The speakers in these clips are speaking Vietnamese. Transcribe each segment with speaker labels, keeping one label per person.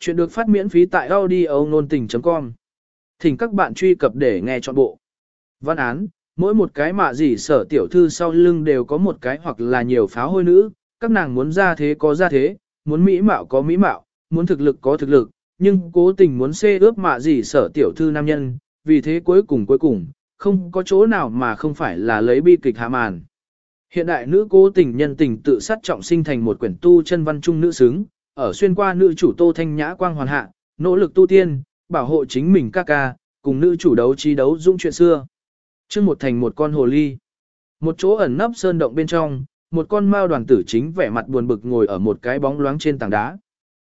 Speaker 1: Chuyện được phát miễn phí tại audio nôn tình.com. Thỉnh các bạn truy cập để nghe trọn bộ. Văn án, mỗi một cái mạ gì sở tiểu thư sau lưng đều có một cái hoặc là nhiều pháo hôi nữ, các nàng muốn ra thế có ra thế, muốn mỹ mạo có mỹ mạo, muốn thực lực có thực lực, nhưng cố tình muốn xê ướp mạ gì sở tiểu thư nam nhân, vì thế cuối cùng cuối cùng, không có chỗ nào mà không phải là lấy bi kịch hạ màn. Hiện đại nữ cố tình nhân tình tự sát trọng sinh thành một quyển tu chân văn trung nữ xứng, ở xuyên qua nữ chủ Tô Thanh Nhã quang hoàn hạ, nỗ lực tu tiên, bảo hộ chính mình ca ca, cùng nữ chủ đấu trí đấu dũng chuyện xưa. Trước một thành một con hồ ly. Một chỗ ẩn nấp sơn động bên trong, một con mao đoàn tử chính vẻ mặt buồn bực ngồi ở một cái bóng loáng trên tảng đá.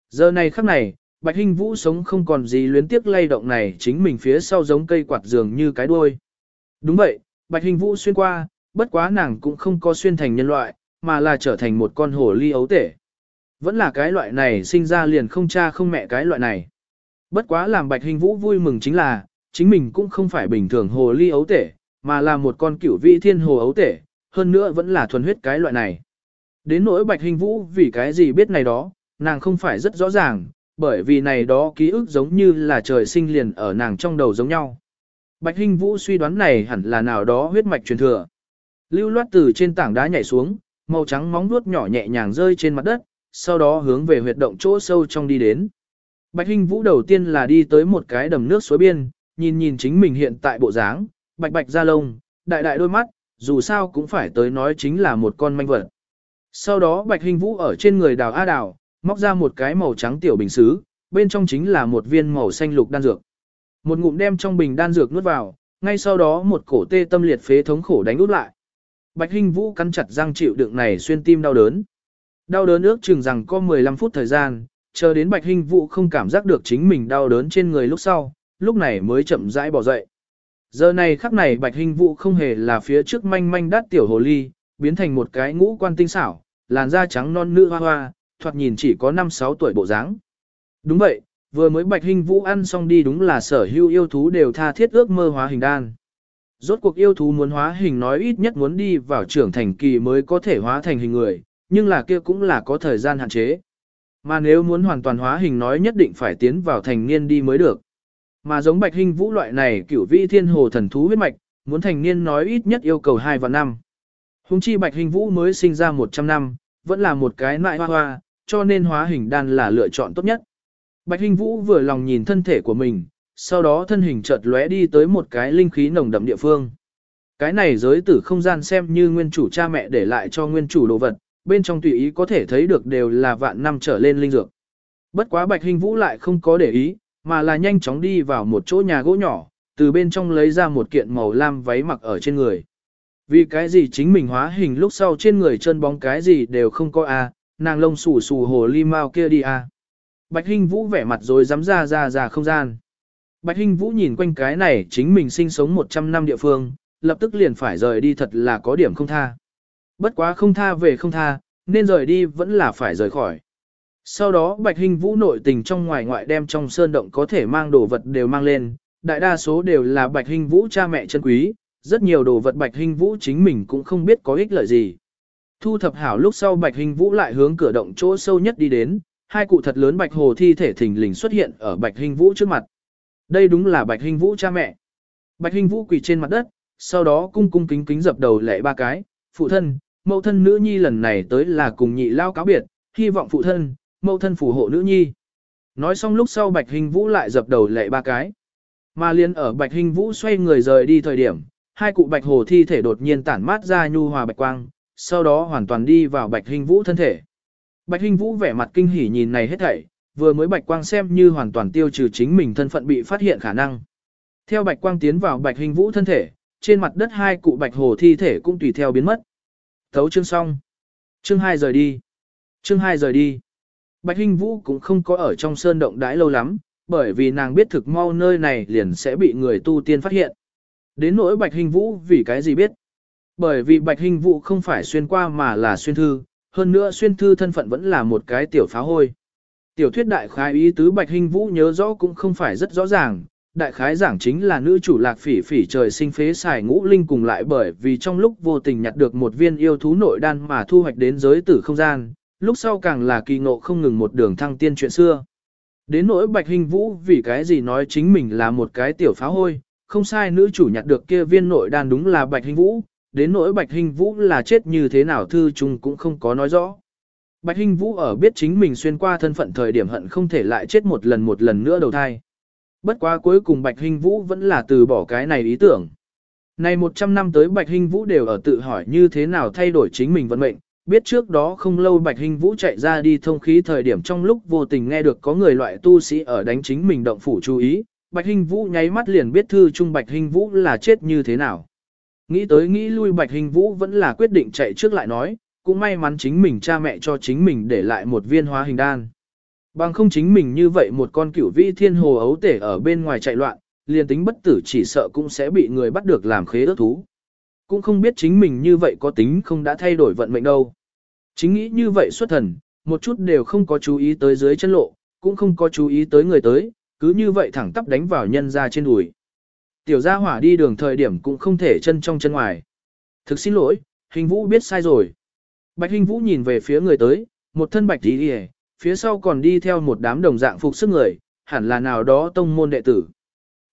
Speaker 1: Giờ này khắc này, Bạch Hinh Vũ sống không còn gì luyến tiếc lay động này chính mình phía sau giống cây quạt giường như cái đuôi. Đúng vậy, Bạch Hinh Vũ xuyên qua, bất quá nàng cũng không có xuyên thành nhân loại, mà là trở thành một con hồ ly ấu tể. Vẫn là cái loại này sinh ra liền không cha không mẹ cái loại này. Bất quá làm Bạch Hình Vũ vui mừng chính là, chính mình cũng không phải bình thường hồ ly ấu tể, mà là một con cửu vị thiên hồ ấu tể, hơn nữa vẫn là thuần huyết cái loại này. Đến nỗi Bạch Hình Vũ vì cái gì biết này đó, nàng không phải rất rõ ràng, bởi vì này đó ký ức giống như là trời sinh liền ở nàng trong đầu giống nhau. Bạch Hình Vũ suy đoán này hẳn là nào đó huyết mạch truyền thừa. Lưu loát từ trên tảng đá nhảy xuống, màu trắng móng vuốt nhỏ nhẹ nhàng rơi trên mặt đất, sau đó hướng về huyệt động chỗ sâu trong đi đến. Bạch Hinh Vũ đầu tiên là đi tới một cái đầm nước suối biên, nhìn nhìn chính mình hiện tại bộ dáng, bạch bạch da lông, đại đại đôi mắt, dù sao cũng phải tới nói chính là một con manh vật. Sau đó Bạch Hinh Vũ ở trên người đào a đào, móc ra một cái màu trắng tiểu bình xứ, bên trong chính là một viên màu xanh lục đan dược. Một ngụm đem trong bình đan dược nuốt vào, ngay sau đó một cổ tê tâm liệt phế thống khổ đánh út lại. Bạch Hinh Vũ cắn chặt răng chịu đựng này xuyên tim đau đớn. Đau đớn ước chừng rằng có 15 phút thời gian, chờ đến Bạch Hinh Vũ không cảm giác được chính mình đau đớn trên người lúc sau, lúc này mới chậm rãi bỏ dậy. Giờ này khắc này Bạch Hinh Vũ không hề là phía trước manh manh đắt tiểu hồ ly, biến thành một cái ngũ quan tinh xảo, làn da trắng non nữ hoa hoa, thoạt nhìn chỉ có 5-6 tuổi bộ dáng. Đúng vậy, vừa mới Bạch Hinh Vũ ăn xong đi đúng là sở hữu yêu thú đều tha thiết ước mơ hóa hình đan. Rốt cuộc yêu thú muốn hóa hình nói ít nhất muốn đi vào trưởng thành kỳ mới có thể hóa thành hình người, nhưng là kia cũng là có thời gian hạn chế. Mà nếu muốn hoàn toàn hóa hình nói nhất định phải tiến vào thành niên đi mới được. Mà giống bạch hình vũ loại này cửu vi thiên hồ thần thú huyết mạch, muốn thành niên nói ít nhất yêu cầu 2 và năm. Hùng chi bạch hình vũ mới sinh ra 100 năm, vẫn là một cái nại hoa hoa, cho nên hóa hình đan là lựa chọn tốt nhất. Bạch hình vũ vừa lòng nhìn thân thể của mình, sau đó thân hình chợt lóe đi tới một cái linh khí nồng đậm địa phương. Cái này giới tử không gian xem như nguyên chủ cha mẹ để lại cho nguyên chủ đồ vật, bên trong tùy ý có thể thấy được đều là vạn năm trở lên linh dược. Bất quá Bạch Hình Vũ lại không có để ý, mà là nhanh chóng đi vào một chỗ nhà gỗ nhỏ, từ bên trong lấy ra một kiện màu lam váy mặc ở trên người. Vì cái gì chính mình hóa hình lúc sau trên người chân bóng cái gì đều không có a, nàng lông xù xù hồ ly mau kia đi a. Bạch Hình Vũ vẻ mặt rồi dám ra ra ra không gian. Bạch Hinh Vũ nhìn quanh cái này chính mình sinh sống 100 năm địa phương, lập tức liền phải rời đi thật là có điểm không tha. Bất quá không tha về không tha, nên rời đi vẫn là phải rời khỏi. Sau đó Bạch hình Vũ nội tình trong ngoài ngoại đem trong sơn động có thể mang đồ vật đều mang lên, đại đa số đều là Bạch hình Vũ cha mẹ chân quý, rất nhiều đồ vật Bạch hình Vũ chính mình cũng không biết có ích lợi gì. Thu thập hảo lúc sau Bạch hình Vũ lại hướng cửa động chỗ sâu nhất đi đến, hai cụ thật lớn Bạch Hồ thi thể thình lình xuất hiện ở Bạch hình Vũ trước mặt. Đây đúng là Bạch hình Vũ cha mẹ. Bạch hình Vũ quỳ trên mặt đất, sau đó cung cung kính kính dập đầu lệ ba cái, phụ thân, mẫu thân nữ nhi lần này tới là cùng nhị lao cáo biệt, hy vọng phụ thân, mẫu thân phù hộ nữ nhi. Nói xong lúc sau Bạch hình Vũ lại dập đầu lệ ba cái. Mà liên ở Bạch hình Vũ xoay người rời đi thời điểm, hai cụ Bạch Hồ thi thể đột nhiên tản mát ra nhu hòa bạch quang, sau đó hoàn toàn đi vào Bạch hình Vũ thân thể. Bạch hình Vũ vẻ mặt kinh hỉ nhìn này hết thảy, vừa mới bạch quang xem như hoàn toàn tiêu trừ chính mình thân phận bị phát hiện khả năng. Theo bạch quang tiến vào bạch hình vũ thân thể, trên mặt đất hai cụ bạch hồ thi thể cũng tùy theo biến mất. Thấu chương xong. Chương 2 rời đi. Chương 2 rời đi. Bạch hình vũ cũng không có ở trong sơn động đãi lâu lắm, bởi vì nàng biết thực mau nơi này liền sẽ bị người tu tiên phát hiện. Đến nỗi bạch hình vũ vì cái gì biết? Bởi vì bạch hình vũ không phải xuyên qua mà là xuyên thư, hơn nữa xuyên thư thân phận vẫn là một cái tiểu phá hôi. Tiểu thuyết đại khái ý tứ Bạch Hinh Vũ nhớ rõ cũng không phải rất rõ ràng, đại khái giảng chính là nữ chủ lạc phỉ phỉ trời sinh phế xài ngũ linh cùng lại bởi vì trong lúc vô tình nhặt được một viên yêu thú nội đan mà thu hoạch đến giới tử không gian, lúc sau càng là kỳ ngộ không ngừng một đường thăng tiên chuyện xưa. Đến nỗi Bạch Hình Vũ vì cái gì nói chính mình là một cái tiểu phá hôi, không sai nữ chủ nhặt được kia viên nội đan đúng là Bạch Hình Vũ, đến nỗi Bạch Hình Vũ là chết như thế nào thư chung cũng không có nói rõ. Bạch Hình Vũ ở biết chính mình xuyên qua thân phận thời điểm hận không thể lại chết một lần một lần nữa đầu thai. Bất quá cuối cùng Bạch Hình Vũ vẫn là từ bỏ cái này ý tưởng. Này 100 năm tới Bạch Hình Vũ đều ở tự hỏi như thế nào thay đổi chính mình vận mệnh, biết trước đó không lâu Bạch Hình Vũ chạy ra đi thông khí thời điểm trong lúc vô tình nghe được có người loại tu sĩ ở đánh chính mình động phủ chú ý, Bạch Hình Vũ nháy mắt liền biết thư trung Bạch Hình Vũ là chết như thế nào. Nghĩ tới nghĩ lui Bạch Hình Vũ vẫn là quyết định chạy trước lại nói, cũng may mắn chính mình cha mẹ cho chính mình để lại một viên hóa hình đan. Bằng không chính mình như vậy một con cửu vĩ thiên hồ ấu tể ở bên ngoài chạy loạn, liền tính bất tử chỉ sợ cũng sẽ bị người bắt được làm khế ước thú. Cũng không biết chính mình như vậy có tính không đã thay đổi vận mệnh đâu. Chính nghĩ như vậy xuất thần, một chút đều không có chú ý tới dưới chân lộ, cũng không có chú ý tới người tới, cứ như vậy thẳng tắp đánh vào nhân ra trên đùi. Tiểu gia hỏa đi đường thời điểm cũng không thể chân trong chân ngoài. Thực xin lỗi, hình vũ biết sai rồi. Bạch hình vũ nhìn về phía người tới, một thân bạch tí đi phía sau còn đi theo một đám đồng dạng phục sức người, hẳn là nào đó tông môn đệ tử.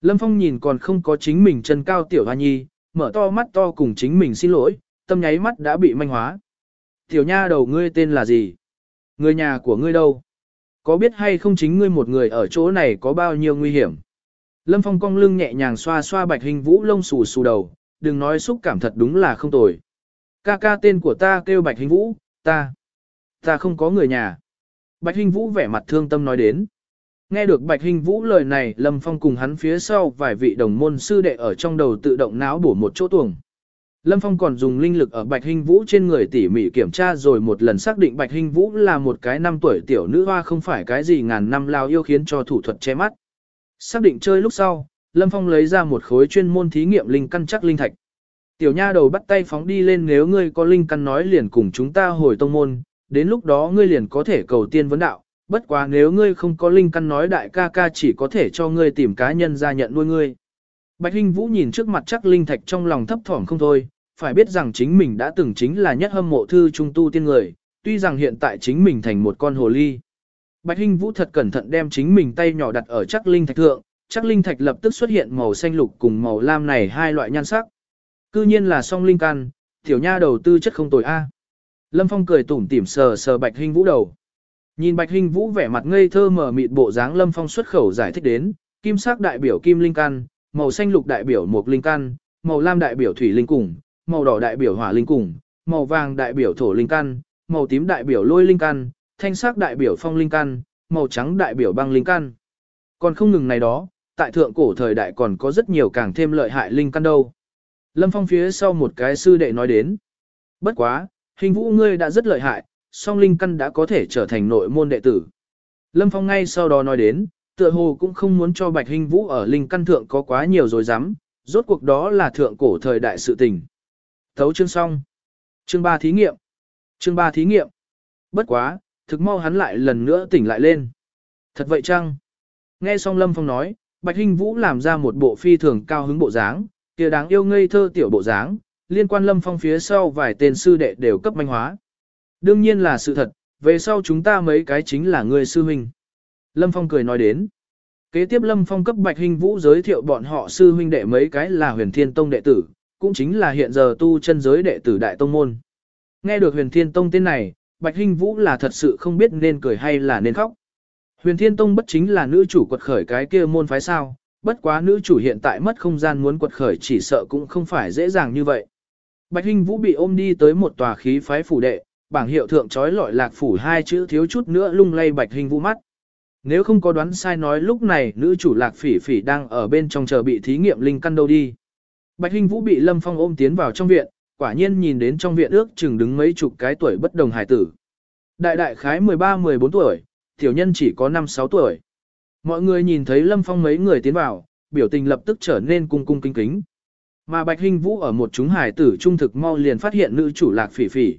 Speaker 1: Lâm Phong nhìn còn không có chính mình chân cao tiểu hoa nhi, mở to mắt to cùng chính mình xin lỗi, tâm nháy mắt đã bị manh hóa. Tiểu nha đầu ngươi tên là gì? Người nhà của ngươi đâu? Có biết hay không chính ngươi một người ở chỗ này có bao nhiêu nguy hiểm? Lâm Phong cong lưng nhẹ nhàng xoa xoa bạch hình vũ lông xù xù đầu, đừng nói xúc cảm thật đúng là không tồi. Ca ca tên của ta kêu bạch hình vũ, ta, ta không có người nhà. Bạch Hinh vũ vẻ mặt thương tâm nói đến. Nghe được Bạch Hinh Vũ lời này, Lâm Phong cùng hắn phía sau vài vị đồng môn sư đệ ở trong đầu tự động náo bổ một chỗ tuồng. Lâm Phong còn dùng linh lực ở Bạch Hinh Vũ trên người tỉ mỉ kiểm tra rồi một lần xác định Bạch Hinh Vũ là một cái năm tuổi tiểu nữ hoa không phải cái gì ngàn năm lao yêu khiến cho thủ thuật che mắt. Xác định chơi lúc sau, Lâm Phong lấy ra một khối chuyên môn thí nghiệm linh căn chắc linh thạch. Tiểu nha đầu bắt tay phóng đi lên nếu ngươi có linh căn nói liền cùng chúng ta hồi tông môn, đến lúc đó ngươi liền có thể cầu tiên vấn đạo, bất quá nếu ngươi không có linh căn nói đại ca ca chỉ có thể cho ngươi tìm cá nhân ra nhận nuôi ngươi. Bạch Hinh Vũ nhìn trước mặt chắc linh thạch trong lòng thấp thỏm không thôi, phải biết rằng chính mình đã từng chính là nhất hâm mộ thư trung tu tiên người, tuy rằng hiện tại chính mình thành một con hồ ly. Bạch Hinh Vũ thật cẩn thận đem chính mình tay nhỏ đặt ở chắc linh thạch thượng, chắc linh thạch lập tức xuất hiện màu xanh lục cùng màu lam này hai loại nhan sắc. Cư nhiên là song linh căn, tiểu nha đầu tư chất không tồi a. Lâm Phong cười tủm tỉm sờ sờ Bạch Hinh Vũ đầu. Nhìn Bạch Hinh Vũ vẻ mặt ngây thơ mở mịt bộ dáng Lâm Phong xuất khẩu giải thích đến, kim sắc đại biểu kim linh căn, màu xanh lục đại biểu mộc linh căn, màu lam đại biểu thủy linh cùng, màu đỏ đại biểu hỏa linh cùng, màu vàng đại biểu thổ linh căn, màu tím đại biểu lôi linh căn, thanh sắc đại biểu phong linh căn, màu trắng đại biểu băng linh căn. Còn không ngừng này đó, tại thượng cổ thời đại còn có rất nhiều càng thêm lợi hại linh căn đâu. Lâm Phong phía sau một cái sư đệ nói đến. Bất quá, hình vũ ngươi đã rất lợi hại, song linh căn đã có thể trở thành nội môn đệ tử. Lâm Phong ngay sau đó nói đến, tựa hồ cũng không muốn cho Bạch Hình Vũ ở linh căn thượng có quá nhiều rồi dám, rốt cuộc đó là thượng cổ thời đại sự tình. Thấu chương xong. Chương 3 thí nghiệm. Chương 3 thí nghiệm. Bất quá, thực mau hắn lại lần nữa tỉnh lại lên. Thật vậy chăng? Nghe xong Lâm Phong nói, Bạch Hình Vũ làm ra một bộ phi thường cao hứng bộ dáng, kia đáng yêu ngây thơ tiểu bộ dáng, liên quan Lâm Phong phía sau vài tên sư đệ đều cấp manh hóa. Đương nhiên là sự thật, về sau chúng ta mấy cái chính là người sư huynh. Lâm Phong cười nói đến. Kế tiếp Lâm Phong cấp Bạch Hình Vũ giới thiệu bọn họ sư huynh đệ mấy cái là huyền thiên tông đệ tử, cũng chính là hiện giờ tu chân giới đệ tử đại tông môn. Nghe được huyền thiên tông tên này, Bạch Hình Vũ là thật sự không biết nên cười hay là nên khóc. Huyền thiên tông bất chính là nữ chủ quật khởi cái kia môn phái sao, bất quá nữ chủ hiện tại mất không gian muốn quật khởi chỉ sợ cũng không phải dễ dàng như vậy. Bạch Hinh Vũ bị ôm đi tới một tòa khí phái phủ đệ, bảng hiệu thượng trói lọi lạc phủ hai chữ thiếu chút nữa lung lay bạch Hinh vũ mắt. Nếu không có đoán sai nói lúc này nữ chủ lạc phỉ phỉ đang ở bên trong chờ bị thí nghiệm linh căn đâu đi. Bạch Hinh vũ bị lâm phong ôm tiến vào trong viện, quả nhiên nhìn đến trong viện ước chừng đứng mấy chục cái tuổi bất đồng hải tử. Đại đại khái 13-14 tuổi, tiểu nhân chỉ có 5-6 tuổi. Mọi người nhìn thấy lâm phong mấy người tiến vào, biểu tình lập tức trở nên cung cung kính kính. Mà Bạch Hinh Vũ ở một chúng hải tử trung thực mau liền phát hiện nữ chủ lạc phỉ phỉ.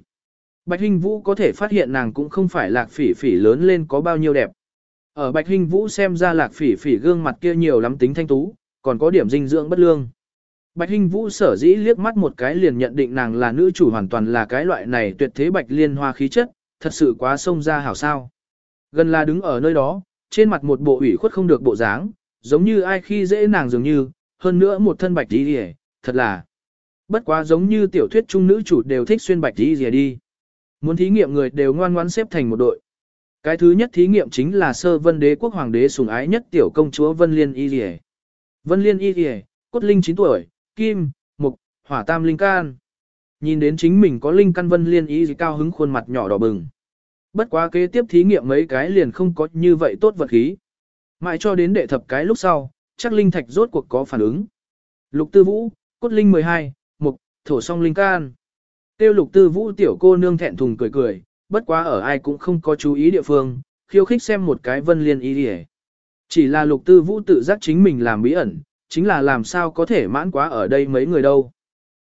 Speaker 1: Bạch Hinh Vũ có thể phát hiện nàng cũng không phải lạc phỉ phỉ lớn lên có bao nhiêu đẹp. Ở Bạch Hinh Vũ xem ra lạc phỉ phỉ gương mặt kia nhiều lắm tính thanh tú, còn có điểm dinh dưỡng bất lương. Bạch Hinh Vũ sở dĩ liếc mắt một cái liền nhận định nàng là nữ chủ hoàn toàn là cái loại này tuyệt thế bạch liên hoa khí chất, thật sự quá sông ra hảo sao. Gần là đứng ở nơi đó, trên mặt một bộ ủy khuất không được bộ dáng, giống như ai khi dễ nàng dường như, hơn nữa một thân bạch đi hề, thật là. Bất quá giống như tiểu thuyết trung nữ chủ đều thích xuyên bạch đi hề đi. Muốn thí nghiệm người đều ngoan ngoãn xếp thành một đội. Cái thứ nhất thí nghiệm chính là sơ vân đế quốc hoàng đế sủng ái nhất tiểu công chúa Vân Liên Y Lì Vân Liên Y Lì cốt linh 9 tuổi, kim, mục, hỏa tam linh can. Nhìn đến chính mình có linh căn Vân Liên Y cao hứng khuôn mặt nhỏ đỏ bừng. Bất quá kế tiếp thí nghiệm mấy cái liền không có như vậy tốt vật khí. Mãi cho đến đệ thập cái lúc sau, chắc linh thạch rốt cuộc có phản ứng. Lục tư vũ, cốt linh 12, mục, thổ song linh can. Tiêu lục tư vũ tiểu cô nương thẹn thùng cười cười, bất quá ở ai cũng không có chú ý địa phương, khiêu khích xem một cái vân liên ý đi Chỉ là lục tư vũ tự giác chính mình làm bí ẩn, chính là làm sao có thể mãn quá ở đây mấy người đâu.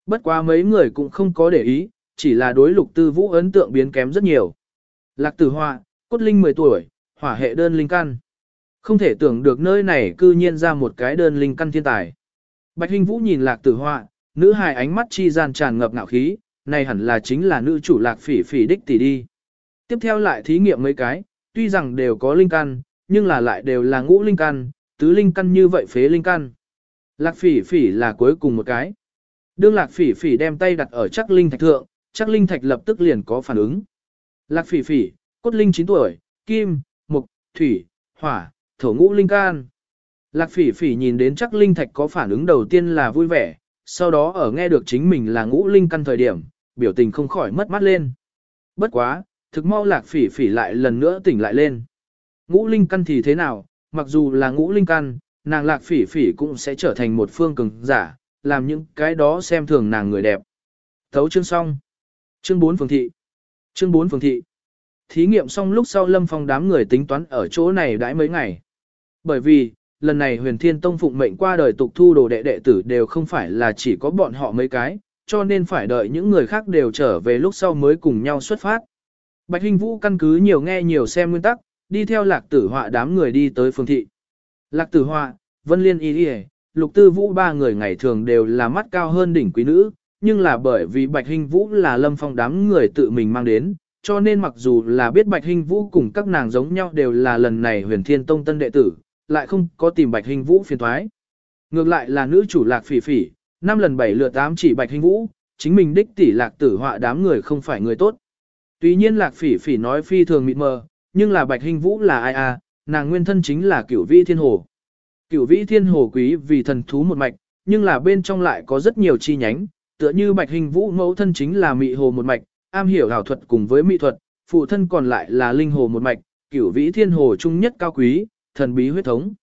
Speaker 1: Bất quá mấy người cũng không có để ý, chỉ là đối lục tư vũ ấn tượng biến kém rất nhiều. Lạc tử hoa, cốt linh 10 tuổi, hỏa hệ đơn linh căn. Không thể tưởng được nơi này cư nhiên ra một cái đơn linh căn thiên tài. Bạch Hinh Vũ nhìn lạc tử Họa, nữ hài ánh mắt chi gian tràn ngập ngạo khí, này hẳn là chính là nữ chủ lạc phỉ phỉ đích tỷ đi. Tiếp theo lại thí nghiệm mấy cái, tuy rằng đều có linh căn, nhưng là lại đều là ngũ linh căn, tứ linh căn như vậy phế linh căn. Lạc phỉ phỉ là cuối cùng một cái. Đương lạc phỉ phỉ đem tay đặt ở chắc linh thạch thượng, chắc linh thạch lập tức liền có phản ứng. Lạc phỉ phỉ, cốt linh 9 tuổi, kim, mộc, thủy, hỏa, thổ ngũ linh can. Lạc phỉ phỉ nhìn đến chắc linh thạch có phản ứng đầu tiên là vui vẻ, sau đó ở nghe được chính mình là ngũ linh căn thời điểm, biểu tình không khỏi mất mắt lên. Bất quá, thực mau lạc phỉ phỉ lại lần nữa tỉnh lại lên. Ngũ linh căn thì thế nào, mặc dù là ngũ linh căn, nàng lạc phỉ phỉ cũng sẽ trở thành một phương cường giả, làm những cái đó xem thường nàng người đẹp. Thấu chương xong. Chương 4 phường thị. Chương 4 phường thị. Thí nghiệm xong lúc sau lâm phong đám người tính toán ở chỗ này đãi mấy ngày. Bởi vì, lần này huyền thiên tông phụng mệnh qua đời tục thu đồ đệ đệ tử đều không phải là chỉ có bọn họ mấy cái, cho nên phải đợi những người khác đều trở về lúc sau mới cùng nhau xuất phát. Bạch Hinh Vũ căn cứ nhiều nghe nhiều xem nguyên tắc, đi theo lạc tử họa đám người đi tới phương thị. Lạc tử họa, Vân Liên Y Y, Lục Tư Vũ ba người ngày thường đều là mắt cao hơn đỉnh quý nữ, nhưng là bởi vì Bạch Hinh Vũ là lâm phong đám người tự mình mang đến, cho nên mặc dù là biết Bạch Hình Vũ cùng các nàng giống nhau đều là lần này huyền thiên tông tân đệ tử, lại không có tìm Bạch Hình Vũ phiền thoái. Ngược lại là nữ chủ lạc phỉ phỉ, năm lần bảy lượt tám chỉ Bạch Hình Vũ, chính mình đích tỷ lạc tử họa đám người không phải người tốt. Tuy nhiên lạc phỉ phỉ nói phi thường mịt mờ, nhưng là Bạch Hình Vũ là ai à, nàng nguyên thân chính là cửu vĩ thiên hồ. Cửu vĩ thiên hồ quý vì thần thú một mạch, nhưng là bên trong lại có rất nhiều chi nhánh, tựa như Bạch Hình Vũ mẫu thân chính là mị hồ một mạch, am hiểu ảo thuật cùng với mỹ thuật, phụ thân còn lại là linh hồ một mạch, cửu vĩ thiên hồ trung nhất cao quý, thần bí huyết thống.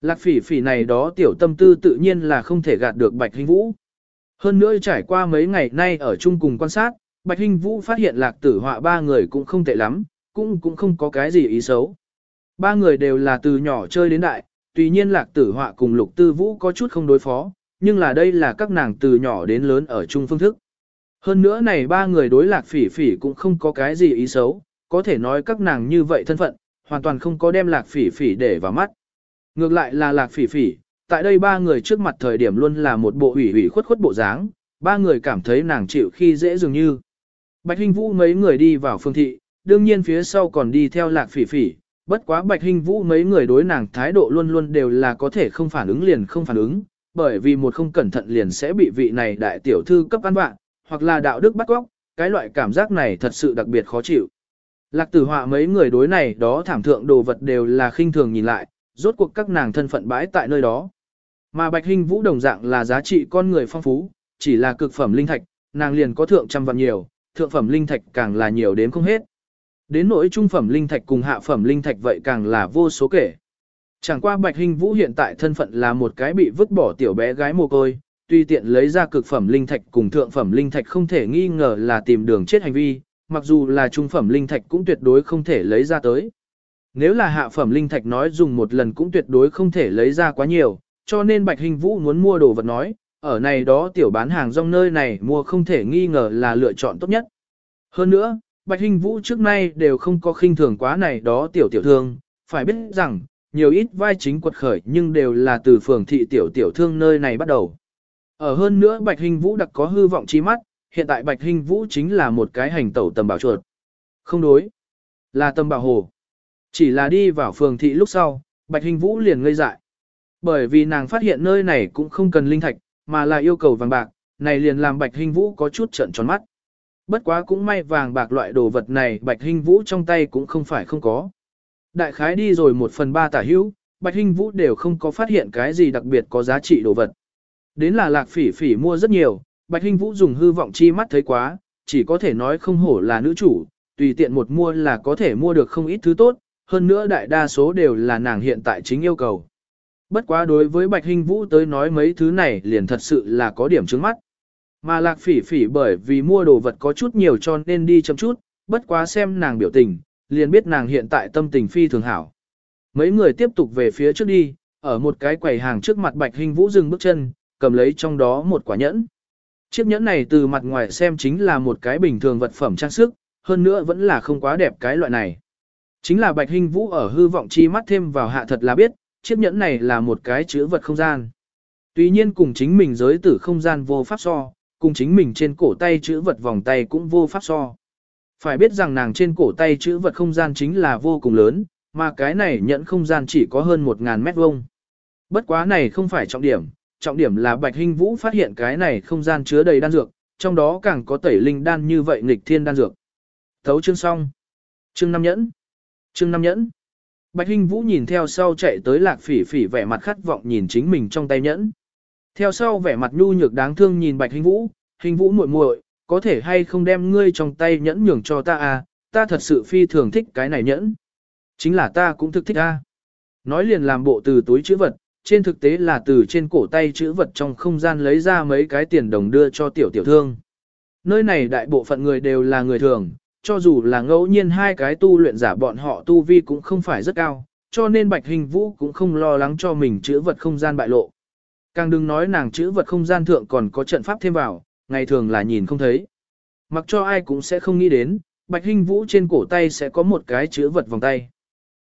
Speaker 1: Lạc phỉ phỉ này đó tiểu tâm tư tự nhiên là không thể gạt được Bạch Hinh Vũ. Hơn nữa trải qua mấy ngày nay ở chung cùng quan sát, Bạch Hinh Vũ phát hiện lạc tử họa ba người cũng không tệ lắm, cũng cũng không có cái gì ý xấu. Ba người đều là từ nhỏ chơi đến đại, tuy nhiên lạc tử họa cùng lục tư vũ có chút không đối phó, nhưng là đây là các nàng từ nhỏ đến lớn ở chung phương thức. Hơn nữa này ba người đối lạc phỉ phỉ cũng không có cái gì ý xấu, có thể nói các nàng như vậy thân phận, hoàn toàn không có đem lạc phỉ phỉ để vào mắt. Ngược lại là lạc phỉ phỉ, tại đây ba người trước mặt thời điểm luôn là một bộ ủy ủy khuất khuất bộ dáng, ba người cảm thấy nàng chịu khi dễ dường như. Bạch Hinh Vũ mấy người đi vào phương thị, đương nhiên phía sau còn đi theo lạc phỉ phỉ, bất quá Bạch Hinh Vũ mấy người đối nàng thái độ luôn luôn đều là có thể không phản ứng liền không phản ứng, bởi vì một không cẩn thận liền sẽ bị vị này đại tiểu thư cấp ăn bạn, hoặc là đạo đức bắt góc, cái loại cảm giác này thật sự đặc biệt khó chịu. Lạc tử họa mấy người đối này đó thảm thượng đồ vật đều là khinh thường nhìn lại, rốt cuộc các nàng thân phận bãi tại nơi đó. Mà bạch hình vũ đồng dạng là giá trị con người phong phú, chỉ là cực phẩm linh thạch, nàng liền có thượng trăm vạn nhiều, thượng phẩm linh thạch càng là nhiều đến không hết. Đến nỗi trung phẩm linh thạch cùng hạ phẩm linh thạch vậy càng là vô số kể. Chẳng qua bạch hình vũ hiện tại thân phận là một cái bị vứt bỏ tiểu bé gái mồ côi, tuy tiện lấy ra cực phẩm linh thạch cùng thượng phẩm linh thạch không thể nghi ngờ là tìm đường chết hành vi, mặc dù là trung phẩm linh thạch cũng tuyệt đối không thể lấy ra tới. Nếu là hạ phẩm linh thạch nói dùng một lần cũng tuyệt đối không thể lấy ra quá nhiều, cho nên Bạch Hình Vũ muốn mua đồ vật nói, ở này đó tiểu bán hàng rong nơi này mua không thể nghi ngờ là lựa chọn tốt nhất. Hơn nữa, Bạch Hình Vũ trước nay đều không có khinh thường quá này đó tiểu tiểu thương, phải biết rằng, nhiều ít vai chính quật khởi nhưng đều là từ phường thị tiểu tiểu thương nơi này bắt đầu. Ở hơn nữa Bạch Hình Vũ đặc có hư vọng chi mắt, hiện tại Bạch Hình Vũ chính là một cái hành tẩu tầm bảo chuột. Không đối, là tầm bảo hồ. Chỉ là đi vào phường thị lúc sau, Bạch Hình Vũ liền ngây dại. Bởi vì nàng phát hiện nơi này cũng không cần linh thạch, mà là yêu cầu vàng bạc, này liền làm Bạch Hình Vũ có chút trận tròn mắt. Bất quá cũng may vàng bạc loại đồ vật này Bạch Hình Vũ trong tay cũng không phải không có. Đại khái đi rồi một phần ba tả hữu, Bạch Hình Vũ đều không có phát hiện cái gì đặc biệt có giá trị đồ vật. Đến là lạc phỉ phỉ mua rất nhiều, Bạch Hinh Vũ dùng hư vọng chi mắt thấy quá, chỉ có thể nói không hổ là nữ chủ, tùy tiện một mua là có thể mua được không ít thứ tốt, hơn nữa đại đa số đều là nàng hiện tại chính yêu cầu. Bất quá đối với Bạch Hinh Vũ tới nói mấy thứ này liền thật sự là có điểm trứng mắt. Mà lạc phỉ phỉ bởi vì mua đồ vật có chút nhiều cho nên đi chậm chút, bất quá xem nàng biểu tình, liền biết nàng hiện tại tâm tình phi thường hảo. Mấy người tiếp tục về phía trước đi, ở một cái quầy hàng trước mặt Bạch Hinh Vũ dừng bước chân, cầm lấy trong đó một quả nhẫn. Chiếc nhẫn này từ mặt ngoài xem chính là một cái bình thường vật phẩm trang sức, hơn nữa vẫn là không quá đẹp cái loại này. Chính là Bạch Hình Vũ ở hư vọng chi mắt thêm vào hạ thật là biết, chiếc nhẫn này là một cái chữ vật không gian. Tuy nhiên cùng chính mình giới tử không gian vô pháp so, cùng chính mình trên cổ tay chữ vật vòng tay cũng vô pháp so. Phải biết rằng nàng trên cổ tay chữ vật không gian chính là vô cùng lớn, mà cái này nhẫn không gian chỉ có hơn 1.000 mét vuông. Bất quá này không phải trọng điểm, trọng điểm là Bạch Hinh Vũ phát hiện cái này không gian chứa đầy đan dược, trong đó càng có tẩy linh đan như vậy nghịch thiên đan dược. Thấu chương xong. Chương năm nhẫn. Chương năm nhẫn. Bạch Hinh Vũ nhìn theo sau chạy tới Lạc Phỉ Phỉ vẻ mặt khát vọng nhìn chính mình trong tay nhẫn. Theo sau vẻ mặt nhu nhược đáng thương nhìn Bạch Hinh Vũ, "Hinh Vũ muội muội, có thể hay không đem ngươi trong tay nhẫn nhường cho ta à, ta thật sự phi thường thích cái này nhẫn." Chính là ta cũng thực thích a. Nói liền làm bộ từ túi chữ vật, trên thực tế là từ trên cổ tay chữ vật trong không gian lấy ra mấy cái tiền đồng đưa cho tiểu tiểu thương. Nơi này đại bộ phận người đều là người thường, cho dù là ngẫu nhiên hai cái tu luyện giả bọn họ tu vi cũng không phải rất cao, cho nên Bạch Hình Vũ cũng không lo lắng cho mình chữ vật không gian bại lộ. Càng đừng nói nàng chữ vật không gian thượng còn có trận pháp thêm vào, ngày thường là nhìn không thấy. Mặc cho ai cũng sẽ không nghĩ đến, Bạch Hình Vũ trên cổ tay sẽ có một cái chữ vật vòng tay.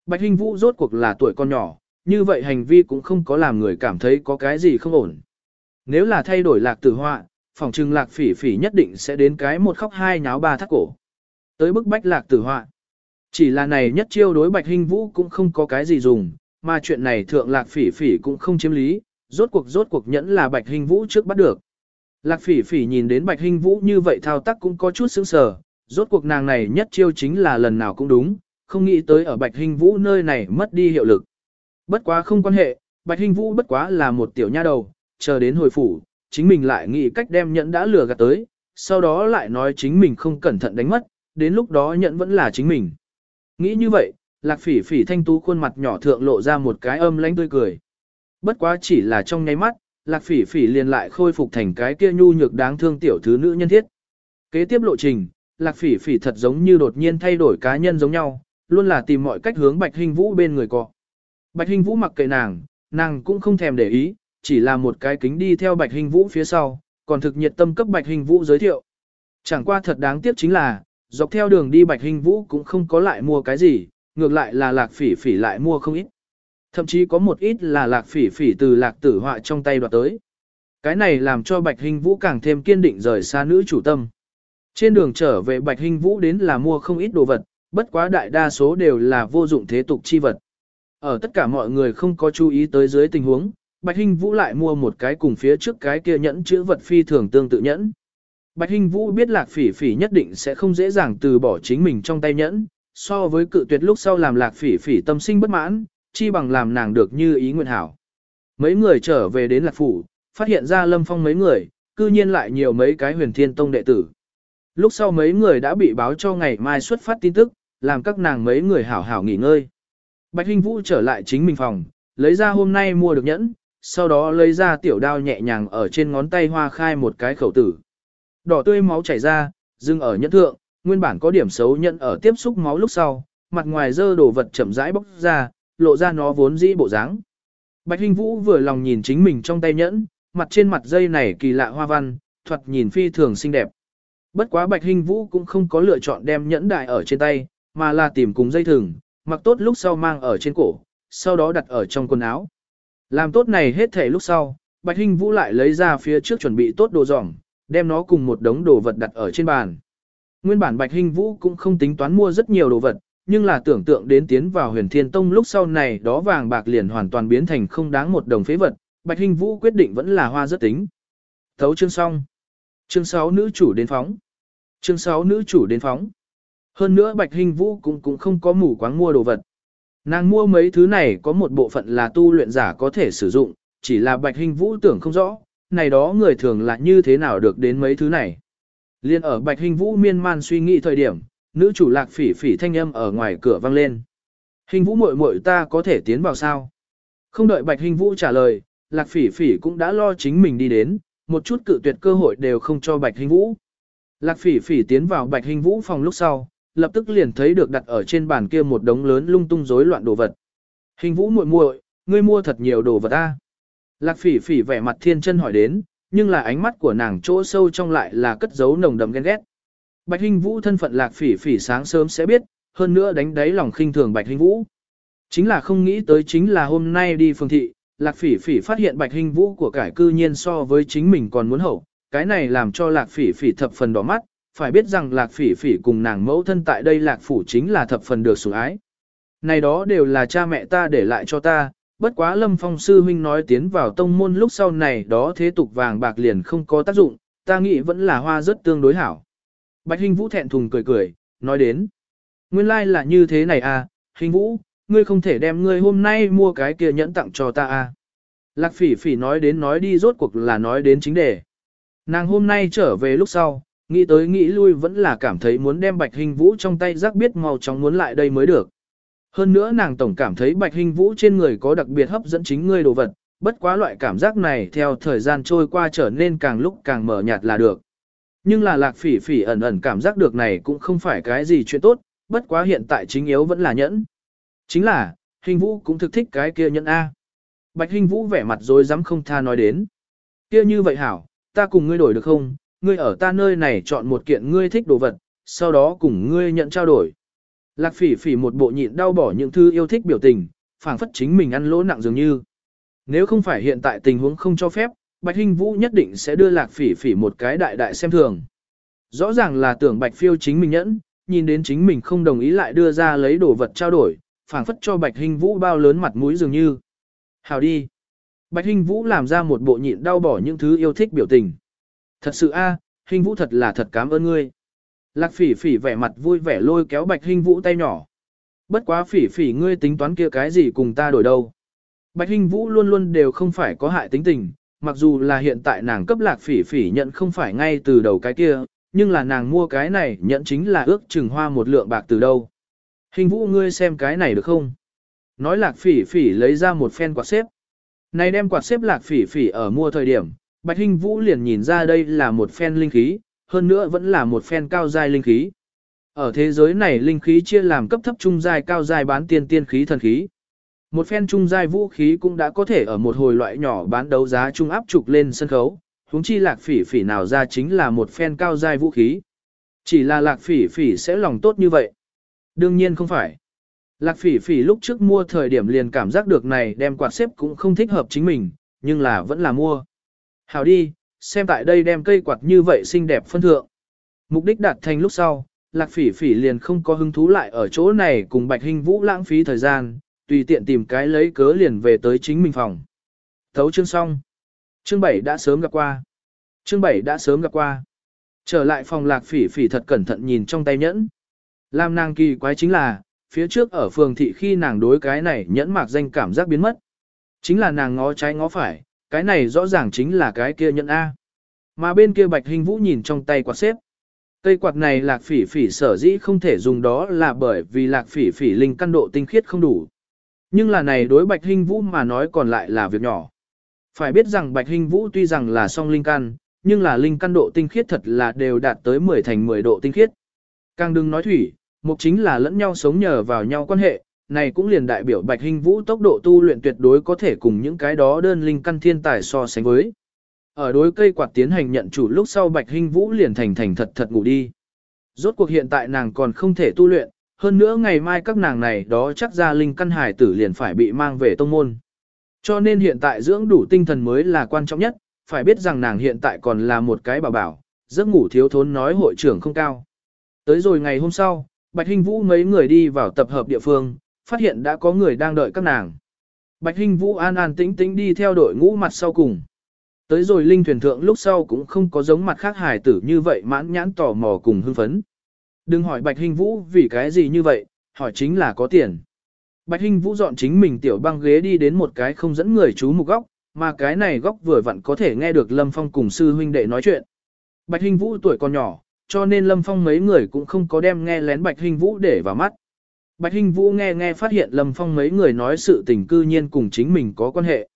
Speaker 1: Bạch Hình Vũ rốt cuộc là tuổi con nhỏ, như vậy hành vi cũng không có làm người cảm thấy có cái gì không ổn. Nếu là thay đổi lạc tử họa, phòng trừng lạc phỉ phỉ nhất định sẽ đến cái một khóc hai nháo ba thắt cổ. Tới bức bách lạc tử họa. Chỉ là này nhất chiêu đối bạch hình vũ cũng không có cái gì dùng, mà chuyện này thượng lạc phỉ phỉ cũng không chiếm lý, rốt cuộc rốt cuộc nhẫn là bạch hình vũ trước bắt được. Lạc phỉ phỉ nhìn đến bạch hình vũ như vậy thao tác cũng có chút sững sờ, rốt cuộc nàng này nhất chiêu chính là lần nào cũng đúng, không nghĩ tới ở bạch hình vũ nơi này mất đi hiệu lực. Bất quá không quan hệ, Bạch hình Vũ bất quá là một tiểu nha đầu, chờ đến hồi phủ, chính mình lại nghĩ cách đem nhẫn đã lừa gạt tới, sau đó lại nói chính mình không cẩn thận đánh mất, đến lúc đó nhẫn vẫn là chính mình. Nghĩ như vậy, Lạc Phỉ Phỉ thanh tú khuôn mặt nhỏ thượng lộ ra một cái âm lãnh tươi cười. Bất quá chỉ là trong nháy mắt, Lạc Phỉ Phỉ liền lại khôi phục thành cái kia nhu nhược đáng thương tiểu thứ nữ nhân thiết. Kế tiếp lộ trình, Lạc Phỉ Phỉ thật giống như đột nhiên thay đổi cá nhân giống nhau, luôn là tìm mọi cách hướng Bạch hình Vũ bên người cọ. Bạch Hình Vũ mặc kệ nàng, nàng cũng không thèm để ý, chỉ là một cái kính đi theo Bạch Hình Vũ phía sau, còn thực nhiệt tâm cấp Bạch Hình Vũ giới thiệu. Chẳng qua thật đáng tiếc chính là, dọc theo đường đi Bạch Hình Vũ cũng không có lại mua cái gì, ngược lại là lạc phỉ phỉ lại mua không ít. Thậm chí có một ít là lạc phỉ phỉ từ lạc tử họa trong tay đoạt tới. Cái này làm cho Bạch Hình Vũ càng thêm kiên định rời xa nữ chủ tâm. Trên đường trở về Bạch Hình Vũ đến là mua không ít đồ vật, bất quá đại đa số đều là vô dụng thế tục chi vật. Ở tất cả mọi người không có chú ý tới dưới tình huống, Bạch Hinh Vũ lại mua một cái cùng phía trước cái kia nhẫn chữ vật phi thường tương tự nhẫn. Bạch Hinh Vũ biết Lạc Phỉ Phỉ nhất định sẽ không dễ dàng từ bỏ chính mình trong tay nhẫn, so với cự tuyệt lúc sau làm Lạc Phỉ Phỉ tâm sinh bất mãn, chi bằng làm nàng được như ý nguyện hảo. Mấy người trở về đến Lạc Phủ, phát hiện ra Lâm Phong mấy người, cư nhiên lại nhiều mấy cái huyền thiên tông đệ tử. Lúc sau mấy người đã bị báo cho ngày mai xuất phát tin tức, làm các nàng mấy người hảo hảo nghỉ ngơi. Bạch Hinh Vũ trở lại chính mình phòng, lấy ra hôm nay mua được nhẫn, sau đó lấy ra tiểu đao nhẹ nhàng ở trên ngón tay hoa khai một cái khẩu tử. Đỏ tươi máu chảy ra, dừng ở nhẫn thượng, nguyên bản có điểm xấu nhẫn ở tiếp xúc máu lúc sau, mặt ngoài dơ đồ vật chậm rãi bóc ra, lộ ra nó vốn dĩ bộ dáng. Bạch Hinh Vũ vừa lòng nhìn chính mình trong tay nhẫn, mặt trên mặt dây này kỳ lạ hoa văn, thuật nhìn phi thường xinh đẹp. Bất quá Bạch Hinh Vũ cũng không có lựa chọn đem nhẫn đại ở trên tay, mà là tìm cùng dây thừng, mặc tốt lúc sau mang ở trên cổ, sau đó đặt ở trong quần áo. Làm tốt này hết thể lúc sau, Bạch Hinh Vũ lại lấy ra phía trước chuẩn bị tốt đồ dỏng, đem nó cùng một đống đồ vật đặt ở trên bàn. Nguyên bản Bạch Hinh Vũ cũng không tính toán mua rất nhiều đồ vật, nhưng là tưởng tượng đến tiến vào huyền thiên tông lúc sau này đó vàng bạc liền hoàn toàn biến thành không đáng một đồng phế vật, Bạch Hình Vũ quyết định vẫn là hoa rất tính. Thấu chương xong. Chương 6 nữ chủ đến phóng. Chương 6 nữ chủ đến phóng. Hơn nữa Bạch Hình Vũ cũng cũng không có mù quáng mua đồ vật. Nàng mua mấy thứ này có một bộ phận là tu luyện giả có thể sử dụng, chỉ là Bạch Hình Vũ tưởng không rõ, này đó người thường là như thế nào được đến mấy thứ này. Liên ở Bạch Hình Vũ miên man suy nghĩ thời điểm, nữ chủ lạc phỉ phỉ thanh âm ở ngoài cửa vang lên. Hình Vũ muội muội ta có thể tiến vào sao? Không đợi Bạch Hình Vũ trả lời, lạc phỉ phỉ cũng đã lo chính mình đi đến, một chút cự tuyệt cơ hội đều không cho Bạch Hình Vũ. Lạc phỉ phỉ tiến vào Bạch Hình Vũ phòng lúc sau, lập tức liền thấy được đặt ở trên bàn kia một đống lớn lung tung rối loạn đồ vật. Hình Vũ muội muội, ngươi mua thật nhiều đồ vật ta. Lạc phỉ phỉ vẻ mặt thiên chân hỏi đến, nhưng là ánh mắt của nàng chỗ sâu trong lại là cất giấu nồng đậm ghen ghét. Bạch Hinh Vũ thân phận Lạc Phỉ Phỉ sáng sớm sẽ biết, hơn nữa đánh đáy lòng khinh thường Bạch Hinh Vũ. Chính là không nghĩ tới chính là hôm nay đi phương thị, Lạc Phỉ Phỉ phát hiện Bạch Hinh Vũ của cải cư nhiên so với chính mình còn muốn hậu, cái này làm cho Lạc Phỉ Phỉ thập phần đỏ mắt, phải biết rằng Lạc Phỉ Phỉ cùng nàng mẫu thân tại đây Lạc phủ chính là thập phần được sủng ái. Này đó đều là cha mẹ ta để lại cho ta, bất quá Lâm Phong sư huynh nói tiến vào tông môn lúc sau này đó thế tục vàng bạc liền không có tác dụng, ta nghĩ vẫn là hoa rất tương đối hảo. Bạch Hình Vũ thẹn thùng cười cười, nói đến. Nguyên lai like là như thế này à, Hình Vũ, ngươi không thể đem ngươi hôm nay mua cái kia nhẫn tặng cho ta à. Lạc phỉ phỉ nói đến nói đi rốt cuộc là nói đến chính đề. Nàng hôm nay trở về lúc sau, nghĩ tới nghĩ lui vẫn là cảm thấy muốn đem Bạch Hình Vũ trong tay giác biết mau chóng muốn lại đây mới được. Hơn nữa nàng tổng cảm thấy Bạch Hình Vũ trên người có đặc biệt hấp dẫn chính ngươi đồ vật, bất quá loại cảm giác này theo thời gian trôi qua trở nên càng lúc càng mở nhạt là được. Nhưng là lạc phỉ phỉ ẩn ẩn cảm giác được này cũng không phải cái gì chuyện tốt, bất quá hiện tại chính yếu vẫn là nhẫn. Chính là, hình vũ cũng thực thích cái kia nhẫn A. Bạch hình vũ vẻ mặt rồi dám không tha nói đến. Kia như vậy hảo, ta cùng ngươi đổi được không, ngươi ở ta nơi này chọn một kiện ngươi thích đồ vật, sau đó cùng ngươi nhận trao đổi. Lạc phỉ phỉ một bộ nhịn đau bỏ những thứ yêu thích biểu tình, phảng phất chính mình ăn lỗ nặng dường như. Nếu không phải hiện tại tình huống không cho phép, Bạch Hinh Vũ nhất định sẽ đưa Lạc Phỉ Phỉ một cái đại đại xem thường. Rõ ràng là tưởng Bạch Phiêu chính mình nhẫn, nhìn đến chính mình không đồng ý lại đưa ra lấy đồ vật trao đổi, phảng phất cho Bạch Hinh Vũ bao lớn mặt mũi dường như. Hào đi. Bạch Hinh Vũ làm ra một bộ nhịn đau bỏ những thứ yêu thích biểu tình. Thật sự a, à, Vũ thật là thật cảm ơn ngươi. Lạc Phỉ Phỉ vẻ mặt vui vẻ lôi kéo Bạch hình Vũ tay nhỏ. Bất quá Phỉ Phỉ ngươi tính toán kia cái gì cùng ta đổi đâu. Bạch hình Vũ luôn luôn đều không phải có hại tính tình, mặc dù là hiện tại nàng cấp lạc phỉ phỉ nhận không phải ngay từ đầu cái kia, nhưng là nàng mua cái này nhận chính là ước chừng hoa một lượng bạc từ đâu. Hình vũ ngươi xem cái này được không? Nói lạc phỉ phỉ lấy ra một phen quạt xếp. Này đem quạt xếp lạc phỉ phỉ ở mua thời điểm, Bạch Hinh Vũ liền nhìn ra đây là một phen linh khí, hơn nữa vẫn là một phen cao giai linh khí. Ở thế giới này linh khí chia làm cấp thấp trung giai cao giai bán tiên tiên khí thần khí. Một phen trung giai vũ khí cũng đã có thể ở một hồi loại nhỏ bán đấu giá trung áp trục lên sân khấu, huống chi lạc phỉ phỉ nào ra chính là một phen cao giai vũ khí. Chỉ là lạc phỉ phỉ sẽ lòng tốt như vậy. Đương nhiên không phải. Lạc phỉ phỉ lúc trước mua thời điểm liền cảm giác được này đem quạt xếp cũng không thích hợp chính mình, nhưng là vẫn là mua. Hảo đi, xem tại đây đem cây quạt như vậy xinh đẹp phân thượng. Mục đích đạt thành lúc sau, lạc phỉ phỉ liền không có hứng thú lại ở chỗ này cùng bạch hình vũ lãng phí thời gian, tùy tiện tìm cái lấy cớ liền về tới chính mình phòng. Thấu chương xong. Chương 7 đã sớm gặp qua. Chương 7 đã sớm gặp qua. Trở lại phòng lạc phỉ phỉ thật cẩn thận nhìn trong tay nhẫn. Làm nàng kỳ quái chính là, phía trước ở phường thị khi nàng đối cái này nhẫn mạc danh cảm giác biến mất. Chính là nàng ngó trái ngó phải, cái này rõ ràng chính là cái kia nhẫn A. Mà bên kia bạch hình vũ nhìn trong tay quạt xếp. Cây quạt này lạc phỉ phỉ sở dĩ không thể dùng đó là bởi vì lạc phỉ phỉ linh căn độ tinh khiết không đủ. Nhưng là này đối Bạch hình Vũ mà nói còn lại là việc nhỏ. Phải biết rằng Bạch hình Vũ tuy rằng là song linh căn, nhưng là linh căn độ tinh khiết thật là đều đạt tới 10 thành 10 độ tinh khiết. Càng đừng nói thủy, mục chính là lẫn nhau sống nhờ vào nhau quan hệ, này cũng liền đại biểu Bạch Hinh Vũ tốc độ tu luyện tuyệt đối có thể cùng những cái đó đơn linh căn thiên tài so sánh với. Ở đối cây quạt tiến hành nhận chủ lúc sau Bạch Hinh Vũ liền thành thành thật thật ngủ đi. Rốt cuộc hiện tại nàng còn không thể tu luyện, hơn nữa ngày mai các nàng này đó chắc ra linh căn hải tử liền phải bị mang về tông môn. Cho nên hiện tại dưỡng đủ tinh thần mới là quan trọng nhất, phải biết rằng nàng hiện tại còn là một cái bảo bảo, giấc ngủ thiếu thốn nói hội trưởng không cao. Tới rồi ngày hôm sau, Bạch Hinh Vũ mấy người đi vào tập hợp địa phương, phát hiện đã có người đang đợi các nàng. Bạch Hinh Vũ an an tĩnh tĩnh đi theo đội ngũ mặt sau cùng. Tới rồi linh thuyền thượng lúc sau cũng không có giống mặt khác hài tử như vậy mãn nhãn tò mò cùng hưng phấn. Đừng hỏi Bạch Hinh Vũ vì cái gì như vậy, hỏi chính là có tiền. Bạch Hinh Vũ dọn chính mình tiểu băng ghế đi đến một cái không dẫn người chú một góc, mà cái này góc vừa vặn có thể nghe được Lâm Phong cùng sư huynh đệ nói chuyện. Bạch Hinh Vũ tuổi còn nhỏ, cho nên Lâm Phong mấy người cũng không có đem nghe lén Bạch Hinh Vũ để vào mắt. Bạch Hinh Vũ nghe nghe phát hiện Lâm Phong mấy người nói sự tình cư nhiên cùng chính mình có quan hệ.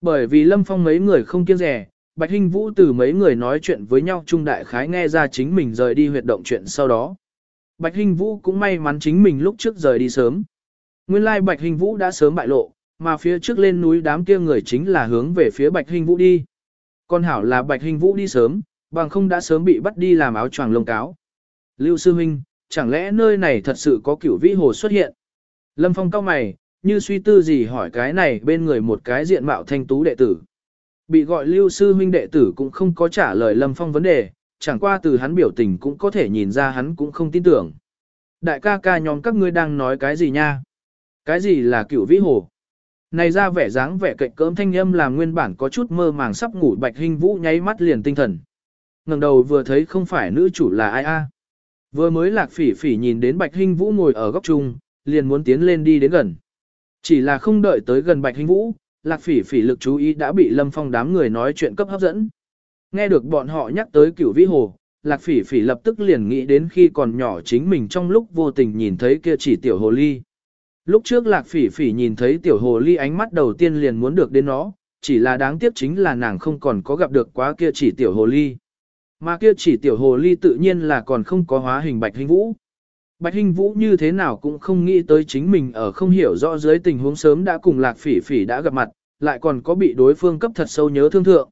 Speaker 1: Bởi vì Lâm Phong mấy người không kiêng rẻ, Bạch Hinh Vũ từ mấy người nói chuyện với nhau trung đại khái nghe ra chính mình rời đi huyệt động chuyện sau đó. Bạch Hinh Vũ cũng may mắn chính mình lúc trước rời đi sớm. Nguyên lai Bạch Hinh Vũ đã sớm bại lộ, mà phía trước lên núi đám kia người chính là hướng về phía Bạch Hinh Vũ đi. Con hảo là Bạch Hinh Vũ đi sớm, bằng không đã sớm bị bắt đi làm áo choàng lông cáo. Lưu Sư Minh, chẳng lẽ nơi này thật sự có cửu vĩ hồ xuất hiện? Lâm Phong cao mày, như suy tư gì hỏi cái này bên người một cái diện mạo thanh tú đệ tử. Bị gọi Lưu Sư huynh đệ tử cũng không có trả lời Lâm Phong vấn đề, chẳng qua từ hắn biểu tình cũng có thể nhìn ra hắn cũng không tin tưởng. Đại ca ca nhóm các ngươi đang nói cái gì nha? Cái gì là cửu vĩ hồ? Này ra vẻ dáng vẻ cạnh cỡm thanh âm làm nguyên bản có chút mơ màng sắp ngủ bạch hình vũ nháy mắt liền tinh thần. ngẩng đầu vừa thấy không phải nữ chủ là ai a. Vừa mới lạc phỉ phỉ nhìn đến bạch hinh vũ ngồi ở góc trung, liền muốn tiến lên đi đến gần. Chỉ là không đợi tới gần bạch hinh vũ, lạc phỉ phỉ lực chú ý đã bị lâm phong đám người nói chuyện cấp hấp dẫn. Nghe được bọn họ nhắc tới cửu vĩ hồ, lạc phỉ phỉ lập tức liền nghĩ đến khi còn nhỏ chính mình trong lúc vô tình nhìn thấy kia chỉ tiểu hồ ly. Lúc trước lạc phỉ phỉ nhìn thấy tiểu hồ ly ánh mắt đầu tiên liền muốn được đến nó, chỉ là đáng tiếc chính là nàng không còn có gặp được quá kia chỉ tiểu hồ ly. Mà kia chỉ tiểu hồ ly tự nhiên là còn không có hóa hình bạch hình vũ. Bạch hình vũ như thế nào cũng không nghĩ tới chính mình ở không hiểu rõ dưới tình huống sớm đã cùng lạc phỉ phỉ đã gặp mặt, lại còn có bị đối phương cấp thật sâu nhớ thương thượng.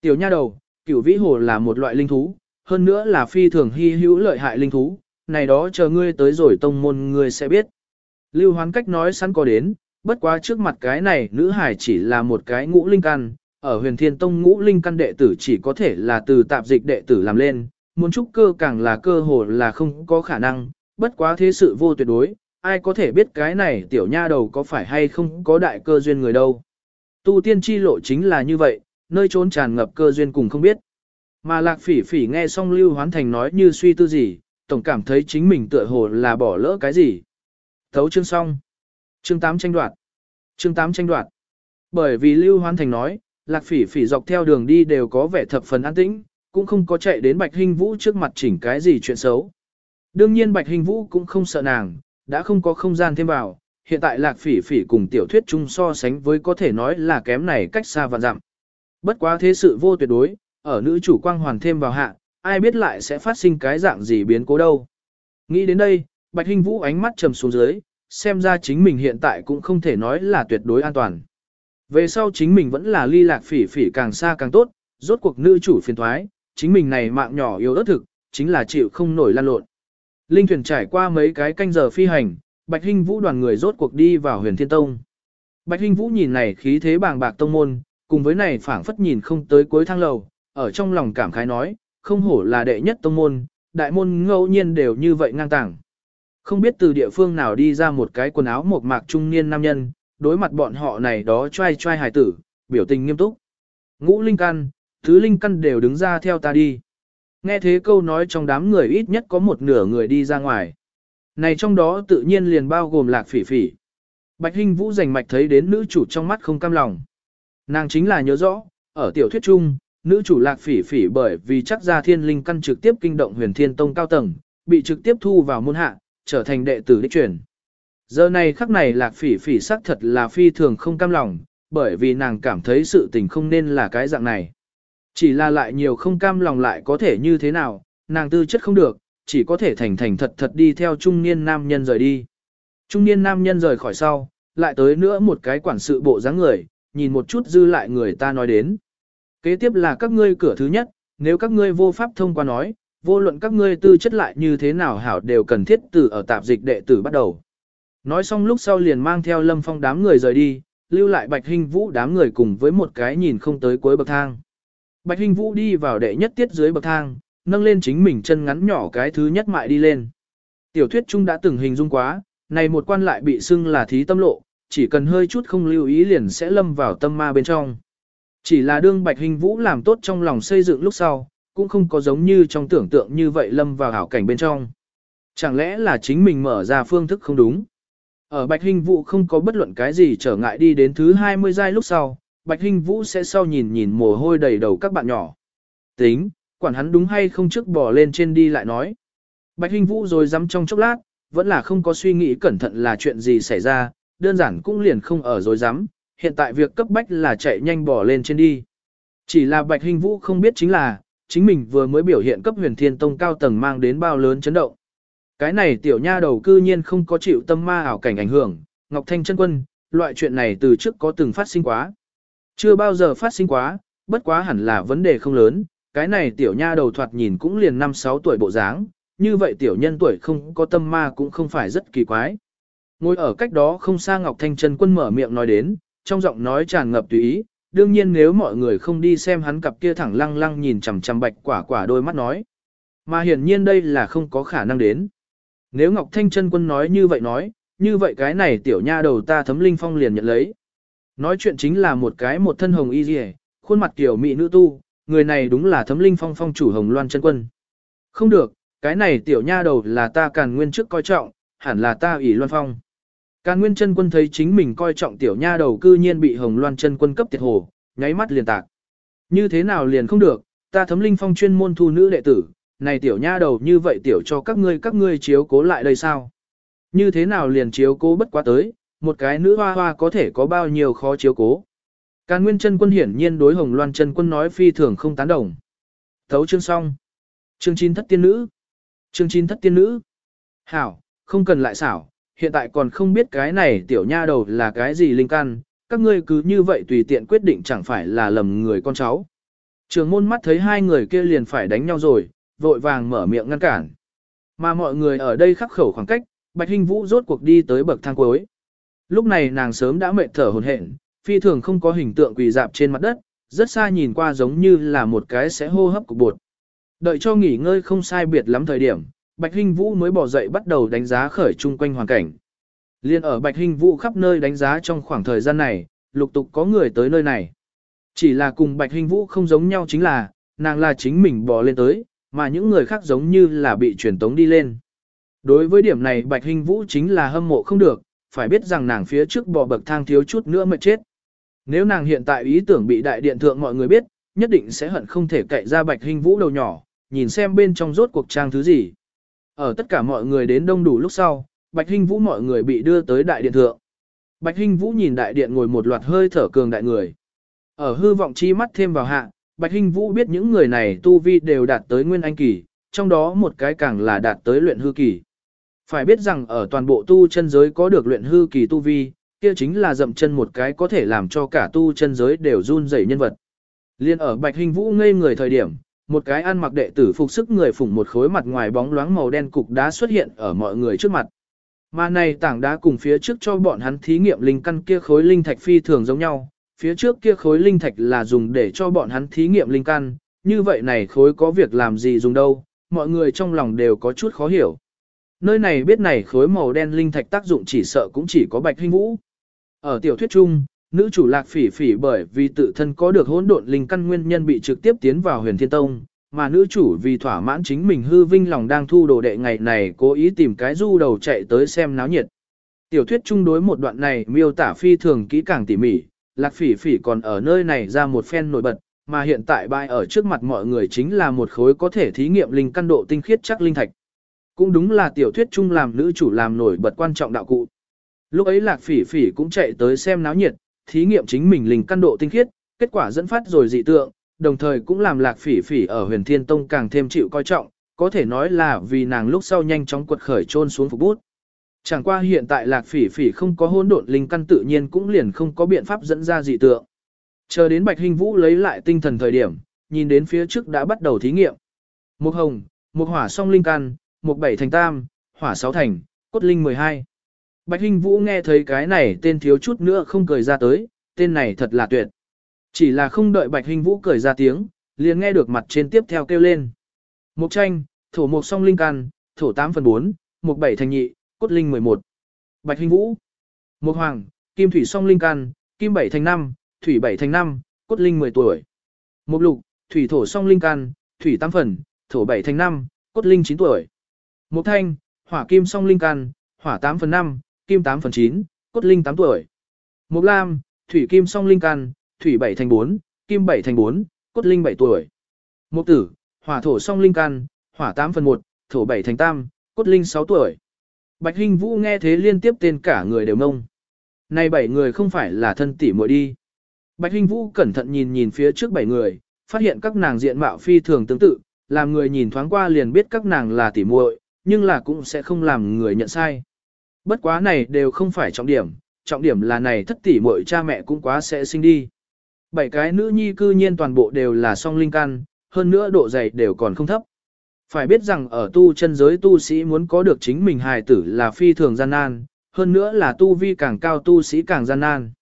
Speaker 1: Tiểu nha đầu, cửu vĩ hồ là một loại linh thú, hơn nữa là phi thường hy hữu lợi hại linh thú, này đó chờ ngươi tới rồi tông môn ngươi sẽ biết. Lưu hoán cách nói sẵn có đến, bất quá trước mặt cái này nữ hải chỉ là một cái ngũ linh căn, ở huyền thiên tông ngũ linh căn đệ tử chỉ có thể là từ tạp dịch đệ tử làm lên, muốn trúc cơ càng là cơ hồ là không có khả năng, bất quá thế sự vô tuyệt đối, ai có thể biết cái này tiểu nha đầu có phải hay không có đại cơ duyên người đâu. Tu tiên chi lộ chính là như vậy, nơi trốn tràn ngập cơ duyên cùng không biết. Mà lạc phỉ phỉ nghe xong Lưu Hoán Thành nói như suy tư gì, tổng cảm thấy chính mình tựa hồ là bỏ lỡ cái gì. Thấu chương xong. Chương 8 tranh đoạt. Chương 8 tranh đoạt. Bởi vì Lưu Hoán Thành nói, Lạc Phỉ Phỉ dọc theo đường đi đều có vẻ thập phần an tĩnh, cũng không có chạy đến Bạch Hinh Vũ trước mặt chỉnh cái gì chuyện xấu. Đương nhiên Bạch Hinh Vũ cũng không sợ nàng, đã không có không gian thêm vào, hiện tại Lạc Phỉ Phỉ cùng tiểu thuyết chung so sánh với có thể nói là kém này cách xa và dặm. Bất quá thế sự vô tuyệt đối, ở nữ chủ quang hoàn thêm vào hạ, ai biết lại sẽ phát sinh cái dạng gì biến cố đâu. Nghĩ đến đây, Bạch Hinh Vũ ánh mắt trầm xuống dưới, xem ra chính mình hiện tại cũng không thể nói là tuyệt đối an toàn. Về sau chính mình vẫn là ly lạc phỉ phỉ càng xa càng tốt, rốt cuộc nữ chủ phiền thoái, chính mình này mạng nhỏ yếu ớt thực, chính là chịu không nổi lan lộn. Linh thuyền trải qua mấy cái canh giờ phi hành, Bạch Hinh Vũ đoàn người rốt cuộc đi vào huyền thiên tông. Bạch Hinh Vũ nhìn này khí thế bàng bạc tông môn, cùng với này phảng phất nhìn không tới cuối thang lầu, ở trong lòng cảm khái nói, không hổ là đệ nhất tông môn, đại môn ngẫu nhiên đều như vậy ngang tàng. Không biết từ địa phương nào đi ra một cái quần áo một mạc trung niên nam nhân, đối mặt bọn họ này đó trai trai hài tử, biểu tình nghiêm túc. Ngũ linh căn, thứ linh căn đều đứng ra theo ta đi. Nghe thế câu nói trong đám người ít nhất có một nửa người đi ra ngoài. Này trong đó tự nhiên liền bao gồm lạc phỉ phỉ. Bạch Hinh Vũ rành mạch thấy đến nữ chủ trong mắt không cam lòng. Nàng chính là nhớ rõ, ở tiểu thuyết chung, nữ chủ lạc phỉ phỉ bởi vì chắc ra thiên linh căn trực tiếp kinh động huyền thiên tông cao tầng, bị trực tiếp thu vào môn hạ, trở thành đệ tử đích truyền. Giờ này khắc này lạc phỉ phỉ sắc thật là phi thường không cam lòng, bởi vì nàng cảm thấy sự tình không nên là cái dạng này. Chỉ là lại nhiều không cam lòng lại có thể như thế nào, nàng tư chất không được, chỉ có thể thành thành thật thật đi theo trung niên nam nhân rời đi. Trung niên nam nhân rời khỏi sau, lại tới nữa một cái quản sự bộ dáng người, nhìn một chút dư lại người ta nói đến. Kế tiếp là các ngươi cửa thứ nhất, nếu các ngươi vô pháp thông qua nói, vô luận các ngươi tư chất lại như thế nào hảo đều cần thiết từ ở tạp dịch đệ tử bắt đầu. Nói xong lúc sau liền mang theo lâm phong đám người rời đi, lưu lại bạch hình vũ đám người cùng với một cái nhìn không tới cuối bậc thang. Bạch hình vũ đi vào đệ nhất tiết dưới bậc thang, nâng lên chính mình chân ngắn nhỏ cái thứ nhất mại đi lên. Tiểu thuyết chung đã từng hình dung quá, này một quan lại bị xưng là thí tâm lộ, chỉ cần hơi chút không lưu ý liền sẽ lâm vào tâm ma bên trong. Chỉ là đương Bạch Hình Vũ làm tốt trong lòng xây dựng lúc sau, cũng không có giống như trong tưởng tượng như vậy lâm vào hảo cảnh bên trong. Chẳng lẽ là chính mình mở ra phương thức không đúng? Ở Bạch Hình Vũ không có bất luận cái gì trở ngại đi đến thứ 20 giai lúc sau, Bạch Hình Vũ sẽ sau nhìn nhìn mồ hôi đầy đầu các bạn nhỏ. Tính, quản hắn đúng hay không trước bỏ lên trên đi lại nói. Bạch Hình Vũ rồi dám trong chốc lát, vẫn là không có suy nghĩ cẩn thận là chuyện gì xảy ra, đơn giản cũng liền không ở rồi dám, hiện tại việc cấp bách là chạy nhanh bỏ lên trên đi. Chỉ là Bạch Hình Vũ không biết chính là, chính mình vừa mới biểu hiện cấp huyền thiên tông cao tầng mang đến bao lớn chấn động. Cái này tiểu nha đầu cư nhiên không có chịu tâm ma ảo cảnh ảnh hưởng, Ngọc Thanh chân quân, loại chuyện này từ trước có từng phát sinh quá. Chưa bao giờ phát sinh quá, bất quá hẳn là vấn đề không lớn, cái này tiểu nha đầu thoạt nhìn cũng liền 5-6 tuổi bộ dáng, như vậy tiểu nhân tuổi không có tâm ma cũng không phải rất kỳ quái. Ngồi ở cách đó không xa Ngọc Thanh chân quân mở miệng nói đến, trong giọng nói tràn ngập tùy ý, đương nhiên nếu mọi người không đi xem hắn cặp kia thẳng lăng lăng nhìn chằm chằm bạch quả quả đôi mắt nói. Mà hiển nhiên đây là không có khả năng đến. Nếu Ngọc Thanh chân quân nói như vậy nói, như vậy cái này tiểu nha đầu ta thấm linh phong liền nhận lấy. Nói chuyện chính là một cái một thân hồng y dì khuôn mặt kiểu mỹ nữ tu, người này đúng là thấm linh phong phong chủ hồng loan chân quân. Không được, cái này tiểu nha đầu là ta càn nguyên trước coi trọng, hẳn là ta ủy loan phong. Càn nguyên chân quân thấy chính mình coi trọng tiểu nha đầu cư nhiên bị hồng loan chân quân cấp tiệt hồ, nháy mắt liền tạc. Như thế nào liền không được, ta thấm linh phong chuyên môn thu nữ đệ tử, này tiểu nha đầu như vậy tiểu cho các ngươi các ngươi chiếu cố lại đây sao? Như thế nào liền chiếu cố bất quá tới, một cái nữ hoa hoa có thể có bao nhiêu khó chiếu cố. Càn Nguyên chân quân hiển nhiên đối Hồng Loan chân quân nói phi thường không tán đồng. Thấu chương xong. Chương 9 thất tiên nữ. Chương 9 thất tiên nữ. Hảo, không cần lại xảo, hiện tại còn không biết cái này tiểu nha đầu là cái gì linh căn, các ngươi cứ như vậy tùy tiện quyết định chẳng phải là lầm người con cháu. Trường môn mắt thấy hai người kia liền phải đánh nhau rồi, vội vàng mở miệng ngăn cản. Mà mọi người ở đây khắc khẩu khoảng cách, Bạch Hinh Vũ rốt cuộc đi tới bậc thang cuối. Lúc này nàng sớm đã mệt thở hổn hển, phi thường không có hình tượng quỳ dạp trên mặt đất, rất xa nhìn qua giống như là một cái sẽ hô hấp cục bột. Đợi cho nghỉ ngơi không sai biệt lắm thời điểm, Bạch Hinh Vũ mới bỏ dậy bắt đầu đánh giá khởi chung quanh hoàn cảnh. Liên ở Bạch Hinh Vũ khắp nơi đánh giá trong khoảng thời gian này, lục tục có người tới nơi này. Chỉ là cùng Bạch Hinh Vũ không giống nhau chính là, nàng là chính mình bò lên tới, mà những người khác giống như là bị truyền tống đi lên. Đối với điểm này Bạch Hinh Vũ chính là hâm mộ không được, phải biết rằng nàng phía trước bò bậc thang thiếu chút nữa mà chết. Nếu nàng hiện tại ý tưởng bị đại điện thượng mọi người biết, nhất định sẽ hận không thể cậy ra Bạch Hinh Vũ đầu nhỏ, nhìn xem bên trong rốt cuộc trang thứ gì. Ở tất cả mọi người đến đông đủ lúc sau, Bạch Hinh Vũ mọi người bị đưa tới đại điện thượng. Bạch Hinh Vũ nhìn đại điện ngồi một loạt hơi thở cường đại người. Ở hư vọng chi mắt thêm vào hạ, Bạch Hinh Vũ biết những người này tu vi đều đạt tới nguyên anh kỳ, trong đó một cái càng là đạt tới luyện hư kỳ. Phải biết rằng ở toàn bộ tu chân giới có được luyện hư kỳ tu vi, kia chính là dậm chân một cái có thể làm cho cả tu chân giới đều run rẩy nhân vật. Liên ở Bạch Hình Vũ ngây người thời điểm, một cái ăn mặc đệ tử phục sức người phủng một khối mặt ngoài bóng loáng màu đen cục đá xuất hiện ở mọi người trước mặt. Mà này tảng đá cùng phía trước cho bọn hắn thí nghiệm linh căn kia khối linh thạch phi thường giống nhau, phía trước kia khối linh thạch là dùng để cho bọn hắn thí nghiệm linh căn, như vậy này khối có việc làm gì dùng đâu, mọi người trong lòng đều có chút khó hiểu. Nơi này biết này khối màu đen linh thạch tác dụng chỉ sợ cũng chỉ có bạch hình vũ. Ở tiểu thuyết chung, nữ chủ lạc phỉ phỉ bởi vì tự thân có được hỗn độn linh căn nguyên nhân bị trực tiếp tiến vào huyền thiên tông, mà nữ chủ vì thỏa mãn chính mình hư vinh lòng đang thu đồ đệ ngày này cố ý tìm cái du đầu chạy tới xem náo nhiệt. Tiểu thuyết chung đối một đoạn này miêu tả phi thường kỹ càng tỉ mỉ, lạc phỉ phỉ còn ở nơi này ra một phen nổi bật, mà hiện tại bại ở trước mặt mọi người chính là một khối có thể thí nghiệm linh căn độ tinh khiết chắc linh thạch. Cũng đúng là tiểu thuyết chung làm nữ chủ làm nổi bật quan trọng đạo cụ. Lúc ấy lạc phỉ phỉ cũng chạy tới xem náo nhiệt, thí nghiệm chính mình linh căn độ tinh khiết, kết quả dẫn phát rồi dị tượng, đồng thời cũng làm lạc phỉ phỉ ở huyền thiên tông càng thêm chịu coi trọng, có thể nói là vì nàng lúc sau nhanh chóng quật khởi trôn xuống phục bút. Chẳng qua hiện tại lạc phỉ phỉ không có hỗn độn linh căn tự nhiên cũng liền không có biện pháp dẫn ra dị tượng. Chờ đến Bạch Hình Vũ lấy lại tinh thần thời điểm, nhìn đến phía trước đã bắt đầu thí nghiệm. Một hồng, một hỏa song linh căn, một bảy thành tam, hỏa sáu thành, cốt linh 12. Bạch hình Vũ nghe thấy cái này tên thiếu chút nữa không cười ra tới, tên này thật là tuyệt. Chỉ là không đợi Bạch hình Vũ cười ra tiếng, liền nghe được mặt trên tiếp theo kêu lên. Mục tranh, thổ mục song linh căn, thổ 8 phần 4, một bảy thành nhị, cốt linh 11. Bạch hình vũ. Một hoàng, kim thủy song linh can, kim 7 thành 5, thủy 7 thành 5, cốt linh 10 tuổi. Một lục, thủy thổ song linh can, thủy 8 phần, thổ 7 thành 5, cốt linh 9 tuổi. Một thanh, hỏa kim song linh can, hỏa 8 phần 5, kim 8 phần 9, cốt linh 8 tuổi. Một lam, thủy kim song linh can, thủy 7 thành 4, kim 7 thành 4, cốt linh 7 tuổi. Một tử, hỏa thổ song linh can, hỏa 8 phần 1, thổ 7 thành tam, cốt linh 6 tuổi. Bạch Hinh Vũ nghe thế liên tiếp tên cả người đều mông. Này bảy người không phải là thân tỷ muội đi. Bạch Hinh Vũ cẩn thận nhìn nhìn phía trước bảy người, phát hiện các nàng diện mạo phi thường tương tự, làm người nhìn thoáng qua liền biết các nàng là tỷ muội, nhưng là cũng sẽ không làm người nhận sai. Bất quá này đều không phải trọng điểm, trọng điểm là này thất tỷ muội cha mẹ cũng quá sẽ sinh đi. Bảy cái nữ nhi cư nhiên toàn bộ đều là song linh căn, hơn nữa độ dày đều còn không thấp. Phải biết rằng ở tu chân giới tu sĩ muốn có được chính mình hài tử là phi thường gian nan, hơn nữa là tu vi càng cao tu sĩ càng gian nan.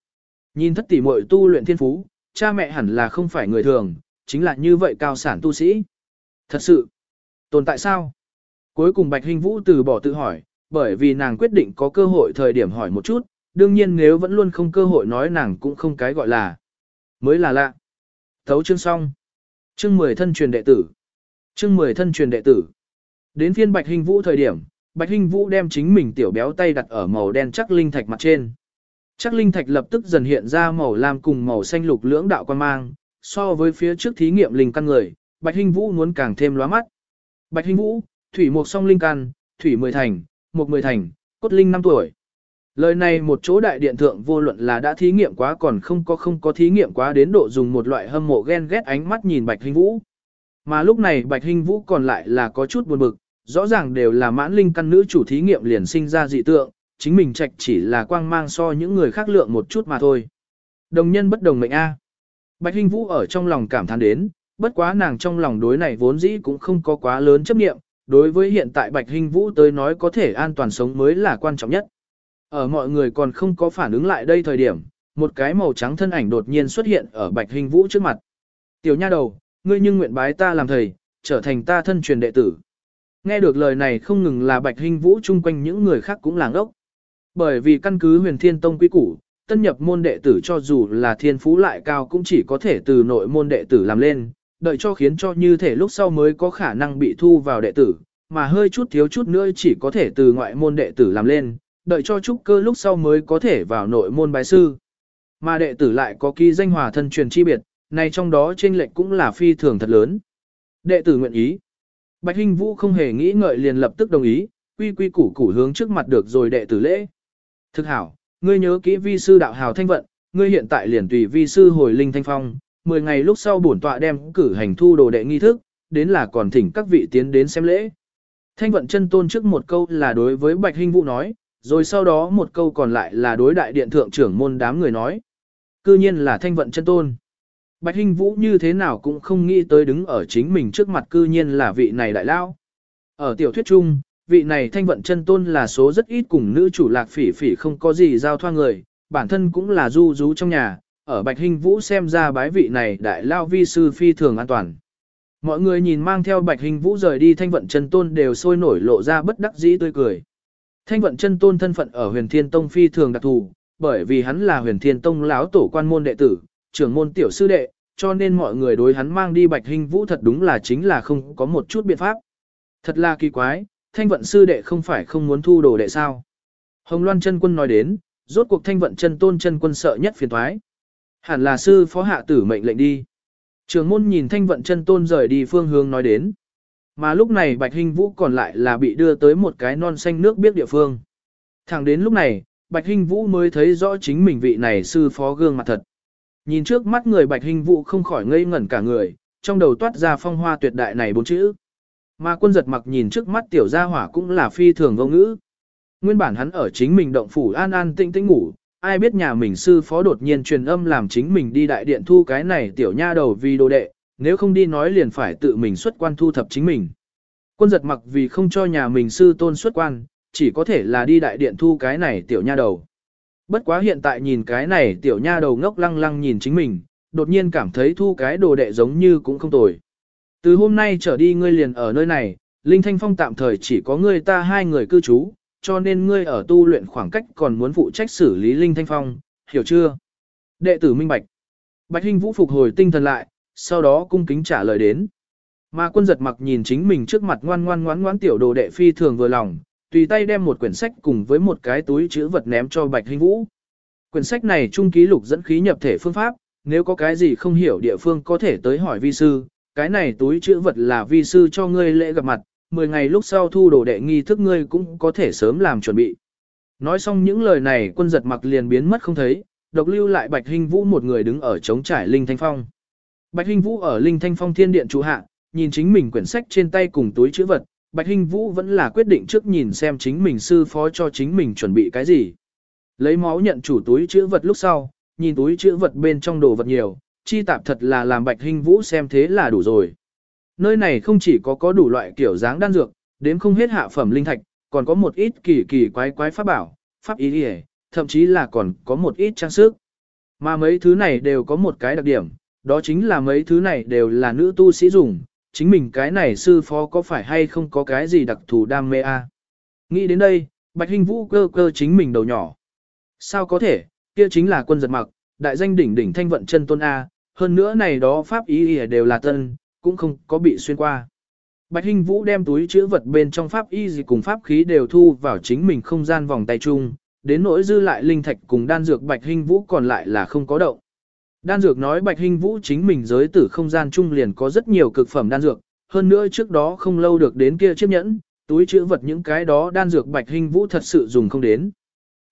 Speaker 1: Nhìn thất tỷ muội tu luyện thiên phú, cha mẹ hẳn là không phải người thường, chính là như vậy cao sản tu sĩ. Thật sự, tồn tại sao? Cuối cùng Bạch Hình Vũ từ bỏ tự hỏi, bởi vì nàng quyết định có cơ hội thời điểm hỏi một chút, đương nhiên nếu vẫn luôn không cơ hội nói nàng cũng không cái gọi là mới là lạ. Thấu chương xong. Chương 10 thân truyền đệ tử. Chương 10 thân truyền đệ tử. Đến phiên Bạch Hình Vũ thời điểm, Bạch Hình Vũ đem chính mình tiểu béo tay đặt ở màu đen chắc linh thạch mặt trên. Chắc linh thạch lập tức dần hiện ra màu lam cùng màu xanh lục lưỡng đạo quan mang, so với phía trước thí nghiệm linh căn người, Bạch Hình Vũ muốn càng thêm lóa mắt. Bạch Hình Vũ, thủy mục song linh căn, thủy mười thành, mục mười thành, cốt linh năm tuổi. Lời này một chỗ đại điện thượng vô luận là đã thí nghiệm quá còn không có không có thí nghiệm quá đến độ dùng một loại hâm mộ ghen ghét ánh mắt nhìn Bạch Hình Vũ. Mà lúc này Bạch Hình Vũ còn lại là có chút buồn bực, rõ ràng đều là mãn linh căn nữ chủ thí nghiệm liền sinh ra dị tượng, chính mình trạch chỉ là quang mang so những người khác lượng một chút mà thôi. Đồng nhân bất đồng mệnh A. Bạch Hình Vũ ở trong lòng cảm thán đến, bất quá nàng trong lòng đối này vốn dĩ cũng không có quá lớn chấp nghiệm, đối với hiện tại Bạch Hình Vũ tới nói có thể an toàn sống mới là quan trọng nhất. Ở mọi người còn không có phản ứng lại đây thời điểm, một cái màu trắng thân ảnh đột nhiên xuất hiện ở Bạch Hình Vũ trước mặt. Tiểu nha đầu, ngươi nhưng nguyện bái ta làm thầy, trở thành ta thân truyền đệ tử. Nghe được lời này không ngừng là Bạch hinh Vũ chung quanh những người khác cũng làng ốc. Bởi vì căn cứ huyền thiên tông quy củ, tân nhập môn đệ tử cho dù là thiên phú lại cao cũng chỉ có thể từ nội môn đệ tử làm lên, đợi cho khiến cho như thể lúc sau mới có khả năng bị thu vào đệ tử, mà hơi chút thiếu chút nữa chỉ có thể từ ngoại môn đệ tử làm lên, đợi cho trúc cơ lúc sau mới có thể vào nội môn bái sư. Mà đệ tử lại có ký danh hòa thân truyền chi biệt, này trong đó trên lệnh cũng là phi thường thật lớn. Đệ tử nguyện ý. Bạch Hinh Vũ không hề nghĩ ngợi liền lập tức đồng ý, quy quy củ củ hướng trước mặt được rồi đệ tử lễ. Thực hảo, ngươi nhớ kỹ vi sư đạo hào thanh vận, ngươi hiện tại liền tùy vi sư hồi linh thanh phong, 10 ngày lúc sau bổn tọa đem cử hành thu đồ đệ nghi thức, đến là còn thỉnh các vị tiến đến xem lễ. Thanh vận chân tôn trước một câu là đối với Bạch Hinh Vũ nói, rồi sau đó một câu còn lại là đối đại điện thượng trưởng môn đám người nói. Cư nhiên là thanh vận chân tôn. Bạch Hinh Vũ như thế nào cũng không nghĩ tới đứng ở chính mình trước mặt cư nhiên là vị này đại lao. Ở tiểu thuyết chung, vị này thanh vận chân tôn là số rất ít cùng nữ chủ lạc phỉ phỉ không có gì giao thoa người, bản thân cũng là du rú trong nhà, ở Bạch Hinh Vũ xem ra bái vị này đại lao vi sư phi thường an toàn. Mọi người nhìn mang theo Bạch Hinh Vũ rời đi thanh vận chân tôn đều sôi nổi lộ ra bất đắc dĩ tươi cười. Thanh vận chân tôn thân phận ở huyền thiên tông phi thường đặc thù, bởi vì hắn là huyền thiên tông lão tổ quan môn đệ tử, trưởng môn tiểu sư đệ, cho nên mọi người đối hắn mang đi bạch hình vũ thật đúng là chính là không có một chút biện pháp. Thật là kỳ quái, thanh vận sư đệ không phải không muốn thu đồ đệ sao. Hồng Loan chân quân nói đến, rốt cuộc thanh vận chân tôn chân quân sợ nhất phiền thoái. Hẳn là sư phó hạ tử mệnh lệnh đi. Trường môn nhìn thanh vận chân tôn rời đi phương hướng nói đến. Mà lúc này Bạch hình Vũ còn lại là bị đưa tới một cái non xanh nước biết địa phương. Thẳng đến lúc này, Bạch hình Vũ mới thấy rõ chính mình vị này sư phó gương mặt thật. Nhìn trước mắt người Bạch hình vụ không khỏi ngây ngẩn cả người, trong đầu toát ra phong hoa tuyệt đại này bốn chữ. Mà quân giật mặc nhìn trước mắt tiểu gia hỏa cũng là phi thường vô ngữ. Nguyên bản hắn ở chính mình động phủ an an tĩnh tĩnh ngủ, ai biết nhà mình sư phó đột nhiên truyền âm làm chính mình đi đại điện thu cái này tiểu nha đầu vì đồ đệ, nếu không đi nói liền phải tự mình xuất quan thu thập chính mình. Quân giật mặc vì không cho nhà mình sư tôn xuất quan, chỉ có thể là đi đại điện thu cái này tiểu nha đầu. Bất quá hiện tại nhìn cái này tiểu nha đầu ngốc lăng lăng nhìn chính mình, đột nhiên cảm thấy thu cái đồ đệ giống như cũng không tồi. Từ hôm nay trở đi ngươi liền ở nơi này, Linh Thanh Phong tạm thời chỉ có ngươi ta hai người cư trú, cho nên ngươi ở tu luyện khoảng cách còn muốn phụ trách xử lý Linh Thanh Phong, hiểu chưa? Đệ tử minh bạch. Bạch Hinh Vũ phục hồi tinh thần lại, sau đó cung kính trả lời đến. Mà quân giật mặc nhìn chính mình trước mặt ngoan ngoan ngoan ngoan tiểu đồ đệ phi thường vừa lòng, tùy tay đem một quyển sách cùng với một cái túi chữ vật ném cho Bạch Hinh Vũ. Quyển sách này trung ký lục dẫn khí nhập thể phương pháp, nếu có cái gì không hiểu địa phương có thể tới hỏi vi sư, cái này túi chữ vật là vi sư cho ngươi lễ gặp mặt, 10 ngày lúc sau thu đồ đệ nghi thức ngươi cũng có thể sớm làm chuẩn bị. Nói xong những lời này quân giật mặc liền biến mất không thấy, độc lưu lại Bạch Hinh Vũ một người đứng ở chống trải Linh Thanh Phong. Bạch Hinh Vũ ở Linh Thanh Phong thiên điện trụ hạ, nhìn chính mình quyển sách trên tay cùng túi chữ vật, Bạch Hinh Vũ vẫn là quyết định trước nhìn xem chính mình sư phó cho chính mình chuẩn bị cái gì. Lấy máu nhận chủ túi chữ vật lúc sau, nhìn túi chữ vật bên trong đồ vật nhiều, chi tạp thật là làm Bạch Hinh Vũ xem thế là đủ rồi. Nơi này không chỉ có có đủ loại kiểu dáng đan dược, đếm không hết hạ phẩm linh thạch, còn có một ít kỳ kỳ quái quái pháp bảo, pháp ý điề, thậm chí là còn có một ít trang sức. Mà mấy thứ này đều có một cái đặc điểm, đó chính là mấy thứ này đều là nữ tu sĩ dùng, chính mình cái này sư phó có phải hay không có cái gì đặc thù đam mê a? À? Nghĩ đến đây, Bạch hình Vũ cơ cơ chính mình đầu nhỏ. Sao có thể, kia chính là quân giật mặc, đại danh đỉnh đỉnh thanh vận chân tôn A, hơn nữa này đó pháp ý đều là tân, cũng không có bị xuyên qua. Bạch hình Vũ đem túi chữ vật bên trong pháp y gì cùng pháp khí đều thu vào chính mình không gian vòng tay chung, đến nỗi dư lại linh thạch cùng đan dược Bạch hình Vũ còn lại là không có động. Đan dược nói Bạch Hinh Vũ chính mình giới tử không gian chung liền có rất nhiều cực phẩm đan dược, hơn nữa trước đó không lâu được đến kia chiếc nhẫn, túi chữ vật những cái đó đan dược Bạch Hinh Vũ thật sự dùng không đến.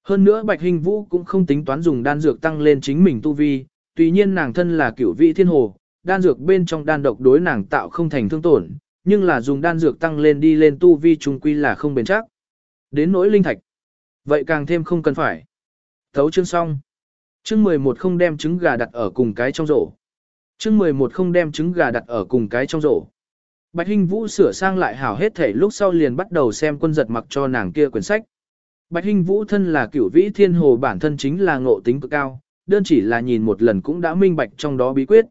Speaker 1: Hơn nữa Bạch Hinh Vũ cũng không tính toán dùng đan dược tăng lên chính mình tu vi, tuy nhiên nàng thân là cửu vị thiên hồ, đan dược bên trong đan độc đối nàng tạo không thành thương tổn, nhưng là dùng đan dược tăng lên đi lên tu vi trung quy là không bền chắc. Đến nỗi linh thạch, vậy càng thêm không cần phải. Thấu chương xong. Chương 11 không đem trứng gà đặt ở cùng cái trong rổ. Chương 11 không đem trứng gà đặt ở cùng cái trong rổ. Bạch Hinh Vũ sửa sang lại hảo hết thể lúc sau liền bắt đầu xem quân giật mặc cho nàng kia quyển sách. Bạch Hinh Vũ thân là cửu vĩ thiên hồ bản thân chính là ngộ tính cực cao, đơn chỉ là nhìn một lần cũng đã minh bạch trong đó bí quyết.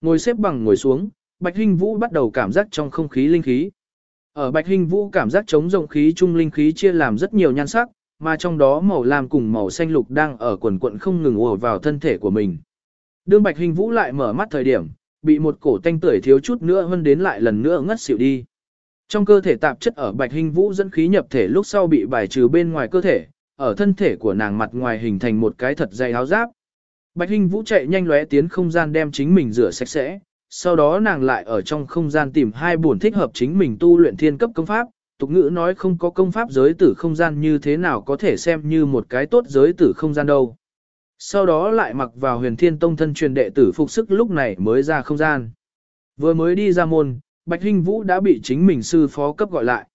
Speaker 1: Ngồi xếp bằng ngồi xuống, Bạch Hinh Vũ bắt đầu cảm giác trong không khí linh khí. Ở Bạch Hinh Vũ cảm giác chống rộng khí trung linh khí chia làm rất nhiều nhan sắc, mà trong đó màu lam cùng màu xanh lục đang ở quần quận không ngừng ùa vào thân thể của mình. Đương Bạch Hình Vũ lại mở mắt thời điểm, bị một cổ tanh tưởi thiếu chút nữa hơn đến lại lần nữa ngất xỉu đi. Trong cơ thể tạp chất ở Bạch Hình Vũ dẫn khí nhập thể lúc sau bị bài trừ bên ngoài cơ thể, ở thân thể của nàng mặt ngoài hình thành một cái thật dày áo giáp. Bạch Hình Vũ chạy nhanh lóe tiến không gian đem chính mình rửa sạch sẽ, sau đó nàng lại ở trong không gian tìm hai buồn thích hợp chính mình tu luyện thiên cấp công pháp, tục ngữ nói không có công pháp giới tử không gian như thế nào có thể xem như một cái tốt giới tử không gian đâu. Sau đó lại mặc vào huyền thiên tông thân truyền đệ tử phục sức lúc này mới ra không gian. Vừa mới đi ra môn, Bạch Hinh Vũ đã bị chính mình sư phó cấp gọi lại.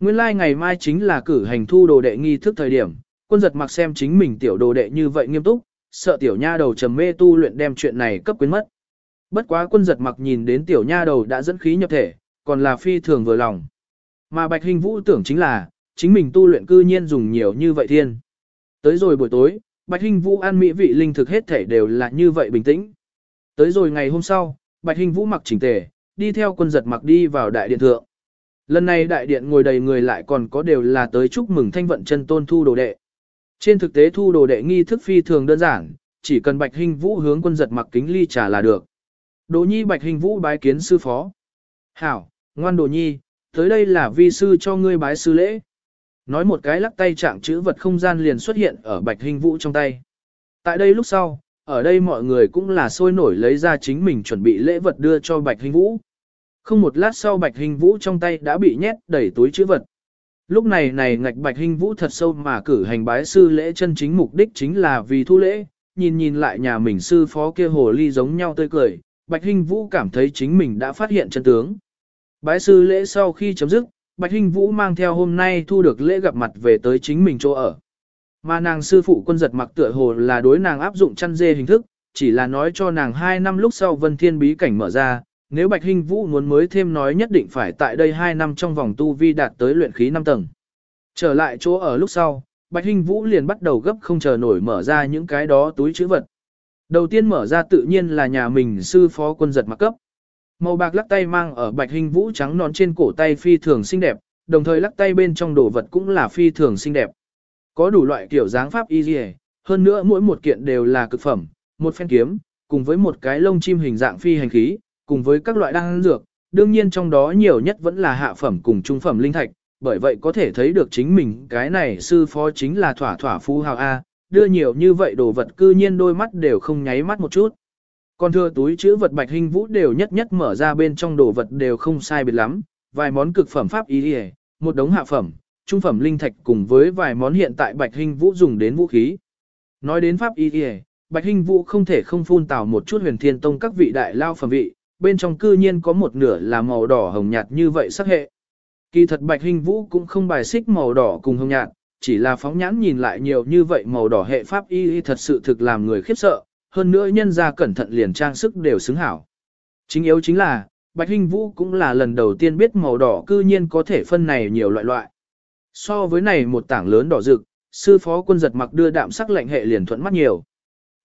Speaker 1: Nguyên lai like ngày mai chính là cử hành thu đồ đệ nghi thức thời điểm, quân giật mặc xem chính mình tiểu đồ đệ như vậy nghiêm túc, sợ tiểu nha đầu trầm mê tu luyện đem chuyện này cấp quyến mất. Bất quá quân giật mặc nhìn đến tiểu nha đầu đã dẫn khí nhập thể, còn là phi thường vừa lòng. Mà Bạch Hình Vũ tưởng chính là, chính mình tu luyện cư nhiên dùng nhiều như vậy thiên. Tới rồi buổi tối, Bạch Hình Vũ ăn mỹ vị linh thực hết thể đều là như vậy bình tĩnh. Tới rồi ngày hôm sau, Bạch Hình Vũ mặc chỉnh tề, đi theo quân giật mặc đi vào đại điện thượng. Lần này đại điện ngồi đầy người lại còn có đều là tới chúc mừng thanh vận chân tôn thu đồ đệ. Trên thực tế thu đồ đệ nghi thức phi thường đơn giản, chỉ cần Bạch Hình Vũ hướng quân giật mặc kính ly trà là được. Đồ nhi Bạch Hình Vũ bái kiến sư phó. Hảo, ngoan đồ nhi, tới đây là vi sư cho ngươi bái sư lễ. Nói một cái lắc tay trạng chữ vật không gian liền xuất hiện ở bạch hình vũ trong tay. Tại đây lúc sau, ở đây mọi người cũng là sôi nổi lấy ra chính mình chuẩn bị lễ vật đưa cho bạch hình vũ. Không một lát sau bạch hình vũ trong tay đã bị nhét đầy túi chữ vật. Lúc này này ngạch bạch hình vũ thật sâu mà cử hành bái sư lễ chân chính mục đích chính là vì thu lễ, nhìn nhìn lại nhà mình sư phó kia hồ ly giống nhau tươi cười, bạch hình vũ cảm thấy chính mình đã phát hiện chân tướng. Bái sư lễ sau khi chấm dứt, Bạch Hinh Vũ mang theo hôm nay thu được lễ gặp mặt về tới chính mình chỗ ở. Mà nàng sư phụ quân giật mặc tựa hồ là đối nàng áp dụng chăn dê hình thức, chỉ là nói cho nàng 2 năm lúc sau vân thiên bí cảnh mở ra, nếu Bạch Hinh Vũ muốn mới thêm nói nhất định phải tại đây 2 năm trong vòng tu vi đạt tới luyện khí 5 tầng. Trở lại chỗ ở lúc sau, Bạch Hinh Vũ liền bắt đầu gấp không chờ nổi mở ra những cái đó túi chữ vật. Đầu tiên mở ra tự nhiên là nhà mình sư phó quân giật mặc cấp. Màu bạc lắc tay mang ở bạch hình vũ trắng nón trên cổ tay phi thường xinh đẹp, đồng thời lắc tay bên trong đồ vật cũng là phi thường xinh đẹp. Có đủ loại kiểu dáng pháp y dì hơn nữa mỗi một kiện đều là cực phẩm, một phen kiếm, cùng với một cái lông chim hình dạng phi hành khí, cùng với các loại đan dược, đương nhiên trong đó nhiều nhất vẫn là hạ phẩm cùng trung phẩm linh thạch, bởi vậy có thể thấy được chính mình cái này sư phó chính là thỏa thỏa phú hào A, đưa nhiều như vậy đồ vật cư nhiên đôi mắt đều không nháy mắt một chút. Còn thừa túi chữ vật bạch hình vũ đều nhất nhất mở ra bên trong đồ vật đều không sai biệt lắm, vài món cực phẩm pháp y, hề, một đống hạ phẩm, trung phẩm linh thạch cùng với vài món hiện tại bạch hình vũ dùng đến vũ khí. Nói đến pháp y, hề, bạch hình vũ không thể không phun tào một chút huyền thiên tông các vị đại lao phẩm vị, bên trong cư nhiên có một nửa là màu đỏ hồng nhạt như vậy sắc hệ. Kỳ thật bạch hình vũ cũng không bài xích màu đỏ cùng hồng nhạt, chỉ là phóng nhãn nhìn lại nhiều như vậy màu đỏ hệ pháp y thật sự thực làm người khiếp sợ, hơn nữa nhân ra cẩn thận liền trang sức đều xứng hảo. Chính yếu chính là, Bạch Hinh Vũ cũng là lần đầu tiên biết màu đỏ cư nhiên có thể phân này nhiều loại loại. So với này một tảng lớn đỏ rực, sư phó quân giật mặc đưa đạm sắc lệnh hệ liền thuận mắt nhiều.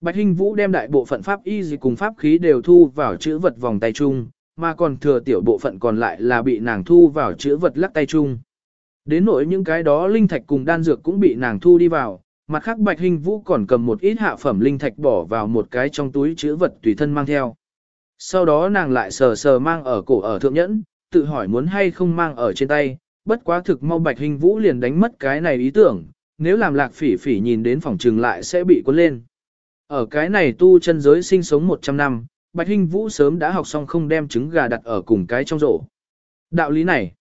Speaker 1: Bạch Hinh Vũ đem đại bộ phận pháp y gì cùng pháp khí đều thu vào chữ vật vòng tay chung, mà còn thừa tiểu bộ phận còn lại là bị nàng thu vào chữ vật lắc tay chung. Đến nỗi những cái đó linh thạch cùng đan dược cũng bị nàng thu đi vào, mặt khác Bạch hình Vũ còn cầm một ít hạ phẩm linh thạch bỏ vào một cái trong túi chữ vật tùy thân mang theo. Sau đó nàng lại sờ sờ mang ở cổ ở thượng nhẫn, tự hỏi muốn hay không mang ở trên tay, bất quá thực mau Bạch hình Vũ liền đánh mất cái này ý tưởng, nếu làm lạc phỉ phỉ nhìn đến phòng trừng lại sẽ bị cuốn lên. Ở cái này tu chân giới sinh sống 100 năm, Bạch hình Vũ sớm đã học xong không đem trứng gà đặt ở cùng cái trong rổ. Đạo lý này,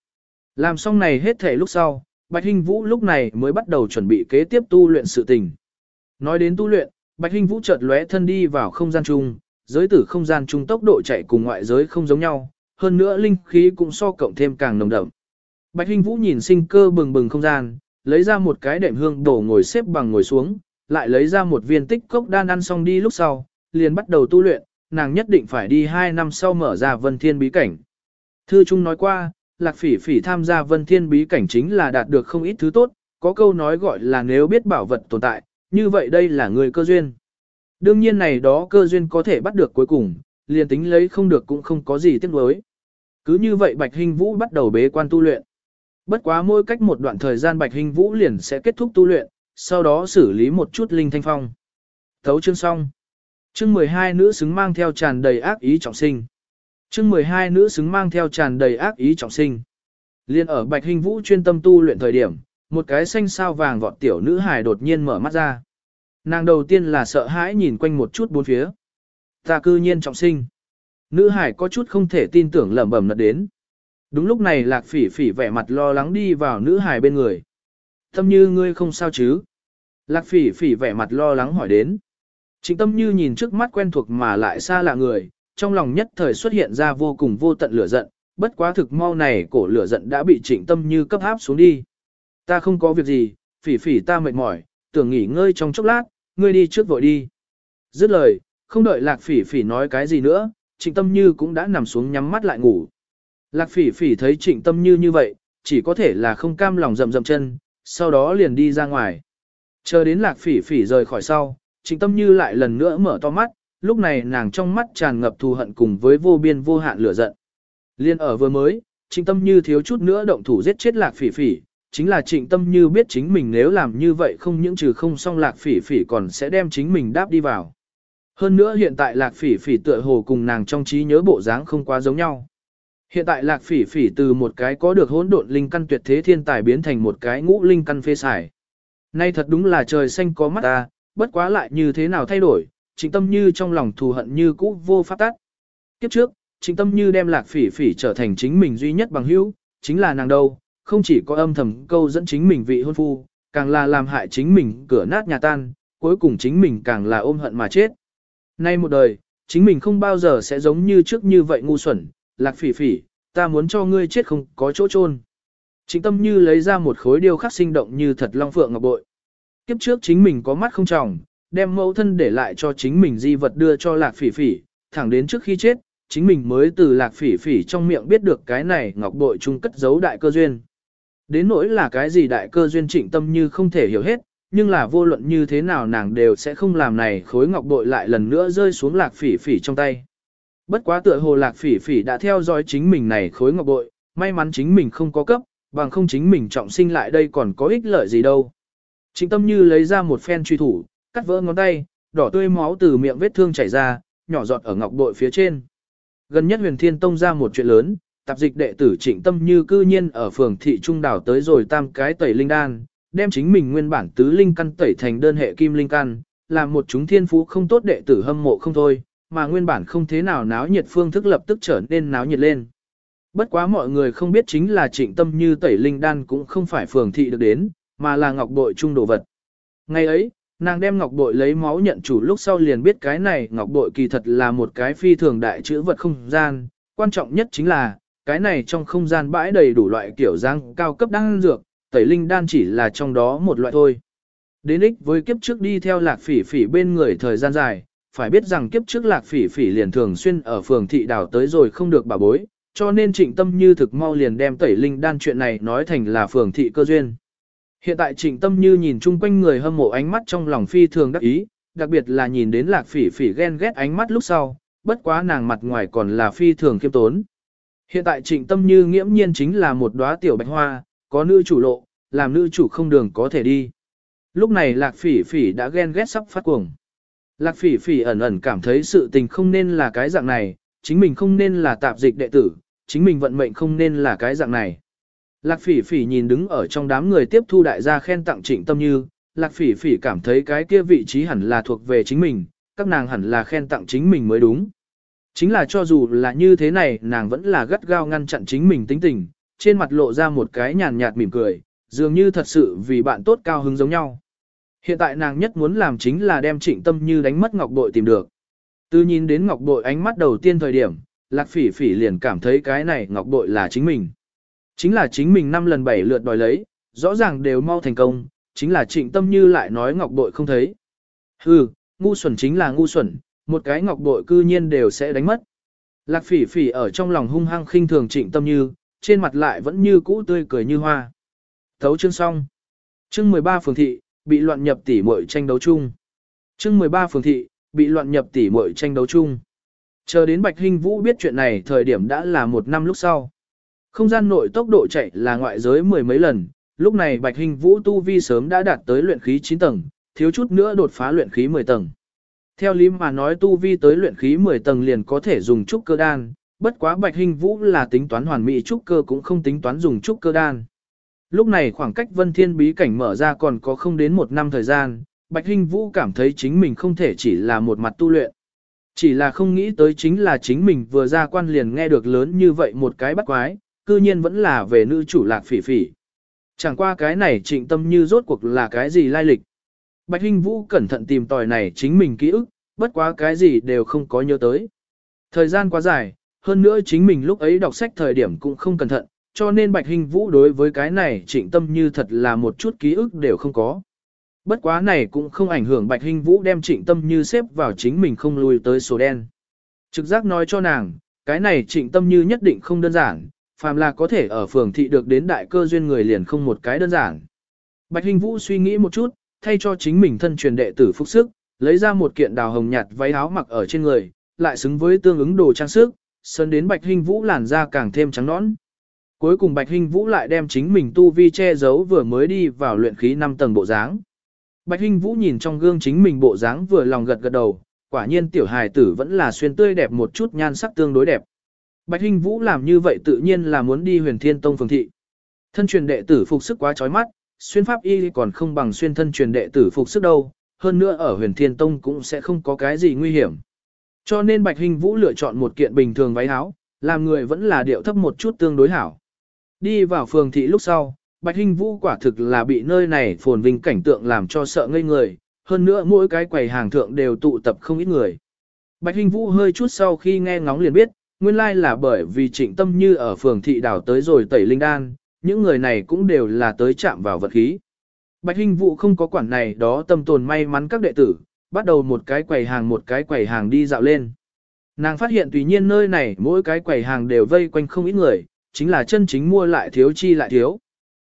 Speaker 1: làm xong này hết thể lúc sau, Bạch Hinh Vũ lúc này mới bắt đầu chuẩn bị kế tiếp tu luyện sự tình. Nói đến tu luyện, Bạch Hinh Vũ chợt lóe thân đi vào không gian chung, giới tử không gian chung tốc độ chạy cùng ngoại giới không giống nhau, hơn nữa linh khí cũng so cộng thêm càng nồng đậm. Bạch Hinh Vũ nhìn sinh cơ bừng bừng không gian, lấy ra một cái đệm hương đổ ngồi xếp bằng ngồi xuống, lại lấy ra một viên tích cốc đan ăn xong đi lúc sau, liền bắt đầu tu luyện, nàng nhất định phải đi 2 năm sau mở ra vân thiên bí cảnh. Thư Trung nói qua, Lạc Phỉ Phỉ tham gia vân thiên bí cảnh chính là đạt được không ít thứ tốt, có câu nói gọi là nếu biết bảo vật tồn tại, như vậy đây là người cơ duyên. Đương nhiên này đó cơ duyên có thể bắt được cuối cùng, liền tính lấy không được cũng không có gì tiếc nuối. Cứ như vậy Bạch Hình Vũ bắt đầu bế quan tu luyện. Bất quá mỗi cách một đoạn thời gian Bạch Hình Vũ liền sẽ kết thúc tu luyện, sau đó xử lý một chút linh thanh phong. Thấu chương xong. Chương 12 nữ xứng mang theo tràn đầy ác ý trọng sinh. Chương 12 nữ xứng mang theo tràn đầy ác ý trọng sinh. Liên ở Bạch Hình Vũ chuyên tâm tu luyện thời điểm, một cái xanh sao vàng vọt tiểu nữ hài đột nhiên mở mắt ra. Nàng đầu tiên là sợ hãi nhìn quanh một chút bốn phía. Ta cư nhiên trọng sinh. Nữ hải có chút không thể tin tưởng lẩm bẩm nật đến. Đúng lúc này lạc phỉ phỉ vẻ mặt lo lắng đi vào nữ hải bên người. Tâm như ngươi không sao chứ? Lạc phỉ phỉ vẻ mặt lo lắng hỏi đến. Trịnh tâm như nhìn trước mắt quen thuộc mà lại xa lạ người, trong lòng nhất thời xuất hiện ra vô cùng vô tận lửa giận, bất quá thực mau này cổ lửa giận đã bị trịnh tâm như cấp áp xuống đi. Ta không có việc gì, phỉ phỉ ta mệt mỏi, tưởng nghỉ ngơi trong chốc lát, ngươi đi trước vội đi. Dứt lời, không đợi lạc phỉ phỉ nói cái gì nữa, trịnh tâm như cũng đã nằm xuống nhắm mắt lại ngủ. Lạc phỉ phỉ thấy trịnh tâm như như vậy, chỉ có thể là không cam lòng rậm rậm chân, sau đó liền đi ra ngoài. Chờ đến lạc phỉ phỉ rời khỏi sau, trịnh tâm như lại lần nữa mở to mắt, lúc này nàng trong mắt tràn ngập thù hận cùng với vô biên vô hạn lửa giận. Liên ở vừa mới, trịnh tâm như thiếu chút nữa động thủ giết chết lạc phỉ phỉ, chính là trịnh tâm như biết chính mình nếu làm như vậy không những trừ không xong lạc phỉ phỉ còn sẽ đem chính mình đáp đi vào. Hơn nữa hiện tại lạc phỉ phỉ tựa hồ cùng nàng trong trí nhớ bộ dáng không quá giống nhau. Hiện tại lạc phỉ phỉ từ một cái có được hỗn độn linh căn tuyệt thế thiên tài biến thành một cái ngũ linh căn phê xài. Nay thật đúng là trời xanh có mắt ta, bất quá lại như thế nào thay đổi, trịnh tâm như trong lòng thù hận như cũ vô pháp tắt. Kiếp trước, trịnh tâm như đem lạc phỉ phỉ trở thành chính mình duy nhất bằng hữu, chính là nàng đâu, không chỉ có âm thầm câu dẫn chính mình vị hôn phu, càng là làm hại chính mình cửa nát nhà tan, cuối cùng chính mình càng là ôm hận mà chết. Nay một đời, chính mình không bao giờ sẽ giống như trước như vậy ngu xuẩn, lạc phỉ phỉ, ta muốn cho ngươi chết không có chỗ chôn. Trịnh tâm như lấy ra một khối điêu khắc sinh động như thật long phượng ngọc bội. Kiếp trước chính mình có mắt không tròng, đem mẫu thân để lại cho chính mình di vật đưa cho lạc phỉ phỉ, thẳng đến trước khi chết, chính mình mới từ lạc phỉ phỉ trong miệng biết được cái này ngọc bội chung cất giấu đại cơ duyên. Đến nỗi là cái gì đại cơ duyên trịnh tâm như không thể hiểu hết, nhưng là vô luận như thế nào nàng đều sẽ không làm này khối ngọc bội lại lần nữa rơi xuống lạc phỉ phỉ trong tay. Bất quá tựa hồ lạc phỉ phỉ đã theo dõi chính mình này khối ngọc bội, may mắn chính mình không có cấp, bằng không chính mình trọng sinh lại đây còn có ích lợi gì đâu. Trịnh tâm như lấy ra một phen truy thủ, cắt vỡ ngón tay, đỏ tươi máu từ miệng vết thương chảy ra, nhỏ giọt ở ngọc bội phía trên. Gần nhất huyền thiên tông ra một chuyện lớn, tạp dịch đệ tử trịnh tâm như cư nhiên ở phường thị trung đảo tới rồi tam cái tẩy linh đan, đem chính mình nguyên bản tứ linh căn tẩy thành đơn hệ kim linh căn, làm một chúng thiên phú không tốt đệ tử hâm mộ không thôi, mà nguyên bản không thế nào náo nhiệt phương thức lập tức trở nên náo nhiệt lên. Bất quá mọi người không biết chính là trịnh tâm như tẩy linh đan cũng không phải phường thị được đến, mà là ngọc bội trung đồ vật. Ngày ấy, nàng đem ngọc bội lấy máu nhận chủ lúc sau liền biết cái này ngọc bội kỳ thật là một cái phi thường đại chữ vật không gian, quan trọng nhất chính là, cái này trong không gian bãi đầy đủ loại kiểu dáng cao cấp đan dược, tẩy linh đan chỉ là trong đó một loại thôi. Đến ích với kiếp trước đi theo lạc phỉ phỉ bên người thời gian dài, phải biết rằng kiếp trước lạc phỉ phỉ liền thường xuyên ở phường thị đảo tới rồi không được bà bối, cho nên trịnh tâm như thực mau liền đem tẩy linh đan chuyện này nói thành là phường thị cơ duyên. Hiện tại trịnh tâm như nhìn chung quanh người hâm mộ ánh mắt trong lòng phi thường đắc ý, đặc biệt là nhìn đến lạc phỉ phỉ ghen ghét ánh mắt lúc sau, bất quá nàng mặt ngoài còn là phi thường khiêm tốn. Hiện tại trịnh tâm như nghiễm nhiên chính là một đóa tiểu bạch hoa, có nữ chủ lộ, làm nữ chủ không đường có thể đi. Lúc này lạc phỉ phỉ đã ghen ghét sắp phát cuồng. Lạc phỉ phỉ ẩn ẩn cảm thấy sự tình không nên là cái dạng này, chính mình không nên là tạp dịch đệ tử, chính mình vận mệnh không nên là cái dạng này. Lạc phỉ phỉ nhìn đứng ở trong đám người tiếp thu đại gia khen tặng trịnh tâm như, lạc phỉ phỉ cảm thấy cái kia vị trí hẳn là thuộc về chính mình, các nàng hẳn là khen tặng chính mình mới đúng. Chính là cho dù là như thế này nàng vẫn là gắt gao ngăn chặn chính mình tính tình, trên mặt lộ ra một cái nhàn nhạt mỉm cười, dường như thật sự vì bạn tốt cao hứng giống nhau. Hiện tại nàng nhất muốn làm chính là đem trịnh tâm như đánh mất ngọc bội tìm được. Từ nhìn đến ngọc bội ánh mắt đầu tiên thời điểm, lạc phỉ phỉ liền cảm thấy cái này ngọc bội là chính mình. Chính là chính mình năm lần bảy lượt đòi lấy, rõ ràng đều mau thành công, chính là trịnh tâm như lại nói ngọc bội không thấy. Hừ, ngu xuẩn chính là ngu xuẩn, một cái ngọc bội cư nhiên đều sẽ đánh mất. Lạc phỉ phỉ ở trong lòng hung hăng khinh thường trịnh tâm như, trên mặt lại vẫn như cũ tươi cười như hoa. Thấu chương xong. Chương 13 phường thị, bị loạn nhập tỉ muội tranh đấu chung. Chương 13 phường thị, bị loạn nhập tỉ muội tranh đấu chung. Chờ đến Bạch Hinh Vũ biết chuyện này thời điểm đã là một năm lúc sau. Không gian nội tốc độ chạy là ngoại giới mười mấy lần, lúc này Bạch Hinh Vũ tu vi sớm đã đạt tới luyện khí 9 tầng, thiếu chút nữa đột phá luyện khí 10 tầng. Theo lý mà nói tu vi tới luyện khí 10 tầng liền có thể dùng trúc cơ đan, bất quá Bạch Hinh Vũ là tính toán hoàn mỹ trúc cơ cũng không tính toán dùng trúc cơ đan. Lúc này khoảng cách Vân Thiên bí cảnh mở ra còn có không đến một năm thời gian, Bạch Hinh Vũ cảm thấy chính mình không thể chỉ là một mặt tu luyện. Chỉ là không nghĩ tới chính là chính mình vừa ra quan liền nghe được lớn như vậy một cái bắt quái, cư nhiên vẫn là về nữ chủ lạc phỉ phỉ. Chẳng qua cái này trịnh tâm như rốt cuộc là cái gì lai lịch. Bạch Hinh Vũ cẩn thận tìm tòi này chính mình ký ức, bất quá cái gì đều không có nhớ tới. Thời gian quá dài, hơn nữa chính mình lúc ấy đọc sách thời điểm cũng không cẩn thận, cho nên Bạch Hinh Vũ đối với cái này trịnh tâm như thật là một chút ký ức đều không có. Bất quá này cũng không ảnh hưởng Bạch Hinh Vũ đem trịnh tâm như xếp vào chính mình không lùi tới số đen. Trực giác nói cho nàng, cái này trịnh tâm như nhất định không đơn giản, phàm là có thể ở phường thị được đến đại cơ duyên người liền không một cái đơn giản. Bạch Hinh Vũ suy nghĩ một chút, thay cho chính mình thân truyền đệ tử phúc sức, lấy ra một kiện đào hồng nhạt váy áo mặc ở trên người, lại xứng với tương ứng đồ trang sức, sơn đến Bạch Hinh Vũ làn da càng thêm trắng nõn. Cuối cùng Bạch Hinh Vũ lại đem chính mình tu vi che giấu vừa mới đi vào luyện khí 5 tầng bộ dáng. Bạch Hinh Vũ nhìn trong gương chính mình bộ dáng vừa lòng gật gật đầu, quả nhiên tiểu hài tử vẫn là xuyên tươi đẹp một chút nhan sắc tương đối đẹp. Bạch Hinh Vũ làm như vậy tự nhiên là muốn đi huyền thiên tông phường thị. Thân truyền đệ tử phục sức quá chói mắt, xuyên pháp y còn không bằng xuyên thân truyền đệ tử phục sức đâu, hơn nữa ở huyền thiên tông cũng sẽ không có cái gì nguy hiểm. Cho nên Bạch Hinh Vũ lựa chọn một kiện bình thường váy áo, làm người vẫn là điệu thấp một chút tương đối hảo. Đi vào phường thị lúc sau, Bạch Hinh Vũ quả thực là bị nơi này phồn vinh cảnh tượng làm cho sợ ngây người, hơn nữa mỗi cái quầy hàng thượng đều tụ tập không ít người. Bạch Hinh Vũ hơi chút sau khi nghe ngóng liền biết, nguyên lai là bởi vì trịnh tâm như ở phường thị đảo tới rồi tẩy linh đan, những người này cũng đều là tới chạm vào vật khí. Bạch Hinh Vũ không có quản này đó tâm tồn may mắn các đệ tử, bắt đầu một cái quầy hàng một cái quầy hàng đi dạo lên. Nàng phát hiện tùy nhiên nơi này mỗi cái quầy hàng đều vây quanh không ít người, chính là chân chính mua lại thiếu chi lại thiếu.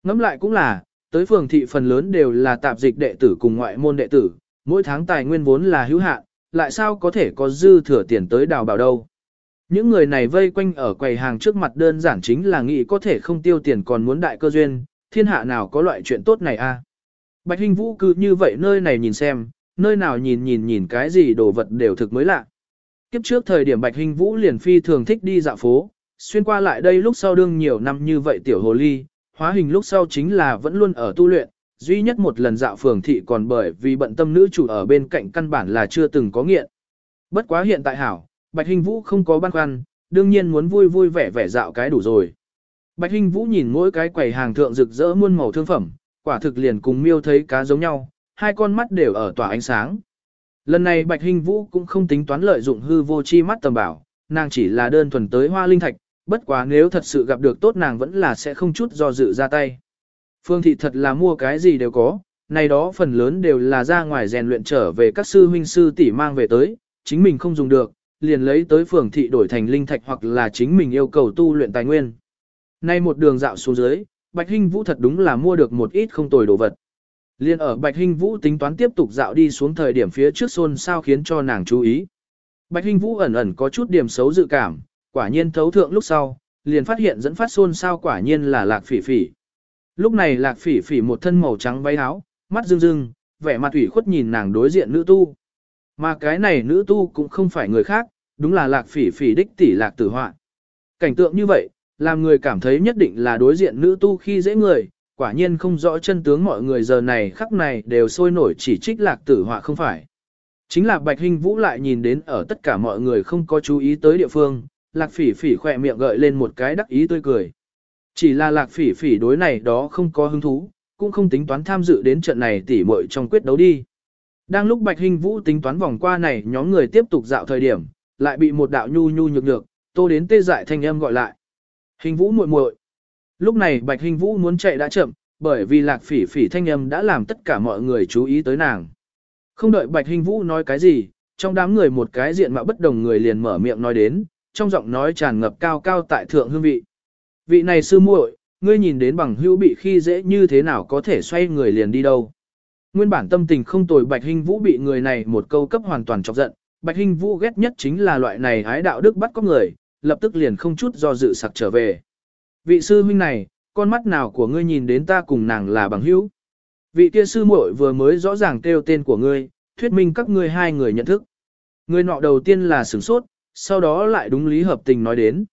Speaker 1: Ngắm lại cũng là, tới phường thị phần lớn đều là tạp dịch đệ tử cùng ngoại môn đệ tử, mỗi tháng tài nguyên vốn là hữu hạn, lại sao có thể có dư thừa tiền tới đào bảo đâu. Những người này vây quanh ở quầy hàng trước mặt đơn giản chính là nghĩ có thể không tiêu tiền còn muốn đại cơ duyên, thiên hạ nào có loại chuyện tốt này a? Bạch Hinh Vũ cứ như vậy nơi này nhìn xem, nơi nào nhìn nhìn nhìn cái gì đồ vật đều thực mới lạ. Kiếp trước thời điểm Bạch Hinh Vũ liền phi thường thích đi dạo phố, xuyên qua lại đây lúc sau đương nhiều năm như vậy tiểu hồ ly, hóa hình lúc sau chính là vẫn luôn ở tu luyện, duy nhất một lần dạo phường thị còn bởi vì bận tâm nữ chủ ở bên cạnh căn bản là chưa từng có nghiện. Bất quá hiện tại hảo, Bạch Hinh Vũ không có băn khoăn, đương nhiên muốn vui vui vẻ vẻ dạo cái đủ rồi. Bạch Hinh Vũ nhìn mỗi cái quầy hàng thượng rực rỡ muôn màu thương phẩm, quả thực liền cùng miêu thấy cá giống nhau, hai con mắt đều ở tỏa ánh sáng. Lần này Bạch Hinh Vũ cũng không tính toán lợi dụng hư vô chi mắt tầm bảo, nàng chỉ là đơn thuần tới hoa linh thạch, bất quá nếu thật sự gặp được tốt nàng vẫn là sẽ không chút do dự ra tay. Phương thị thật là mua cái gì đều có, này đó phần lớn đều là ra ngoài rèn luyện trở về các sư huynh sư tỷ mang về tới, chính mình không dùng được, liền lấy tới phường thị đổi thành linh thạch hoặc là chính mình yêu cầu tu luyện tài nguyên. Nay một đường dạo xuống dưới, Bạch Hinh Vũ thật đúng là mua được một ít không tồi đồ vật. Liên ở Bạch Hinh Vũ tính toán tiếp tục dạo đi xuống thời điểm phía trước xôn sao khiến cho nàng chú ý. Bạch Hinh Vũ ẩn ẩn có chút điểm xấu dự cảm, quả nhiên thấu thượng lúc sau, liền phát hiện dẫn phát xôn sao quả nhiên là Lạc Phỉ Phỉ. Lúc này Lạc Phỉ Phỉ một thân màu trắng váy áo, mắt rưng rưng, vẻ mặt ủy khuất nhìn nàng đối diện nữ tu. Mà cái này nữ tu cũng không phải người khác, đúng là Lạc Phỉ Phỉ đích tỷ Lạc Tử Họa. Cảnh tượng như vậy, làm người cảm thấy nhất định là đối diện nữ tu khi dễ người, quả nhiên không rõ chân tướng mọi người giờ này khắc này đều sôi nổi chỉ trích lạc tử họa không phải. Chính là Bạch hình Vũ lại nhìn đến ở tất cả mọi người không có chú ý tới địa phương, lạc phỉ phỉ khỏe miệng gợi lên một cái đắc ý tươi cười. Chỉ là lạc phỉ phỉ đối này đó không có hứng thú, cũng không tính toán tham dự đến trận này tỉ muội trong quyết đấu đi. Đang lúc Bạch hình Vũ tính toán vòng qua này nhóm người tiếp tục dạo thời điểm, lại bị một đạo nhu nhu nhược nhược, tô đến tê dại thanh âm gọi lại. Hình Vũ muội muội. Lúc này Bạch Hình Vũ muốn chạy đã chậm, bởi vì lạc phỉ phỉ thanh âm đã làm tất cả mọi người chú ý tới nàng. Không đợi Bạch Hình Vũ nói cái gì, trong đám người một cái diện mạo bất đồng người liền mở miệng nói đến, trong giọng nói tràn ngập cao cao tại thượng hương vị. Vị này sư muội, ngươi nhìn đến bằng hữu bị khi dễ như thế nào có thể xoay người liền đi đâu. Nguyên bản tâm tình không tồi Bạch Hinh Vũ bị người này một câu cấp hoàn toàn chọc giận, Bạch Hinh Vũ ghét nhất chính là loại này ái đạo đức bắt có người, lập tức liền không chút do dự sặc trở về. Vị sư huynh này, con mắt nào của ngươi nhìn đến ta cùng nàng là bằng hữu? Vị kia sư muội vừa mới rõ ràng kêu tên của ngươi, thuyết minh các ngươi hai người nhận thức. Người nọ đầu tiên là sửng sốt, sau đó lại đúng lý hợp tình nói đến.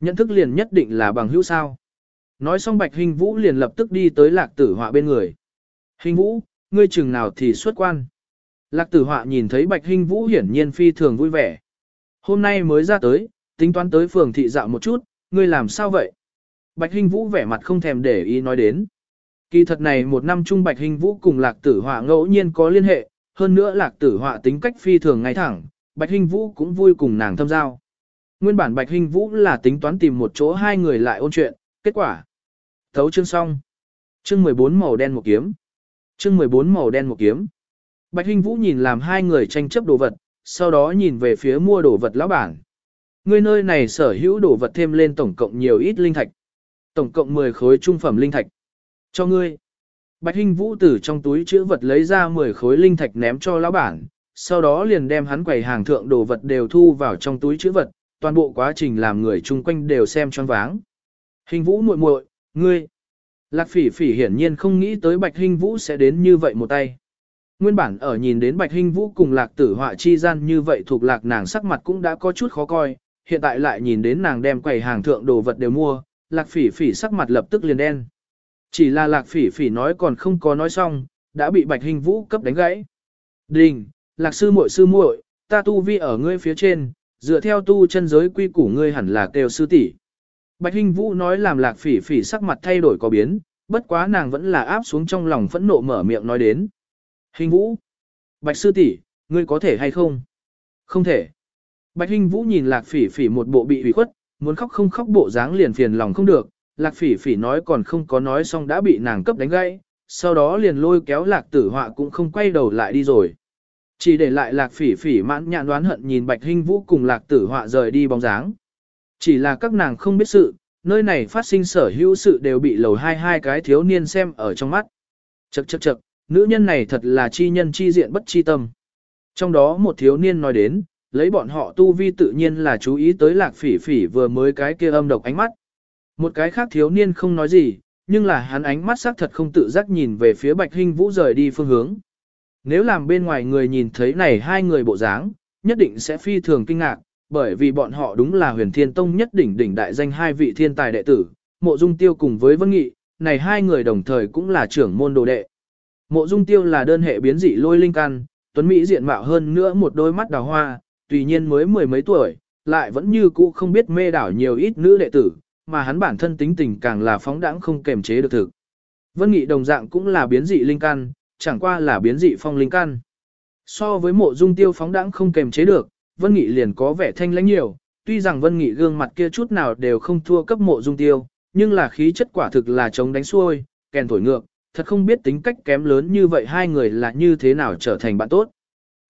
Speaker 1: Nhận thức liền nhất định là bằng hữu sao. Nói xong bạch hình vũ liền lập tức đi tới lạc tử họa bên người. Hình vũ, ngươi chừng nào thì xuất quan. Lạc tử họa nhìn thấy bạch hình vũ hiển nhiên phi thường vui vẻ. Hôm nay mới ra tới, tính toán tới phường thị dạo một chút, ngươi làm sao vậy? Bạch Hinh Vũ vẻ mặt không thèm để ý nói đến. Kỳ thật này một năm chung Bạch Hinh Vũ cùng Lạc Tử Họa ngẫu nhiên có liên hệ, hơn nữa Lạc Tử Họa tính cách phi thường ngay thẳng, Bạch Hinh Vũ cũng vui cùng nàng thâm giao. Nguyên bản Bạch Hinh Vũ là tính toán tìm một chỗ hai người lại ôn chuyện, kết quả. Thấu chương xong. Chương 14 màu đen một kiếm. Chương 14 màu đen một kiếm. Bạch Hinh Vũ nhìn làm hai người tranh chấp đồ vật, sau đó nhìn về phía mua đồ vật lão bản. Ngươi nơi này sở hữu đồ vật thêm lên tổng cộng nhiều ít linh thạch. Tổng cộng 10 khối trung phẩm linh thạch. Cho ngươi. Bạch Hinh Vũ từ trong túi chữ vật lấy ra 10 khối linh thạch ném cho lão bản, sau đó liền đem hắn quầy hàng thượng đồ vật đều thu vào trong túi chữ vật, toàn bộ quá trình làm người chung quanh đều xem choáng váng. Hình Vũ muội muội, ngươi. Lạc Phỉ Phỉ hiển nhiên không nghĩ tới Bạch Hinh Vũ sẽ đến như vậy một tay. Nguyên bản ở nhìn đến Bạch Hinh Vũ cùng Lạc Tử Họa chi gian như vậy thuộc Lạc nàng sắc mặt cũng đã có chút khó coi, hiện tại lại nhìn đến nàng đem quầy hàng thượng đồ vật đều mua, lạc phỉ phỉ sắc mặt lập tức liền đen. Chỉ là lạc phỉ phỉ nói còn không có nói xong, đã bị bạch Hinh vũ cấp đánh gãy. Đình, lạc sư muội sư muội, ta tu vi ở ngươi phía trên, dựa theo tu chân giới quy củ ngươi hẳn là kêu sư tỷ. Bạch Hinh vũ nói làm lạc phỉ phỉ sắc mặt thay đổi có biến, bất quá nàng vẫn là áp xuống trong lòng phẫn nộ mở miệng nói đến. Hình vũ, bạch sư tỷ, ngươi có thể hay không? Không thể. Bạch Hinh vũ nhìn lạc phỉ phỉ một bộ bị ủy khuất, muốn khóc không khóc bộ dáng liền phiền lòng không được, lạc phỉ phỉ nói còn không có nói xong đã bị nàng cấp đánh gãy, sau đó liền lôi kéo lạc tử họa cũng không quay đầu lại đi rồi. Chỉ để lại lạc phỉ phỉ mãn nhãn đoán hận nhìn bạch Hinh vũ cùng lạc tử họa rời đi bóng dáng. Chỉ là các nàng không biết sự, nơi này phát sinh sở hữu sự đều bị lầu hai hai cái thiếu niên xem ở trong mắt. Chậc chậc chậc, nữ nhân này thật là chi nhân chi diện bất chi tâm. Trong đó một thiếu niên nói đến, lấy bọn họ tu vi tự nhiên là chú ý tới lạc phỉ phỉ vừa mới cái kia âm độc ánh mắt. Một cái khác thiếu niên không nói gì, nhưng là hắn ánh mắt sắc thật không tự giác nhìn về phía Bạch hình Vũ rời đi phương hướng. Nếu làm bên ngoài người nhìn thấy này hai người bộ dáng, nhất định sẽ phi thường kinh ngạc, bởi vì bọn họ đúng là huyền thiên tông nhất đỉnh đỉnh đại danh hai vị thiên tài đệ tử, mộ dung tiêu cùng với vân nghị, này hai người đồng thời cũng là trưởng môn đồ đệ. Mộ dung tiêu là đơn hệ biến dị lôi linh căn, tuấn Mỹ diện mạo hơn nữa một đôi mắt đào hoa, tuy nhiên mới mười mấy tuổi, lại vẫn như cũ không biết mê đảo nhiều ít nữ đệ tử, mà hắn bản thân tính tình càng là phóng đãng không kềm chế được thực. Vân Nghị đồng dạng cũng là biến dị linh căn, chẳng qua là biến dị phong linh căn. So với mộ dung tiêu phóng đãng không kềm chế được, Vân Nghị liền có vẻ thanh lãnh nhiều, tuy rằng Vân Nghị gương mặt kia chút nào đều không thua cấp mộ dung tiêu, nhưng là khí chất quả thực là chống đánh xuôi, kèn thổi ngược, thật không biết tính cách kém lớn như vậy hai người là như thế nào trở thành bạn tốt.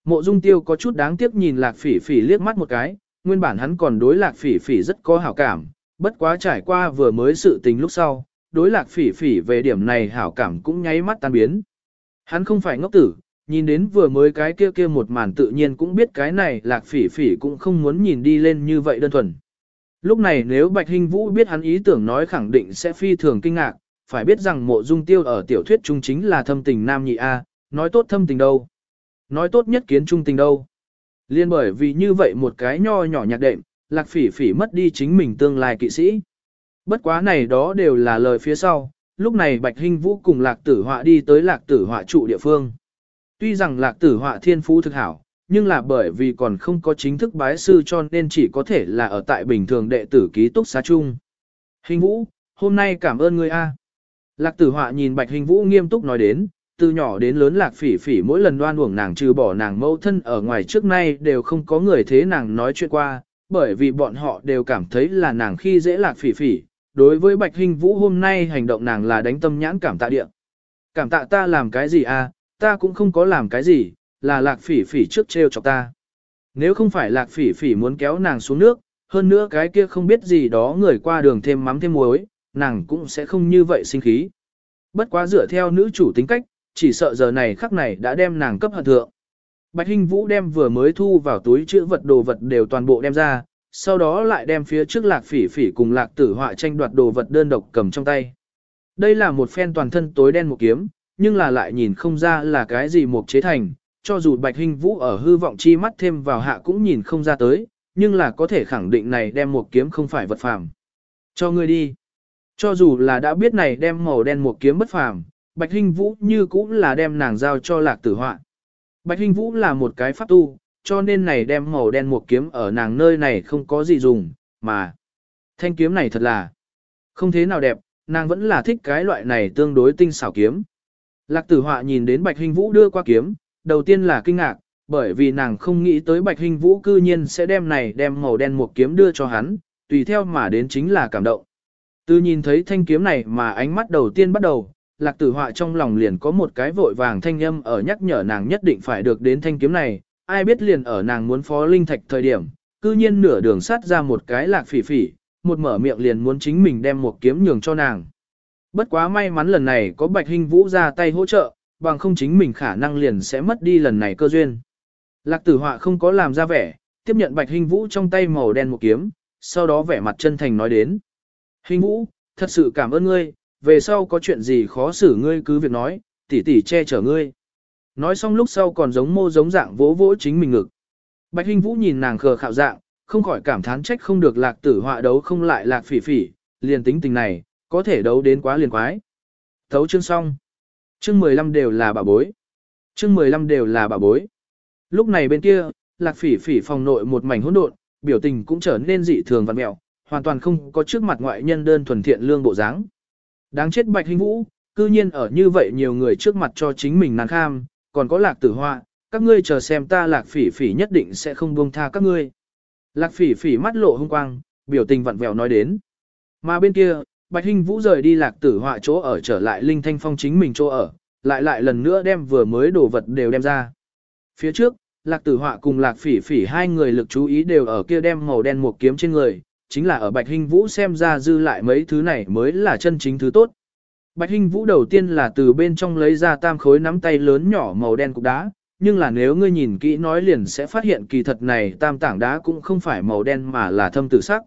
Speaker 1: Mộ dung tiêu có chút đáng tiếc nhìn lạc phỉ phỉ liếc mắt một cái, nguyên bản hắn còn đối lạc phỉ phỉ rất có hảo cảm, bất quá trải qua vừa mới sự tình lúc sau, đối lạc phỉ phỉ về điểm này hảo cảm cũng nháy mắt tan biến. Hắn không phải ngốc tử, nhìn đến vừa mới cái kia kia một màn tự nhiên cũng biết cái này lạc phỉ phỉ cũng không muốn nhìn đi lên như vậy đơn thuần. Lúc này nếu Bạch Hinh Vũ biết hắn ý tưởng nói khẳng định sẽ phi thường kinh ngạc, phải biết rằng mộ dung tiêu ở tiểu thuyết trung chính là thâm tình nam nhị A, nói tốt thâm tình đâu. Nói tốt nhất kiến trung tình đâu. Liên bởi vì như vậy một cái nho nhỏ nhạc đệm, lạc phỉ phỉ mất đi chính mình tương lai kỵ sĩ. Bất quá này đó đều là lời phía sau, lúc này Bạch Hinh Vũ cùng lạc tử họa đi tới lạc tử họa trụ địa phương. Tuy rằng lạc tử họa thiên phú thực hảo, nhưng là bởi vì còn không có chính thức bái sư cho nên chỉ có thể là ở tại bình thường đệ tử ký túc xá chung. Hình Vũ, hôm nay cảm ơn ngươi a. Lạc tử họa nhìn Bạch Hình Vũ nghiêm túc nói đến, từ nhỏ đến lớn lạc phỉ phỉ mỗi lần đoan uổng nàng trừ bỏ nàng mẫu thân ở ngoài trước nay đều không có người thế nàng nói chuyện qua, bởi vì bọn họ đều cảm thấy là nàng khi dễ lạc phỉ phỉ. Đối với Bạch Hình Vũ hôm nay hành động nàng là đánh tâm nhãn cảm tạ địa. Cảm tạ ta làm cái gì a? Ta cũng không có làm cái gì, là lạc phỉ phỉ trước treo chọc ta. Nếu không phải lạc phỉ phỉ muốn kéo nàng xuống nước, hơn nữa cái kia không biết gì đó người qua đường thêm mắm thêm muối, nàng cũng sẽ không như vậy sinh khí. Bất quá dựa theo nữ chủ tính cách, chỉ sợ giờ này khắc này đã đem nàng cấp hận thượng. Bạch Hinh Vũ đem vừa mới thu vào túi chữ vật đồ vật đều toàn bộ đem ra, sau đó lại đem phía trước lạc phỉ phỉ cùng lạc tử họa tranh đoạt đồ vật đơn độc cầm trong tay. Đây là một phen toàn thân tối đen một kiếm, nhưng là lại nhìn không ra là cái gì một chế thành, cho dù Bạch Hinh Vũ ở hư vọng chi mắt thêm vào hạ cũng nhìn không ra tới, nhưng là có thể khẳng định này đem một kiếm không phải vật phàm. Cho ngươi đi. Cho dù là đã biết này đem màu đen một kiếm bất phàm, Bạch Hinh Vũ như cũng là đem nàng giao cho lạc tử họa. Bạch Hinh Vũ là một cái pháp tu, cho nên này đem màu đen một kiếm ở nàng nơi này không có gì dùng, mà thanh kiếm này thật là không thế nào đẹp, nàng vẫn là thích cái loại này tương đối tinh xảo kiếm. Lạc tử họa nhìn đến Bạch Hinh Vũ đưa qua kiếm, đầu tiên là kinh ngạc, bởi vì nàng không nghĩ tới Bạch Hinh Vũ cư nhiên sẽ đem này đem màu đen một kiếm đưa cho hắn, tùy theo mà đến chính là cảm động. Từ nhìn thấy thanh kiếm này mà ánh mắt đầu tiên bắt đầu, lạc tử họa trong lòng liền có một cái vội vàng thanh âm ở nhắc nhở nàng nhất định phải được đến thanh kiếm này, ai biết liền ở nàng muốn phó linh thạch thời điểm, cư nhiên nửa đường sát ra một cái lạc phỉ phỉ, một mở miệng liền muốn chính mình đem một kiếm nhường cho nàng. Bất quá may mắn lần này có Bạch Hinh Vũ ra tay hỗ trợ, bằng không chính mình khả năng liền sẽ mất đi lần này cơ duyên. Lạc tử họa không có làm ra vẻ, tiếp nhận Bạch Hinh Vũ trong tay màu đen một kiếm, sau đó vẻ mặt chân thành nói đến. Hinh Vũ, thật sự cảm ơn ngươi, về sau có chuyện gì khó xử ngươi cứ việc nói, tỉ tỉ che chở ngươi. Nói xong lúc sau còn giống mô giống dạng vỗ vỗ chính mình ngực. Bạch Hinh Vũ nhìn nàng khờ khạo dạng, không khỏi cảm thán trách không được lạc tử họa đấu không lại lạc phỉ phỉ, liền tính tình này, có thể đấu đến quá liền quái. Thấu chương xong. Chương 15 đều là bà bối. Chương 15 đều là bà bối. Lúc này bên kia, lạc phỉ phỉ phòng nội một mảnh hỗn độn, biểu tình cũng trở nên dị thường vặn mẹo, hoàn toàn không có trước mặt ngoại nhân đơn thuần thiện lương bộ dáng. Đáng chết bạch hình vũ, cư nhiên ở như vậy nhiều người trước mặt cho chính mình nàng kham, còn có lạc tử hoa các ngươi chờ xem ta lạc phỉ phỉ nhất định sẽ không buông tha các ngươi. Lạc phỉ phỉ mắt lộ hung quang, biểu tình vặn vẹo nói đến. Mà bên kia, Bạch Hinh Vũ rời đi lạc tử họa chỗ ở trở lại Linh Thanh Phong chính mình chỗ ở, lại lại lần nữa đem vừa mới đồ vật đều đem ra. Phía trước, lạc tử họa cùng lạc phỉ phỉ hai người lực chú ý đều ở kia đem màu đen một kiếm trên người, chính là ở Bạch Hinh Vũ xem ra dư lại mấy thứ này mới là chân chính thứ tốt. Bạch Hinh Vũ đầu tiên là từ bên trong lấy ra tam khối nắm tay lớn nhỏ màu đen cục đá, nhưng là nếu ngươi nhìn kỹ nói liền sẽ phát hiện kỳ thật này tam tảng đá cũng không phải màu đen mà là thâm tử sắc.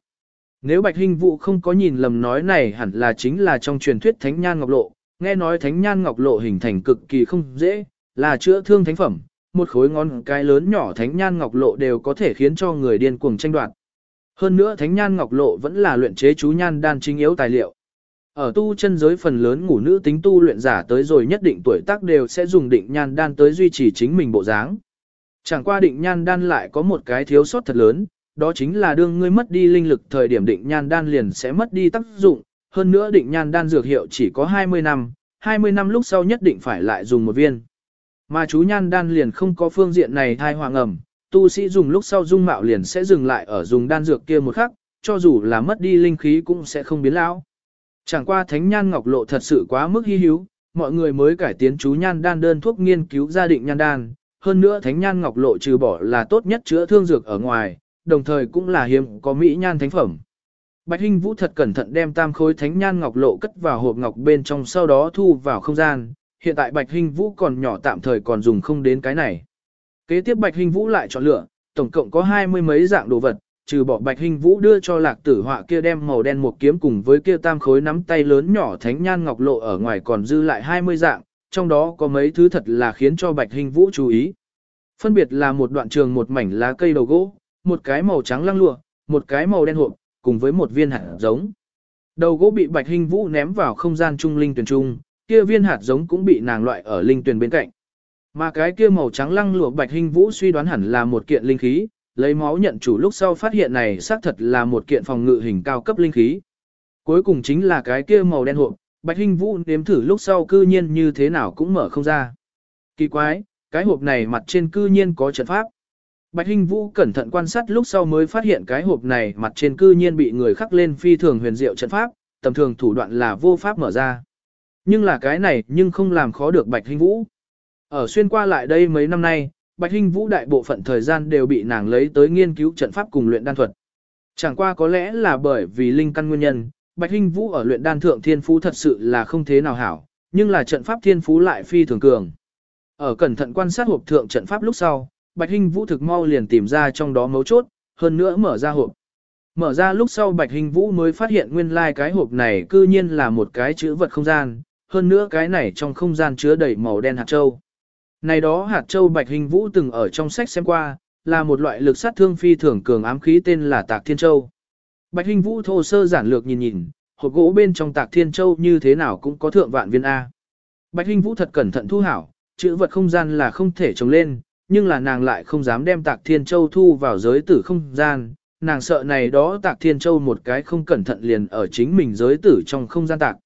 Speaker 1: Nếu Bạch Hinh Vũ không có nhìn lầm nói này hẳn là chính là trong truyền thuyết Thánh Nhan Ngọc Lộ, nghe nói Thánh Nhan Ngọc Lộ hình thành cực kỳ không dễ, là chữa thương thánh phẩm, một khối ngón cái lớn nhỏ Thánh Nhan Ngọc Lộ đều có thể khiến cho người điên cuồng tranh đoạt. Hơn nữa Thánh Nhan Ngọc Lộ vẫn là luyện chế chú nhan đan chính yếu tài liệu. Ở tu chân giới phần lớn ngủ nữ tính tu luyện giả tới rồi nhất định tuổi tác đều sẽ dùng định nhan đan tới duy trì chính mình bộ dáng. Chẳng qua định nhan đan lại có một cái thiếu sót thật lớn, đó chính là đương ngươi mất đi linh lực thời điểm định nhan đan liền sẽ mất đi tác dụng, hơn nữa định nhan đan dược hiệu chỉ có 20 năm, 20 năm lúc sau nhất định phải lại dùng một viên. Mà chú nhan đan liền không có phương diện này thai hoàng ẩm, tu sĩ dùng lúc sau dung mạo liền sẽ dừng lại ở dùng đan dược kia một khắc, cho dù là mất đi linh khí cũng sẽ không biến lão. Chẳng qua thánh nhan ngọc lộ thật sự quá mức hy hữu, mọi người mới cải tiến chú nhan đan đơn thuốc nghiên cứu gia định nhan đan, hơn nữa thánh nhan ngọc lộ trừ bỏ là tốt nhất chữa thương dược ở ngoài, đồng thời cũng là hiếm có mỹ nhan thánh phẩm. Bạch Hinh Vũ thật cẩn thận đem tam khối thánh nhan ngọc lộ cất vào hộp ngọc bên trong sau đó thu vào không gian, hiện tại Bạch Hinh Vũ còn nhỏ tạm thời còn dùng không đến cái này. Kế tiếp Bạch Hinh Vũ lại chọn lựa, tổng cộng có hai mươi mấy dạng đồ vật, trừ bỏ Bạch Hinh Vũ đưa cho Lạc Tử Họa kia đem màu đen một kiếm cùng với kia tam khối nắm tay lớn nhỏ thánh nhan ngọc lộ ở ngoài còn dư lại 20 dạng, trong đó có mấy thứ thật là khiến cho Bạch Hinh Vũ chú ý. Phân biệt là một đoạn trường một mảnh lá cây đầu gỗ, một cái màu trắng lăng lụa, một cái màu đen hộp, cùng với một viên hạt giống. Đầu gỗ bị Bạch Hinh Vũ ném vào không gian trung linh tuyển trung, kia viên hạt giống cũng bị nàng loại ở linh tuyển bên cạnh. Mà cái kia màu trắng lăng lụa Bạch Hinh Vũ suy đoán hẳn là một kiện linh khí, lấy máu nhận chủ lúc sau phát hiện này xác thật là một kiện phòng ngự hình cao cấp linh khí. Cuối cùng chính là cái kia màu đen hộp, Bạch Hinh Vũ nếm thử lúc sau cư nhiên như thế nào cũng mở không ra. Kỳ quái, cái hộp này mặt trên cư nhiên có trận pháp. Bạch Hinh Vũ cẩn thận quan sát lúc sau mới phát hiện cái hộp này mặt trên cư nhiên bị người khắc lên phi thường huyền diệu trận pháp, tầm thường thủ đoạn là vô pháp mở ra. Nhưng là cái này nhưng không làm khó được Bạch Hinh Vũ. Ở xuyên qua lại đây mấy năm nay, Bạch Hinh Vũ đại bộ phận thời gian đều bị nàng lấy tới nghiên cứu trận pháp cùng luyện đan thuật. Chẳng qua có lẽ là bởi vì linh căn nguyên nhân, Bạch Hinh Vũ ở luyện đan thượng thiên phú thật sự là không thế nào hảo, nhưng là trận pháp thiên phú lại phi thường cường. Ở cẩn thận quan sát hộp thượng trận pháp lúc sau, Bạch Hinh Vũ thực mau liền tìm ra trong đó mấu chốt, hơn nữa mở ra hộp. Mở ra lúc sau Bạch Hinh Vũ mới phát hiện nguyên lai like cái hộp này cư nhiên là một cái chữ vật không gian, hơn nữa cái này trong không gian chứa đầy màu đen hạt châu. Này đó hạt châu Bạch Hình Vũ từng ở trong sách xem qua, là một loại lực sát thương phi thường cường ám khí tên là Tạc Thiên Châu. Bạch Hình Vũ thô sơ giản lược nhìn nhìn, hộp gỗ bên trong Tạc Thiên Châu như thế nào cũng có thượng vạn viên A. Bạch Hình Vũ thật cẩn thận thu hảo, chữ vật không gian là không thể trồng lên, nhưng là nàng lại không dám đem Tạc Thiên Châu thu vào giới tử không gian, nàng sợ này đó Tạc Thiên Châu một cái không cẩn thận liền ở chính mình giới tử trong không gian tạc.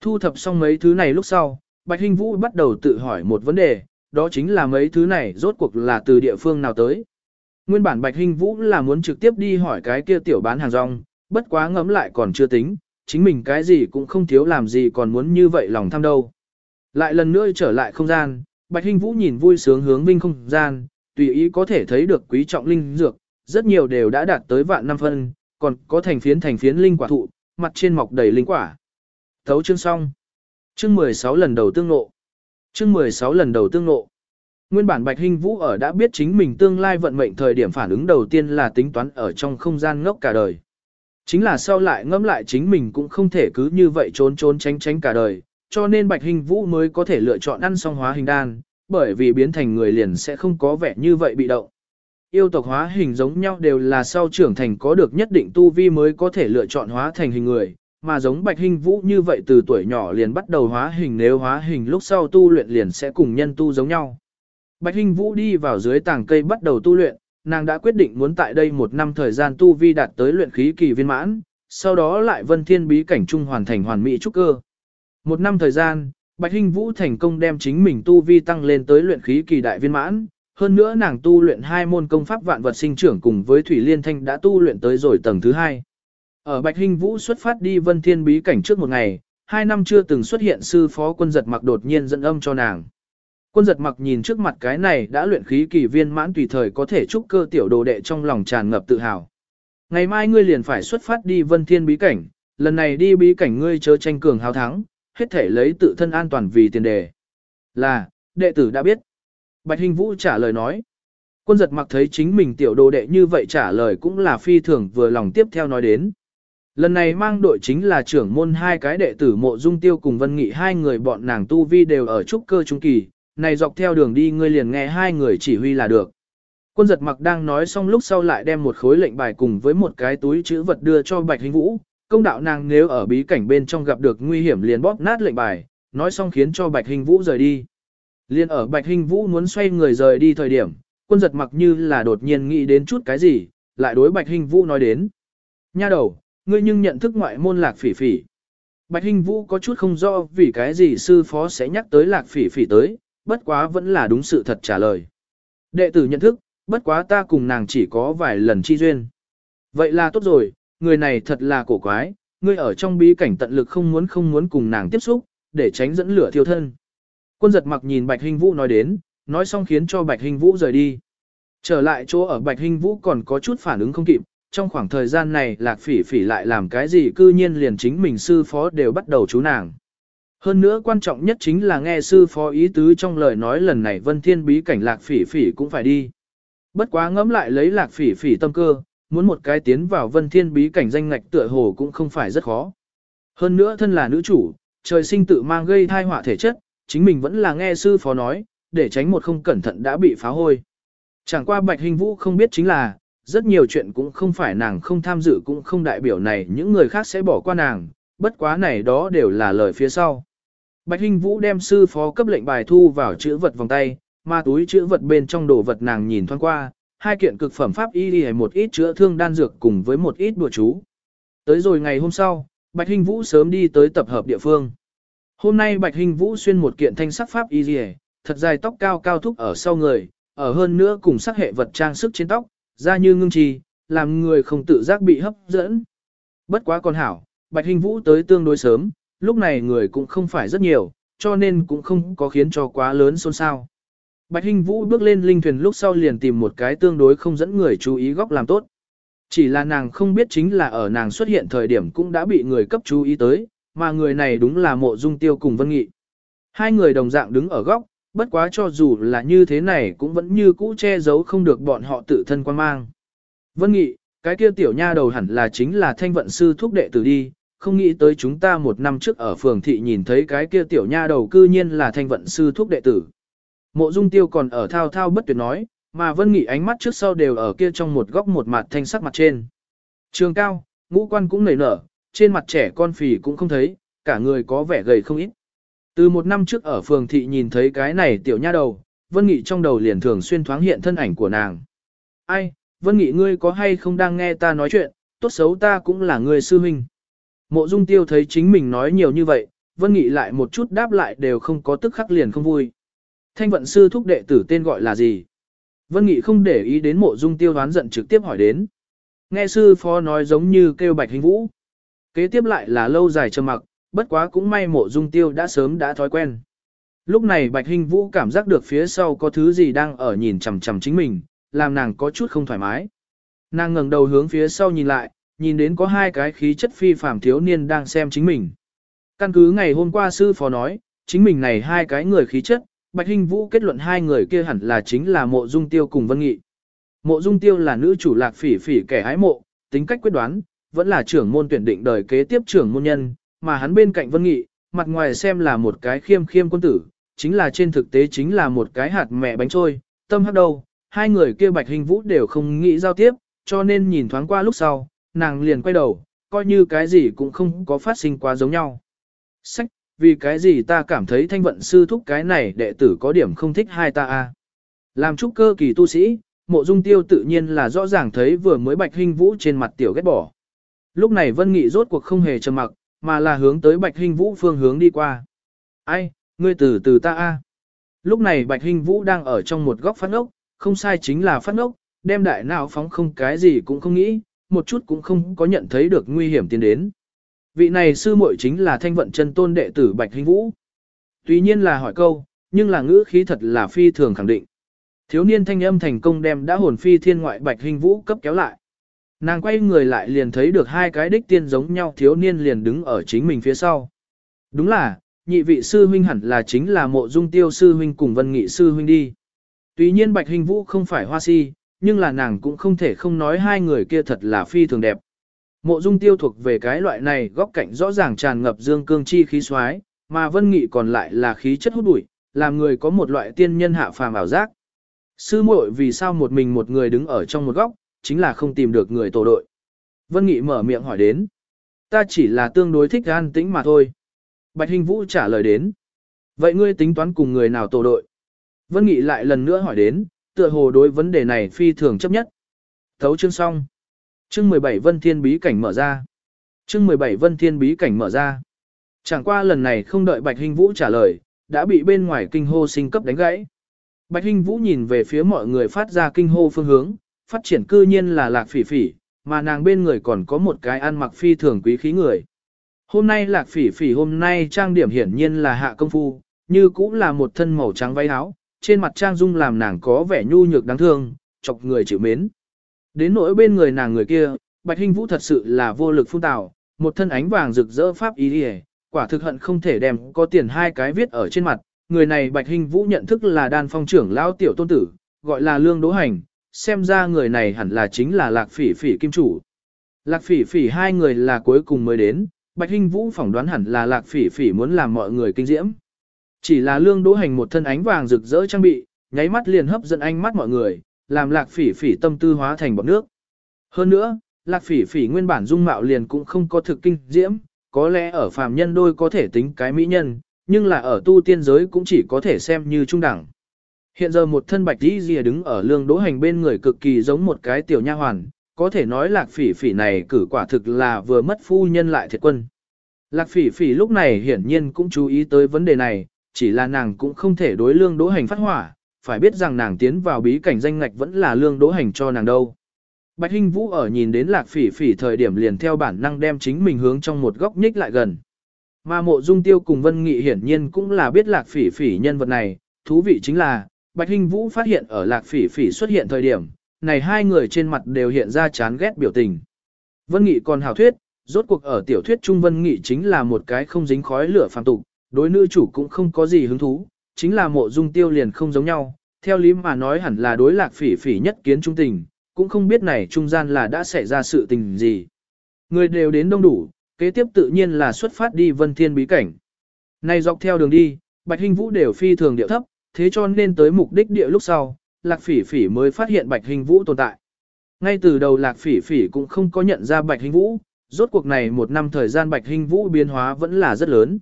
Speaker 1: Thu thập xong mấy thứ này lúc sau, Bạch Hình Vũ bắt đầu tự hỏi một vấn đề, đó chính là mấy thứ này rốt cuộc là từ địa phương nào tới. Nguyên bản Bạch Hinh Vũ là muốn trực tiếp đi hỏi cái kia tiểu bán hàng rong, bất quá ngẫm lại còn chưa tính, chính mình cái gì cũng không thiếu làm gì còn muốn như vậy lòng tham đâu. Lại lần nữa trở lại không gian, Bạch Hinh Vũ nhìn vui sướng hướng vinh không gian, tùy ý có thể thấy được quý trọng linh dược, rất nhiều đều đã đạt tới vạn năm phân, còn có thành phiến thành phiến linh quả thụ, mặt trên mọc đầy linh quả. Thấu chương xong. Chương 16 lần đầu tương ngộ. Chương 16 lần đầu tương ngộ. Nguyên bản Bạch Hinh Vũ ở đã biết chính mình tương lai vận mệnh thời điểm phản ứng đầu tiên là tính toán ở trong không gian ngốc cả đời. Chính là sau lại ngẫm lại chính mình cũng không thể cứ như vậy trốn trốn tránh tránh cả đời, cho nên Bạch Hinh Vũ mới có thể lựa chọn ăn xong hóa hình đan, bởi vì biến thành người liền sẽ không có vẻ như vậy bị động. Yêu tộc hóa hình giống nhau đều là sau trưởng thành có được nhất định tu vi mới có thể lựa chọn hóa thành hình người, mà giống Bạch Hinh Vũ như vậy từ tuổi nhỏ liền bắt đầu hóa hình nếu hóa hình lúc sau tu luyện liền sẽ cùng nhân tu giống nhau. Bạch Hinh Vũ đi vào dưới tàng cây bắt đầu tu luyện, nàng đã quyết định muốn tại đây một năm thời gian tu vi đạt tới luyện khí kỳ viên mãn, sau đó lại vân thiên bí cảnh trung hoàn thành hoàn mỹ trúc cơ. Một năm thời gian, Bạch Hinh Vũ thành công đem chính mình tu vi tăng lên tới luyện khí kỳ đại viên mãn, hơn nữa nàng tu luyện hai môn công pháp vạn vật sinh trưởng cùng với Thủy Liên Thanh đã tu luyện tới rồi tầng thứ hai. Ở Bạch Hinh Vũ xuất phát đi Vân Thiên bí cảnh trước một ngày, hai năm chưa từng xuất hiện sư phó quân giật mặc đột nhiên dẫn âm cho nàng. Quân giật mặc nhìn trước mặt cái này đã luyện khí kỳ viên mãn tùy thời có thể trúc cơ tiểu đồ đệ trong lòng tràn ngập tự hào. Ngày mai ngươi liền phải xuất phát đi Vân Thiên bí cảnh, lần này đi bí cảnh ngươi chớ tranh cường hào thắng, hết thể lấy tự thân an toàn vì tiền đề. Là, đệ tử đã biết. Bạch Hình Vũ trả lời nói. Quân giật mặc thấy chính mình tiểu đồ đệ như vậy trả lời cũng là phi thường vừa lòng tiếp theo nói đến. Lần này mang đội chính là trưởng môn hai cái đệ tử mộ dung tiêu cùng vân nghị hai người bọn nàng tu vi đều ở trúc cơ trung kỳ, này dọc theo đường đi ngươi liền nghe hai người chỉ huy là được. Quân giật mặc đang nói xong lúc sau lại đem một khối lệnh bài cùng với một cái túi chữ vật đưa cho Bạch Hình Vũ, công đạo nàng nếu ở bí cảnh bên trong gặp được nguy hiểm liền bóp nát lệnh bài, nói xong khiến cho Bạch Hình Vũ rời đi. Liên ở Bạch Hình Vũ muốn xoay người rời đi thời điểm, quân giật mặc như là đột nhiên nghĩ đến chút cái gì, lại đối Bạch Hình Vũ nói đến. Nha đầu, ngươi nhưng nhận thức ngoại môn lạc phỉ phỉ. Bạch Hình Vũ có chút không rõ vì cái gì sư phó sẽ nhắc tới lạc phỉ phỉ tới, bất quá vẫn là đúng sự thật trả lời. Đệ tử nhận thức, bất quá ta cùng nàng chỉ có vài lần chi duyên. Vậy là tốt rồi, người này thật là cổ quái, ngươi ở trong bí cảnh tận lực không muốn không muốn cùng nàng tiếp xúc, để tránh dẫn lửa thiêu thân. Quân giật mặc nhìn Bạch Hình Vũ nói đến, nói xong khiến cho Bạch Hình Vũ rời đi. Trở lại chỗ ở Bạch Hình Vũ còn có chút phản ứng không kịp, trong khoảng thời gian này lạc phỉ phỉ lại làm cái gì cư nhiên liền chính mình sư phó đều bắt đầu chú nàng. Hơn nữa quan trọng nhất chính là nghe sư phó ý tứ trong lời nói lần này vân thiên bí cảnh lạc phỉ phỉ cũng phải đi. Bất quá ngẫm lại lấy lạc phỉ phỉ tâm cơ, muốn một cái tiến vào vân thiên bí cảnh danh ngạch tựa hồ cũng không phải rất khó. Hơn nữa thân là nữ chủ, trời sinh tự mang gây thai họa thể chất, chính mình vẫn là nghe sư phó nói, để tránh một không cẩn thận đã bị phá hôi. Chẳng qua Bạch Hình Vũ không biết chính là, rất nhiều chuyện cũng không phải nàng không tham dự cũng không đại biểu này những người khác sẽ bỏ qua nàng, bất quá này đó đều là lời phía sau. Bạch Hình Vũ đem sư phó cấp lệnh bài thu vào chữ vật vòng tay, mà túi chữ vật bên trong đồ vật nàng nhìn thoáng qua, hai kiện cực phẩm pháp y y một ít chữa thương đan dược cùng với một ít bùa chú. Tới rồi ngày hôm sau, Bạch Hình Vũ sớm đi tới tập hợp địa phương. Hôm nay Bạch Hình Vũ xuyên một kiện thanh sắc pháp y y, thật dài tóc cao cao thúc ở sau người, ở hơn nữa cùng sắc hệ vật trang sức trên tóc, da như ngưng trì, làm người không tự giác bị hấp dẫn. Bất quá còn hảo, Bạch Hình Vũ tới tương đối sớm, lúc này người cũng không phải rất nhiều, cho nên cũng không có khiến cho quá lớn xôn xao. Bạch Hinh Vũ bước lên linh thuyền lúc sau liền tìm một cái tương đối không dẫn người chú ý góc làm tốt. Chỉ là nàng không biết chính là ở nàng xuất hiện thời điểm cũng đã bị người cấp chú ý tới, mà người này đúng là mộ dung tiêu cùng Vân Nghị. Hai người đồng dạng đứng ở góc, bất quá cho dù là như thế này cũng vẫn như cũ che giấu không được bọn họ tự thân quan mang. Vân Nghị, cái kia tiểu nha đầu hẳn là chính là thanh vận sư thúc đệ tử đi, không nghĩ tới chúng ta một năm trước ở phường thị nhìn thấy cái kia tiểu nha đầu cư nhiên là thanh vận sư thúc đệ tử. Mộ dung tiêu còn ở thao thao bất tuyệt nói, mà vân nghị ánh mắt trước sau đều ở kia trong một góc một mặt thanh sắc mặt trên. Trường cao, ngũ quan cũng nảy nở, trên mặt trẻ con phì cũng không thấy, cả người có vẻ gầy không ít. Từ một năm trước ở phường thị nhìn thấy cái này tiểu nha đầu, Vân Nghị trong đầu liền thường xuyên thoáng hiện thân ảnh của nàng. Ai, Vân Nghị ngươi có hay không đang nghe ta nói chuyện, tốt xấu ta cũng là người sư huynh. Mộ Dung Tiêu thấy chính mình nói nhiều như vậy, Vân Nghị lại một chút đáp lại đều không có tức khắc liền không vui. Thanh vận sư thúc đệ tử tên gọi là gì? Vân Nghị không để ý đến mộ dung tiêu đoán giận trực tiếp hỏi đến. Nghe sư phó nói giống như kêu bạch hình vũ. Kế tiếp lại là lâu dài trầm mặc, bất quá cũng may mộ dung tiêu đã sớm đã thói quen. Lúc này bạch hình vũ cảm giác được phía sau có thứ gì đang ở nhìn chằm chằm chính mình, làm nàng có chút không thoải mái. Nàng ngẩng đầu hướng phía sau nhìn lại, nhìn đến có hai cái khí chất phi phàm thiếu niên đang xem chính mình. Căn cứ ngày hôm qua sư phó nói, chính mình này hai cái người khí chất, Bạch Hinh Vũ kết luận hai người kia hẳn là chính là Mộ Dung Tiêu cùng Vân Nghị. Mộ Dung Tiêu là nữ chủ lạc phỉ phỉ kẻ hái mộ, tính cách quyết đoán, vẫn là trưởng môn tuyển định đời kế tiếp trưởng môn nhân, mà hắn bên cạnh Vân Nghị, mặt ngoài xem là một cái khiêm khiêm quân tử, chính là trên thực tế chính là một cái hạt mẹ bánh trôi, tâm hắc đâu, hai người kia Bạch Hinh Vũ đều không nghĩ giao tiếp, cho nên nhìn thoáng qua lúc sau, nàng liền quay đầu, coi như cái gì cũng không có phát sinh quá giống nhau. Sách, vì cái gì ta cảm thấy thanh vận sư thúc cái này đệ tử có điểm không thích hai ta a Làm trúc cơ kỳ tu sĩ, mộ dung tiêu tự nhiên là rõ ràng thấy vừa mới bạch hình vũ trên mặt tiểu ghét bỏ. Lúc này vân nghị rốt cuộc không hề trầm mặc, mà là hướng tới bạch hình vũ phương hướng đi qua. Ai, ngươi từ từ ta a Lúc này bạch hình vũ đang ở trong một góc phát ốc, không sai chính là phát ốc, đem đại não phóng không cái gì cũng không nghĩ, một chút cũng không có nhận thấy được nguy hiểm tiến đến. Vị này sư muội chính là thanh vận chân tôn đệ tử Bạch Hinh Vũ. Tuy nhiên là hỏi câu, nhưng là ngữ khí thật là phi thường khẳng định. Thiếu niên thanh âm thành công đem đã hồn phi thiên ngoại Bạch Hinh Vũ cấp kéo lại. Nàng quay người lại liền thấy được hai cái đích tiên giống nhau thiếu niên liền đứng ở chính mình phía sau. Đúng là, nhị vị sư huynh hẳn là chính là mộ dung tiêu sư huynh cùng vân nghị sư huynh đi. Tuy nhiên Bạch Hình Vũ không phải hoa si, nhưng là nàng cũng không thể không nói hai người kia thật là phi thường đẹp. Mộ Dung Tiêu thuộc về cái loại này góc cạnh rõ ràng tràn ngập dương cương chi khí xoái, mà Vân Nghị còn lại là khí chất hút bụi, làm người có một loại tiên nhân hạ phàm ảo giác. Sư muội vì sao một mình một người đứng ở trong một góc, chính là không tìm được người tổ đội. Vân Nghị mở miệng hỏi đến. Ta chỉ là tương đối thích an tĩnh mà thôi. Bạch Hình Vũ trả lời đến. Vậy ngươi tính toán cùng người nào tổ đội? Vân Nghị lại lần nữa hỏi đến, tựa hồ đối vấn đề này phi thường chấp nhất. Thấu chương xong. Chương 17 Vân Thiên Bí Cảnh mở ra. Chương 17 Vân Thiên Bí Cảnh mở ra. Chẳng qua lần này không đợi Bạch Hinh Vũ trả lời, đã bị bên ngoài kinh hô sinh cấp đánh gãy. Bạch Hinh Vũ nhìn về phía mọi người phát ra kinh hô phương hướng, phát triển cư nhiên là lạc phỉ phỉ, mà nàng bên người còn có một cái ăn mặc phi thường quý khí người. Hôm nay lạc phỉ phỉ hôm nay trang điểm hiển nhiên là hạ công phu, như cũng là một thân màu trắng váy áo, trên mặt trang dung làm nàng có vẻ nhu nhược đáng thương, chọc người chịu mến. Đến nỗi bên người nàng người kia, Bạch Hinh Vũ thật sự là vô lực phun tào, một thân ánh vàng rực rỡ pháp ý đi quả thực hận không thể đem có tiền hai cái viết ở trên mặt. Người này Bạch Hinh Vũ nhận thức là đan phong trưởng lão tiểu tôn tử, gọi là lương đỗ hành, xem ra người này hẳn là chính là lạc phỉ phỉ kim chủ. Lạc phỉ phỉ hai người là cuối cùng mới đến, Bạch Hinh Vũ phỏng đoán hẳn là lạc phỉ phỉ muốn làm mọi người kinh diễm. Chỉ là lương đỗ hành một thân ánh vàng rực rỡ trang bị, nháy mắt liền hấp dẫn ánh mắt mọi người, làm lạc phỉ phỉ tâm tư hóa thành bọt nước. Hơn nữa, lạc phỉ phỉ nguyên bản dung mạo liền cũng không có thực kinh diễm, có lẽ ở phàm nhân đôi có thể tính cái mỹ nhân, nhưng là ở tu tiên giới cũng chỉ có thể xem như trung đẳng. Hiện giờ một thân bạch đi dìa đứng ở lương đỗ hành bên người cực kỳ giống một cái tiểu nha hoàn, có thể nói lạc phỉ phỉ này cử quả thực là vừa mất phu nhân lại thiệt quân. Lạc phỉ phỉ lúc này hiển nhiên cũng chú ý tới vấn đề này, chỉ là nàng cũng không thể đối lương đỗ hành phát hỏa, phải biết rằng nàng tiến vào bí cảnh danh ngạch vẫn là lương đỗ hành cho nàng đâu. Bạch Hinh Vũ ở nhìn đến lạc phỉ phỉ thời điểm liền theo bản năng đem chính mình hướng trong một góc nhích lại gần. Mà mộ dung tiêu cùng Vân Nghị hiển nhiên cũng là biết lạc phỉ phỉ nhân vật này, thú vị chính là, Bạch Hinh Vũ phát hiện ở lạc phỉ phỉ xuất hiện thời điểm, này hai người trên mặt đều hiện ra chán ghét biểu tình. Vân Nghị còn hào thuyết, rốt cuộc ở tiểu thuyết Trung Vân Nghị chính là một cái không dính khói lửa phàm tục, đối nữ chủ cũng không có gì hứng thú, chính là mộ dung tiêu liền không giống nhau, theo lý mà nói hẳn là đối lạc phỉ phỉ nhất kiến trung tình, cũng không biết này trung gian là đã xảy ra sự tình gì. Người đều đến đông đủ, kế tiếp tự nhiên là xuất phát đi vân thiên bí cảnh. Này dọc theo đường đi, Bạch hình Vũ đều phi thường điệu thấp, thế cho nên tới mục đích địa lúc sau, Lạc Phỉ Phỉ mới phát hiện Bạch hình Vũ tồn tại. Ngay từ đầu Lạc Phỉ Phỉ cũng không có nhận ra Bạch hình Vũ, rốt cuộc này một năm thời gian Bạch hình Vũ biến hóa vẫn là rất lớn.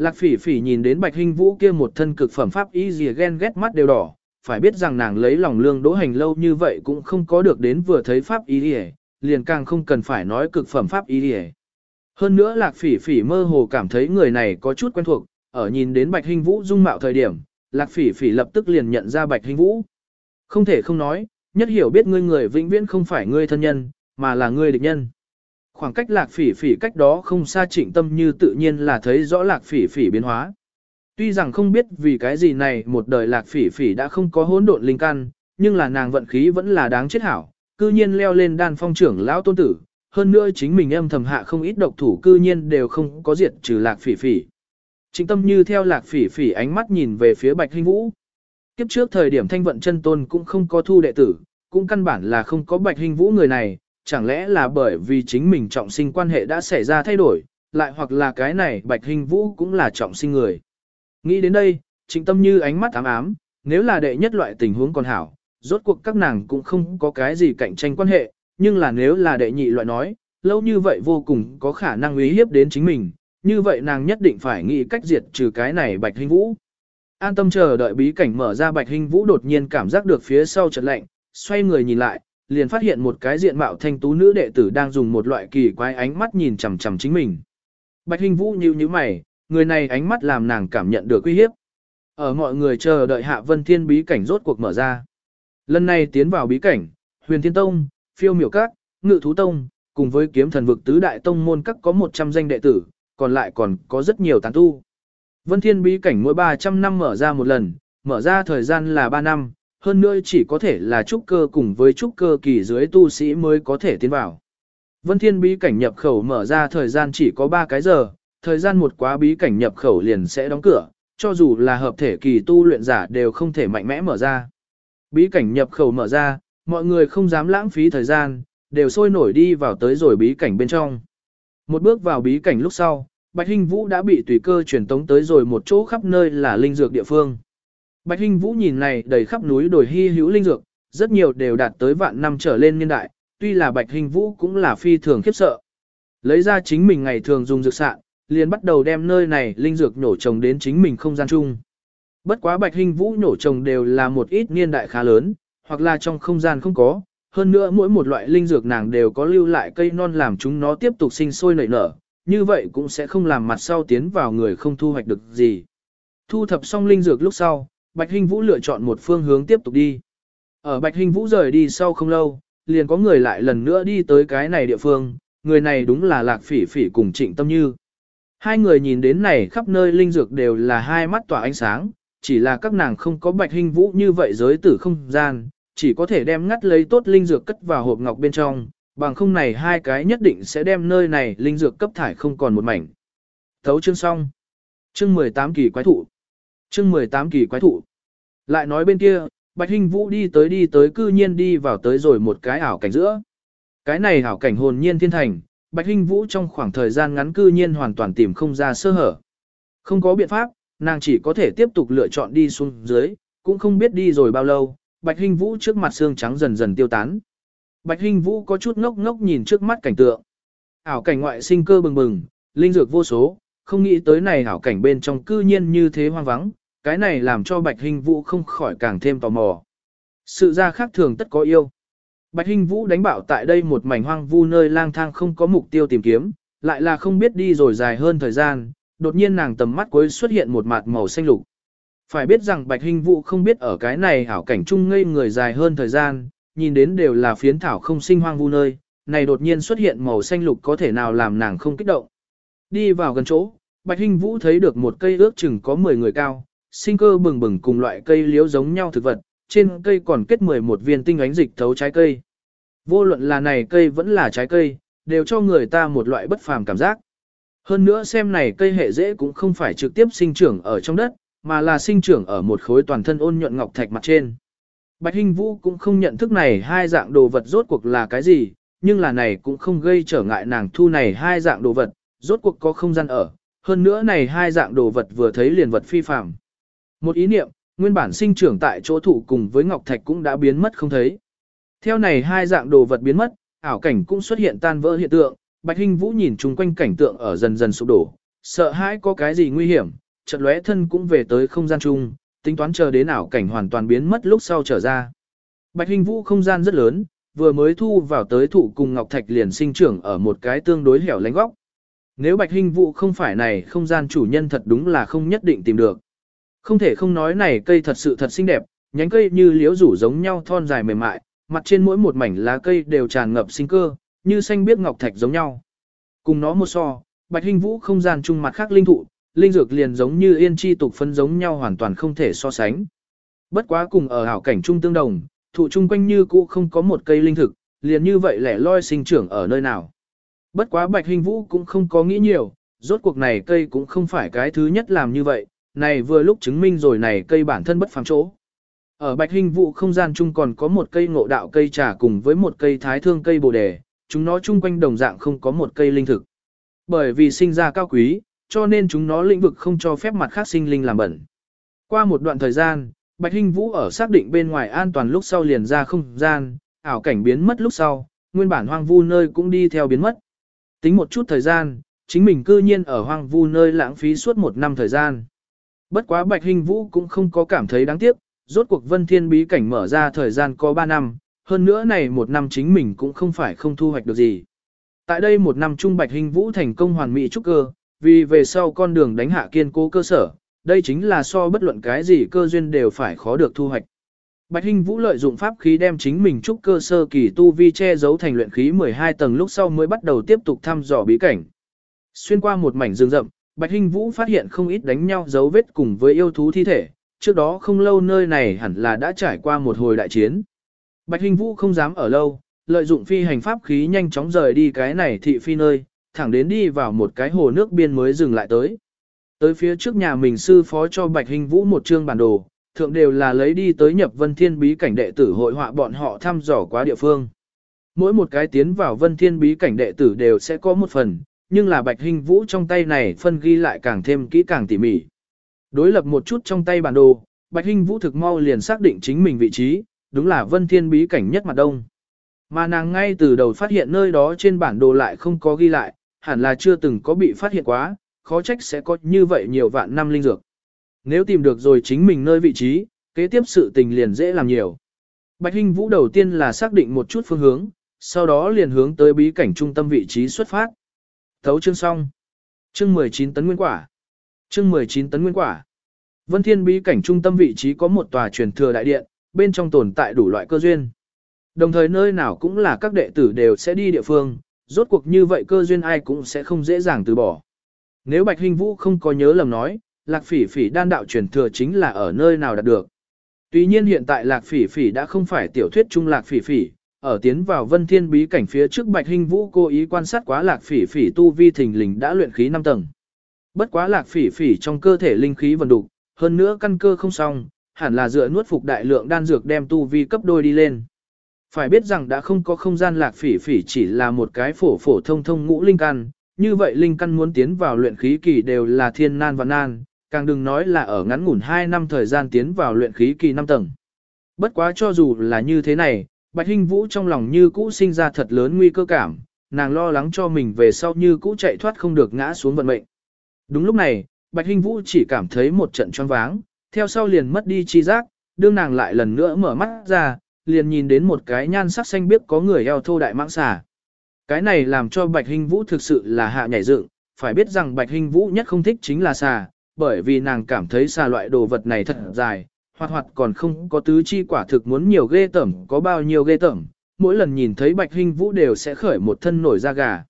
Speaker 1: Lạc phỉ phỉ nhìn đến bạch hình vũ kia một thân cực phẩm pháp y gì ghen ghét mắt đều đỏ, phải biết rằng nàng lấy lòng lương đỗ hành lâu như vậy cũng không có được đến vừa thấy pháp y gì liền càng không cần phải nói cực phẩm pháp y gì Hơn nữa lạc phỉ phỉ mơ hồ cảm thấy người này có chút quen thuộc, ở nhìn đến bạch hình vũ dung mạo thời điểm, lạc phỉ phỉ lập tức liền nhận ra bạch hình vũ. Không thể không nói, nhất hiểu biết ngươi người vĩnh viễn không phải ngươi thân nhân, mà là ngươi địch nhân. Khoảng cách lạc phỉ phỉ cách đó không xa trịnh tâm như tự nhiên là thấy rõ lạc phỉ phỉ biến hóa. Tuy rằng không biết vì cái gì này một đời lạc phỉ phỉ đã không có hỗn độn linh căn, nhưng là nàng vận khí vẫn là đáng chết hảo, cư nhiên leo lên đan phong trưởng lão tôn tử, hơn nữa chính mình âm thầm hạ không ít độc thủ cư nhiên đều không có diệt trừ lạc phỉ phỉ. Trịnh tâm như theo lạc phỉ phỉ ánh mắt nhìn về phía bạch hình vũ. Kiếp trước thời điểm thanh vận chân tôn cũng không có thu đệ tử, cũng căn bản là không có bạch hình vũ người này, chẳng lẽ là bởi vì chính mình trọng sinh quan hệ đã xảy ra thay đổi, lại hoặc là cái này Bạch Hình Vũ cũng là trọng sinh người. Nghĩ đến đây, trịnh tâm như ánh mắt ám ám, nếu là đệ nhất loại tình huống còn hảo, rốt cuộc các nàng cũng không có cái gì cạnh tranh quan hệ, nhưng là nếu là đệ nhị loại nói, lâu như vậy vô cùng có khả năng uy hiếp đến chính mình, như vậy nàng nhất định phải nghĩ cách diệt trừ cái này Bạch Hình Vũ. An tâm chờ đợi bí cảnh mở ra Bạch Hình Vũ đột nhiên cảm giác được phía sau chợt lạnh, xoay người nhìn lại, liền phát hiện một cái diện mạo thanh tú nữ đệ tử đang dùng một loại kỳ quái ánh mắt nhìn chằm chằm chính mình. Bạch Hình Vũ nhíu nhíu mày, người này ánh mắt làm nàng cảm nhận được uy hiếp. Ở mọi người chờ đợi Hạ Vân Thiên bí cảnh rốt cuộc mở ra. Lần này tiến vào bí cảnh, Huyền Thiên Tông, Phiêu Miểu Các, Ngự Thú Tông, cùng với kiếm thần vực tứ đại tông môn các có 100 danh đệ tử, còn lại còn có rất nhiều tán tu. Vân Thiên bí cảnh mỗi 300 năm mở ra một lần, mở ra thời gian là 3 năm, hơn nữa chỉ có thể là trúc cơ cùng với trúc cơ kỳ dưới tu sĩ mới có thể tiến vào. Vân Thiên bí cảnh nhập khẩu mở ra thời gian chỉ có 3 cái giờ, thời gian một quá bí cảnh nhập khẩu liền sẽ đóng cửa, cho dù là hợp thể kỳ tu luyện giả đều không thể mạnh mẽ mở ra. Bí cảnh nhập khẩu mở ra, mọi người không dám lãng phí thời gian, đều sôi nổi đi vào tới rồi bí cảnh bên trong. Một bước vào bí cảnh lúc sau, Bạch Hinh Vũ đã bị tùy cơ truyền tống tới rồi một chỗ khắp nơi là linh dược địa phương. Bạch Hinh Vũ nhìn này đầy khắp núi đồi hy hữu linh dược, rất nhiều đều đạt tới vạn năm trở lên niên đại, tuy là Bạch Hinh Vũ cũng là phi thường khiếp sợ. Lấy ra chính mình ngày thường dùng dược sạn, liền bắt đầu đem nơi này linh dược nhổ trồng đến chính mình không gian chung. Bất quá Bạch Hinh Vũ nhổ trồng đều là một ít niên đại khá lớn, hoặc là trong không gian không có, hơn nữa mỗi một loại linh dược nàng đều có lưu lại cây non làm chúng nó tiếp tục sinh sôi nảy nở, như vậy cũng sẽ không làm mặt sau tiến vào người không thu hoạch được gì. Thu thập xong linh dược lúc sau, Bạch Hinh Vũ lựa chọn một phương hướng tiếp tục đi. Ở Bạch Hinh Vũ rời đi sau không lâu, liền có người lại lần nữa đi tới cái này địa phương, người này đúng là Lạc Phỉ Phỉ cùng Trịnh Tâm Như. Hai người nhìn đến này khắp nơi linh dược đều là hai mắt tỏa ánh sáng, chỉ là các nàng không có Bạch Hinh Vũ như vậy giới tử không gian, chỉ có thể đem ngắt lấy tốt linh dược cất vào hộp ngọc bên trong, bằng không này hai cái nhất định sẽ đem nơi này linh dược cấp thải không còn một mảnh. Thấu chương xong. Chương 18 kỳ quái thụ. Chương 18 kỳ quái thụ. Lại nói bên kia, Bạch Hinh Vũ đi tới đi tới cư nhiên đi vào tới rồi một cái ảo cảnh giữa. Cái này ảo cảnh hồn nhiên thiên thành, Bạch Hinh Vũ trong khoảng thời gian ngắn cư nhiên hoàn toàn tìm không ra sơ hở. Không có biện pháp, nàng chỉ có thể tiếp tục lựa chọn đi xuống dưới, cũng không biết đi rồi bao lâu, Bạch Hinh Vũ trước mặt xương trắng dần dần tiêu tán. Bạch Hinh Vũ có chút ngốc ngốc nhìn trước mắt cảnh tượng. Ảo cảnh ngoại sinh cơ bừng bừng, linh dược vô số, không nghĩ tới này hảo cảnh bên trong cư nhiên như thế hoang vắng, cái này làm cho Bạch Hinh Vũ không khỏi càng thêm tò mò. Sự ra khác thường tất có yêu. Bạch Hinh Vũ đánh bảo tại đây một mảnh hoang vu nơi lang thang không có mục tiêu tìm kiếm, lại là không biết đi rồi dài hơn thời gian, đột nhiên nàng tầm mắt cuối xuất hiện một mạt màu xanh lục. Phải biết rằng Bạch Hinh Vũ không biết ở cái này hảo cảnh chung ngây người dài hơn thời gian, nhìn đến đều là phiến thảo không sinh hoang vu nơi, này đột nhiên xuất hiện màu xanh lục có thể nào làm nàng không kích động. Đi vào gần chỗ, Bạch Hinh Vũ thấy được một cây ước chừng có 10 người cao, sinh cơ bừng bừng cùng loại cây liễu giống nhau thực vật, trên cây còn kết 11 viên tinh ánh dịch thấu trái cây. Vô luận là này cây vẫn là trái cây, đều cho người ta một loại bất phàm cảm giác. Hơn nữa xem này cây hệ dễ cũng không phải trực tiếp sinh trưởng ở trong đất, mà là sinh trưởng ở một khối toàn thân ôn nhuận ngọc thạch mặt trên. Bạch Hinh Vũ cũng không nhận thức này hai dạng đồ vật rốt cuộc là cái gì, nhưng là này cũng không gây trở ngại nàng thu này hai dạng đồ vật, rốt cuộc có không gian ở, hơn nữa này hai dạng đồ vật vừa thấy liền vật phi phàm. Một ý niệm, nguyên bản sinh trưởng tại chỗ thủ cùng với ngọc thạch cũng đã biến mất không thấy. Theo này hai dạng đồ vật biến mất, ảo cảnh cũng xuất hiện tan vỡ hiện tượng, Bạch Hinh Vũ nhìn chung quanh cảnh tượng ở dần dần sụp đổ, sợ hãi có cái gì nguy hiểm, chợt lóe thân cũng về tới không gian chung, tính toán chờ đến ảo cảnh hoàn toàn biến mất lúc sau trở ra. Bạch Hinh Vũ không gian rất lớn, vừa mới thu vào tới thụ cùng Ngọc Thạch liền sinh trưởng ở một cái tương đối hẻo lánh góc. Nếu Bạch Hình Vũ không phải này không gian chủ nhân thật đúng là không nhất định tìm được. Không thể không nói này cây thật sự thật xinh đẹp, nhánh cây như liễu rủ giống nhau thon dài mềm mại, mặt trên mỗi một mảnh lá cây đều tràn ngập sinh cơ, như xanh biếc ngọc thạch giống nhau. Cùng nó một so, Bạch Hình Vũ không gian chung mặt khác linh thụ, linh dược liền giống như yên chi tục phân giống nhau hoàn toàn không thể so sánh. Bất quá cùng ở hảo cảnh trung tương đồng, thụ chung quanh như cũ không có một cây linh thực, liền như vậy lẻ loi sinh trưởng ở nơi nào. Bất quá Bạch Hình Vũ cũng không có nghĩ nhiều, rốt cuộc này cây cũng không phải cái thứ nhất làm như vậy, này vừa lúc chứng minh rồi này cây bản thân bất phàm chỗ. Ở Bạch Hình Vũ không gian chung còn có một cây ngộ đạo cây trà cùng với một cây thái thương cây bồ đề, chúng nó chung quanh đồng dạng không có một cây linh thực. Bởi vì sinh ra cao quý, cho nên chúng nó lĩnh vực không cho phép mặt khác sinh linh làm bẩn. Qua một đoạn thời gian, Bạch Hinh Vũ ở xác định bên ngoài an toàn lúc sau liền ra không gian, ảo cảnh biến mất lúc sau, nguyên bản hoang vu nơi cũng đi theo biến mất. Tính một chút thời gian, chính mình cư nhiên ở hoang vu nơi lãng phí suốt một năm thời gian. Bất quá Bạch Hinh Vũ cũng không có cảm thấy đáng tiếc, rốt cuộc Vân Thiên bí cảnh mở ra thời gian có 3 năm, hơn nữa này một năm chính mình cũng không phải không thu hoạch được gì. Tại đây một năm trung Bạch Hinh Vũ thành công hoàn mỹ trúc cơ, vì về sau con đường đánh hạ kiên cố cơ sở, đây chính là so bất luận cái gì cơ duyên đều phải khó được thu hoạch. Bạch Hinh Vũ lợi dụng pháp khí đem chính mình trúc cơ sơ kỳ tu vi che giấu thành luyện khí 12 tầng lúc sau mới bắt đầu tiếp tục thăm dò bí cảnh. Xuyên qua một mảnh rừng rậm, Bạch Hinh Vũ phát hiện không ít đánh nhau dấu vết cùng với yêu thú thi thể, trước đó không lâu nơi này hẳn là đã trải qua một hồi đại chiến. Bạch Hinh Vũ không dám ở lâu, lợi dụng phi hành pháp khí nhanh chóng rời đi cái này thị phi nơi, thẳng đến đi vào một cái hồ nước biên mới dừng lại tới. Tới phía trước nhà mình sư phó cho Bạch Hinh Vũ một chương bản đồ, thượng đều là lấy đi tới nhập vân thiên bí cảnh đệ tử hội họa bọn họ thăm dò quá địa phương. Mỗi một cái tiến vào vân thiên bí cảnh đệ tử đều sẽ có một phần, nhưng là bạch hình vũ trong tay này phân ghi lại càng thêm kỹ càng tỉ mỉ. Đối lập một chút trong tay bản đồ, bạch hình vũ thực mau liền xác định chính mình vị trí, đúng là vân thiên bí cảnh nhất mặt đông. Mà nàng ngay từ đầu phát hiện nơi đó trên bản đồ lại không có ghi lại, hẳn là chưa từng có bị phát hiện quá, khó trách sẽ có như vậy nhiều vạn năm linh dược. Nếu tìm được rồi chính mình nơi vị trí, kế tiếp sự tình liền dễ làm nhiều. Bạch Hinh Vũ đầu tiên là xác định một chút phương hướng, sau đó liền hướng tới bí cảnh trung tâm vị trí xuất phát. Thấu chương xong. Chương 19 tấn nguyên quả. Chương 19 tấn nguyên quả. Vân Thiên bí cảnh trung tâm vị trí có một tòa truyền thừa đại điện, bên trong tồn tại đủ loại cơ duyên. Đồng thời nơi nào cũng là các đệ tử đều sẽ đi địa phương, rốt cuộc như vậy cơ duyên ai cũng sẽ không dễ dàng từ bỏ. Nếu Bạch Hinh Vũ không có nhớ lầm nói, Lạc Phỉ Phỉ đan đạo truyền thừa chính là ở nơi nào đạt được. Tuy nhiên hiện tại Lạc Phỉ Phỉ đã không phải tiểu thuyết trung Lạc Phỉ Phỉ, ở tiến vào Vân Thiên bí cảnh phía trước Bạch Hinh Vũ cố ý quan sát quá Lạc Phỉ Phỉ tu vi thình lình đã luyện khí 5 tầng. Bất quá Lạc Phỉ Phỉ trong cơ thể linh khí vận đục, hơn nữa căn cơ không xong, hẳn là dựa nuốt phục đại lượng đan dược đem tu vi cấp đôi đi lên. Phải biết rằng đã không có không gian Lạc Phỉ Phỉ chỉ là một cái phổ phổ thông thông ngũ linh căn, như vậy linh căn muốn tiến vào luyện khí kỳ đều là thiên nan và nan, càng đừng nói là ở ngắn ngủn 2 năm thời gian tiến vào luyện khí kỳ 5 tầng. Bất quá cho dù là như thế này, Bạch Hinh Vũ trong lòng như cũ sinh ra thật lớn nguy cơ cảm, nàng lo lắng cho mình về sau như cũ chạy thoát không được ngã xuống vận mệnh. Đúng lúc này, Bạch Hinh Vũ chỉ cảm thấy một trận choáng váng, theo sau liền mất đi chi giác, đương nàng lại lần nữa mở mắt ra, liền nhìn đến một cái nhan sắc xanh biếc có người eo thô đại mạng xà. Cái này làm cho Bạch Hinh Vũ thực sự là hạ nhảy dựng, phải biết rằng Bạch Hinh Vũ nhất không thích chính là xà, bởi vì nàng cảm thấy xà loại đồ vật này thật dài, hoặc hoặc còn không có tứ chi quả thực muốn nhiều ghê tởm, có bao nhiêu ghê tởm, mỗi lần nhìn thấy Bạch Hinh Vũ đều sẽ khởi một thân nổi da gà.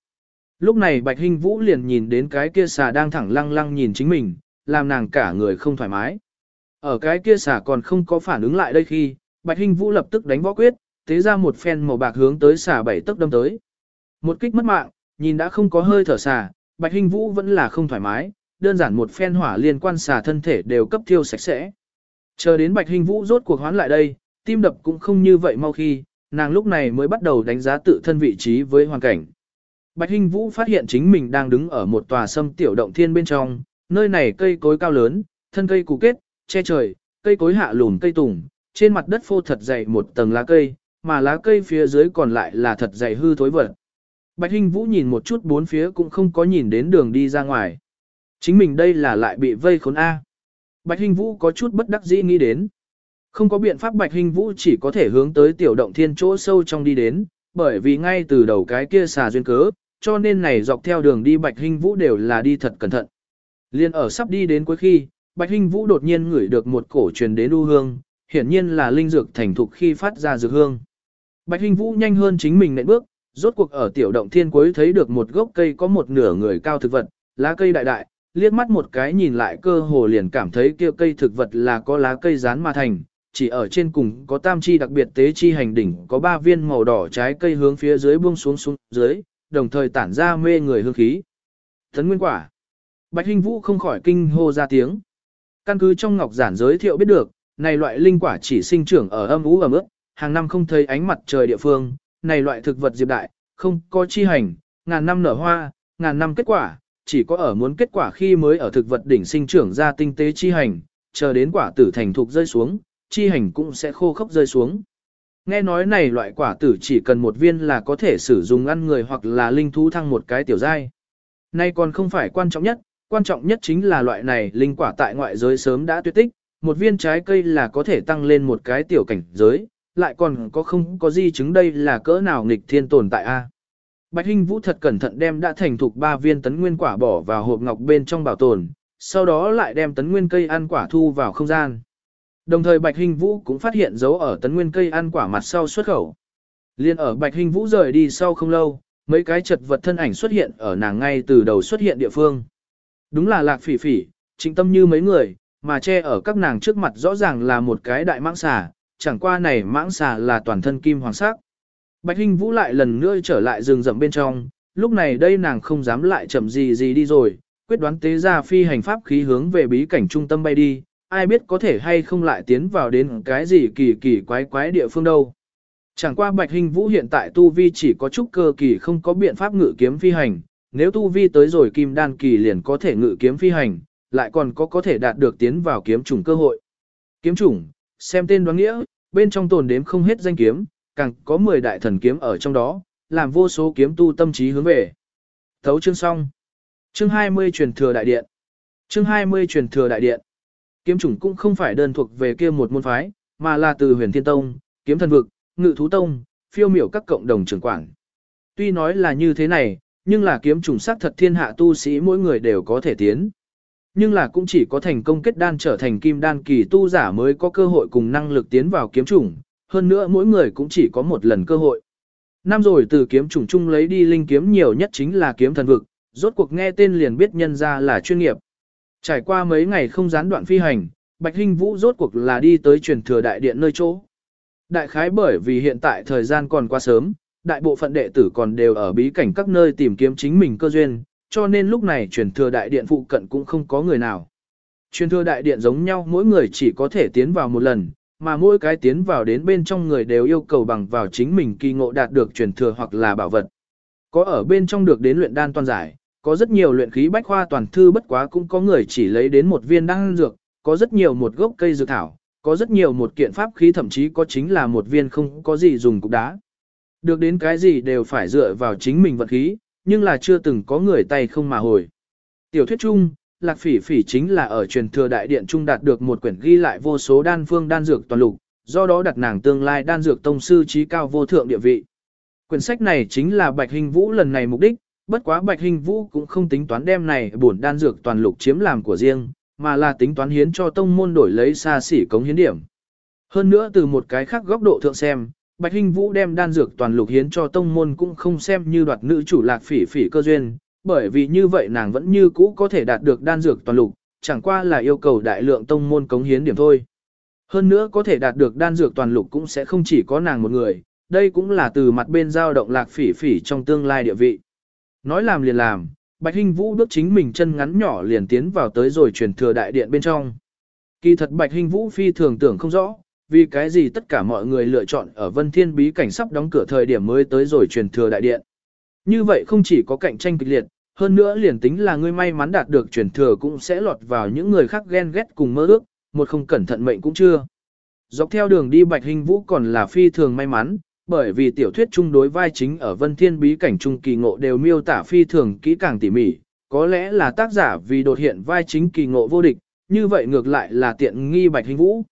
Speaker 1: Lúc này Bạch Hinh Vũ liền nhìn đến cái kia xà đang thẳng lăng lăng nhìn chính mình, làm nàng cả người không thoải mái. Ở cái kia xà còn không có phản ứng lại đây khi, Bạch Hinh Vũ lập tức đánh võ quyết, tế ra một phen màu bạc hướng tới xà bảy tấc đâm tới. Một kích mất mạng, nhìn đã không có hơi thở xà, Bạch Hinh Vũ vẫn là không thoải mái, đơn giản một phen hỏa liên quan xà thân thể đều cấp thiêu sạch sẽ. Chờ đến Bạch hình Vũ rốt cuộc hoán lại đây, tim đập cũng không như vậy mau khi, nàng lúc này mới bắt đầu đánh giá tự thân vị trí với hoàn cảnh. Bạch hình Vũ phát hiện chính mình đang đứng ở một tòa sâm tiểu động thiên bên trong, nơi này cây cối cao lớn, thân cây củ kết, che trời, cây cối hạ lùn cây tùng, trên mặt đất phô thật dày một tầng lá cây, mà lá cây phía dưới còn lại là thật dày hư thối vật. Bạch hình Vũ nhìn một chút bốn phía cũng không có nhìn đến đường đi ra ngoài. Chính mình đây là lại bị vây khốn A. Bạch Hinh Vũ có chút bất đắc dĩ nghĩ đến. Không có biện pháp Bạch Hinh Vũ chỉ có thể hướng tới tiểu động thiên chỗ sâu trong đi đến, bởi vì ngay từ đầu cái kia xà duyên cớ, cho nên này dọc theo đường đi Bạch Hinh Vũ đều là đi thật cẩn thận. Liên ở sắp đi đến cuối khi, Bạch Hinh Vũ đột nhiên ngửi được một cổ truyền đến u hương, hiển nhiên là linh dược thành thục khi phát ra dược hương. Bạch Hinh Vũ nhanh hơn chính mình nện bước, rốt cuộc ở tiểu động thiên cuối thấy được một gốc cây có một nửa người cao thực vật, lá cây đại đại, liếc mắt một cái nhìn lại cơ hồ liền cảm thấy kia cây thực vật là có lá cây rán mà thành, chỉ ở trên cùng có tam chi đặc biệt tế chi hành đỉnh có ba viên màu đỏ trái cây hướng phía dưới buông xuống xuống dưới, đồng thời tản ra mê người hương khí. Thấn nguyên quả. Bạch Hinh Vũ không khỏi kinh hô ra tiếng. Căn cứ trong ngọc giản giới thiệu biết được, này loại linh quả chỉ sinh trưởng ở âm ú ẩm ướt, hàng năm không thấy ánh mặt trời địa phương, này loại thực vật diệp đại, không có chi hành, ngàn năm nở hoa, ngàn năm kết quả, chỉ có ở muốn kết quả khi mới ở thực vật đỉnh sinh trưởng ra tinh tế chi hành, chờ đến quả tử thành thục rơi xuống, chi hành cũng sẽ khô khốc rơi xuống. Nghe nói này loại quả tử chỉ cần một viên là có thể sử dụng ăn người hoặc là linh thú thăng một cái tiểu giai. Nay còn không phải quan trọng nhất, quan trọng nhất chính là loại này linh quả tại ngoại giới sớm đã tuyệt tích, một viên trái cây là có thể tăng lên một cái tiểu cảnh giới, lại còn có không có gì chứng đây là cỡ nào nghịch thiên tồn tại a. Bạch Hinh Vũ thật cẩn thận đem đã thành thục ba viên tấn nguyên quả bỏ vào hộp ngọc bên trong bảo tồn, sau đó lại đem tấn nguyên cây ăn quả thu vào không gian. Đồng thời Bạch Hinh Vũ cũng phát hiện dấu ở tấn nguyên cây ăn quả mặt sau xuất khẩu. Liên ở Bạch Hinh Vũ rời đi sau không lâu, mấy cái chật vật thân ảnh xuất hiện ở nàng ngay từ đầu xuất hiện địa phương. Đúng là Lạc Phỉ Phỉ, trịnh tâm như mấy người, mà che ở các nàng trước mặt rõ ràng là một cái đại mãng xà, chẳng qua này mãng xà là toàn thân kim hoàng sắc. Bạch Hinh Vũ lại lần nữa trở lại rừng rậm bên trong, lúc này đây nàng không dám lại chậm gì gì đi rồi, quyết đoán tế ra phi hành pháp khí hướng về bí cảnh trung tâm bay đi, ai biết có thể hay không lại tiến vào đến cái gì kỳ kỳ quái quái địa phương đâu. Chẳng qua Bạch Hình Vũ hiện tại tu vi chỉ có chút cơ kỳ không có biện pháp ngự kiếm phi hành, nếu tu vi tới rồi kim đan kỳ liền có thể ngự kiếm phi hành, lại còn có có thể đạt được tiến vào kiếm chủng cơ hội. Kiếm chủng, xem tên đoán nghĩa, bên trong tồn đếm không hết danh kiếm, càng có 10 đại thần kiếm ở trong đó, làm vô số kiếm tu tâm trí hướng về. Thấu chương xong. Chương 20 truyền thừa đại điện. Chương 20 truyền thừa đại điện. Kiếm chủng cũng không phải đơn thuộc về kia một môn phái, mà là từ huyền thiên tông, kiếm thần vực, ngự thú tông, phiêu miểu các cộng đồng trưởng quản. Tuy nói là như thế này, nhưng là kiếm chủng sắc thật thiên hạ tu sĩ mỗi người đều có thể tiến. Nhưng là cũng chỉ có thành công kết đan trở thành kim đan kỳ tu giả mới có cơ hội cùng năng lực tiến vào kiếm chủng, hơn nữa mỗi người cũng chỉ có một lần cơ hội. Năm rồi từ kiếm trùng chung lấy đi linh kiếm nhiều nhất chính là kiếm thần vực, rốt cuộc nghe tên liền biết nhân ra là chuyên nghiệp. Trải qua mấy ngày không gián đoạn phi hành, Bạch Hinh Vũ rốt cuộc là đi tới truyền thừa đại điện nơi chỗ. Đại khái bởi vì hiện tại thời gian còn quá sớm, đại bộ phận đệ tử còn đều ở bí cảnh các nơi tìm kiếm chính mình cơ duyên, cho nên lúc này truyền thừa đại điện phụ cận cũng không có người nào. Truyền thừa đại điện giống nhau mỗi người chỉ có thể tiến vào một lần, mà mỗi cái tiến vào đến bên trong người đều yêu cầu bằng vào chính mình kỳ ngộ đạt được truyền thừa hoặc là bảo vật. Có ở bên trong được đến luyện đan toàn giải, có rất nhiều luyện khí bách khoa toàn thư bất quá cũng có người chỉ lấy đến một viên đan dược, có rất nhiều một gốc cây dược thảo, có rất nhiều một kiện pháp khí thậm chí có chính là một viên không có gì dùng cục đá. Được đến cái gì đều phải dựa vào chính mình vật khí, nhưng là chưa từng có người tay không mà hồi. Tiểu thuyết chung, Lạc Phỉ Phỉ chính là ở truyền thừa đại điện trung đạt được một quyển ghi lại vô số đan phương đan dược toàn lục, do đó đặt nàng tương lai đan dược tông sư trí cao vô thượng địa vị. Quyển sách này chính là Bạch Hình Vũ lần này mục đích, bất quá Bạch Hình Vũ cũng không tính toán đem này bổn đan dược toàn lục chiếm làm của riêng, mà là tính toán hiến cho tông môn đổi lấy xa xỉ cống hiến điểm. Hơn nữa từ một cái khác góc độ thượng xem, Bạch Hinh Vũ đem đan dược toàn lục hiến cho tông môn cũng không xem như đoạt nữ chủ lạc phỉ phỉ cơ duyên, bởi vì như vậy nàng vẫn như cũ có thể đạt được đan dược toàn lục, chẳng qua là yêu cầu đại lượng tông môn cống hiến điểm thôi. Hơn nữa có thể đạt được đan dược toàn lục cũng sẽ không chỉ có nàng một người, đây cũng là từ mặt bên giao động lạc phỉ phỉ trong tương lai địa vị. Nói làm liền làm, Bạch Hinh Vũ bước chính mình chân ngắn nhỏ liền tiến vào tới rồi truyền thừa đại điện bên trong. Kỳ thật Bạch Hinh Vũ phi thường tưởng không rõ, vì cái gì tất cả mọi người lựa chọn ở Vân Thiên bí cảnh sắp đóng cửa thời điểm mới tới rồi truyền thừa đại điện. Như vậy không chỉ có cạnh tranh kịch liệt, hơn nữa liền tính là ngươi may mắn đạt được truyền thừa cũng sẽ lọt vào những người khác ghen ghét cùng mơ ước, một không cẩn thận mệnh cũng chưa. Dọc theo đường đi Bạch Hình Vũ còn là phi thường may mắn, bởi vì tiểu thuyết chung đối vai chính ở Vân Thiên bí cảnh trung kỳ ngộ đều miêu tả phi thường kỹ càng tỉ mỉ, có lẽ là tác giả vì đột hiện vai chính kỳ ngộ vô địch, như vậy ngược lại là tiện nghi Bạch Hình Vũ.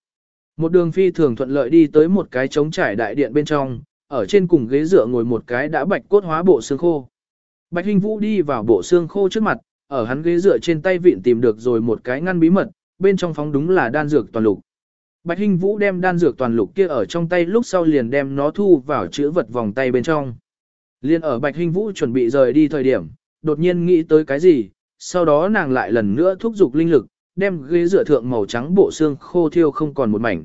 Speaker 1: Một đường phi thường thuận lợi đi tới một cái trống trải đại điện bên trong, ở trên cùng ghế dựa ngồi một cái đã bạch cốt hóa bộ xương khô. Bạch Hinh Vũ đi vào bộ xương khô trước mặt, ở hắn ghế dựa trên tay vịn tìm được rồi một cái ngăn bí mật, bên trong phóng đúng là đan dược toàn lục. Bạch Hinh Vũ đem đan dược toàn lục kia ở trong tay lúc sau liền đem nó thu vào chữ vật vòng tay bên trong. Liên ở Bạch Hinh Vũ chuẩn bị rời đi thời điểm, đột nhiên nghĩ tới cái gì, sau đó nàng lại lần nữa thúc giục linh lực, đem ghế dựa thượng màu trắng bộ xương khô thiêu không còn một mảnh.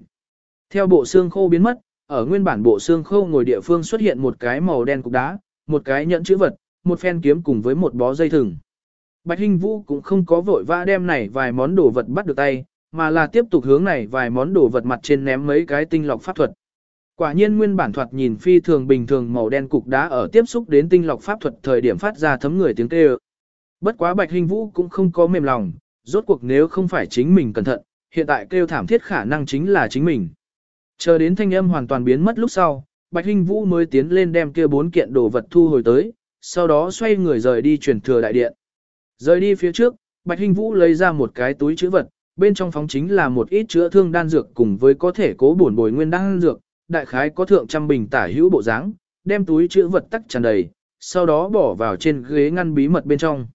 Speaker 1: Theo bộ xương khô biến mất, ở nguyên bản bộ xương khô ngồi địa phương xuất hiện một cái màu đen cục đá, một cái nhẫn chữ vật, một phen kiếm cùng với một bó dây thừng. Bạch Hinh Vũ cũng không có vội vã đem này vài món đồ vật bắt được tay, mà là tiếp tục hướng này vài món đồ vật mặt trên ném mấy cái tinh lọc pháp thuật. Quả nhiên nguyên bản thuật nhìn phi thường bình thường màu đen cục đá ở tiếp xúc đến tinh lọc pháp thuật thời điểm phát ra thấm người tiếng kêu. Bất quá Bạch Hinh Vũ cũng không có mềm lòng, rốt cuộc nếu không phải chính mình cẩn thận, hiện tại kêu thảm thiết khả năng chính là chính mình. Chờ đến thanh âm hoàn toàn biến mất lúc sau, Bạch Hinh Vũ mới tiến lên đem kia bốn kiện đồ vật thu hồi tới, sau đó xoay người rời đi truyền thừa đại điện. Rời đi phía trước, Bạch Hinh Vũ lấy ra một cái túi chữ vật, bên trong phóng chính là một ít chữa thương đan dược cùng với có thể cố bổn bồi nguyên đan dược, đại khái có thượng trăm bình tả hữu bộ dáng, đem túi chữ vật tắc tràn đầy, sau đó bỏ vào trên ghế ngăn bí mật bên trong.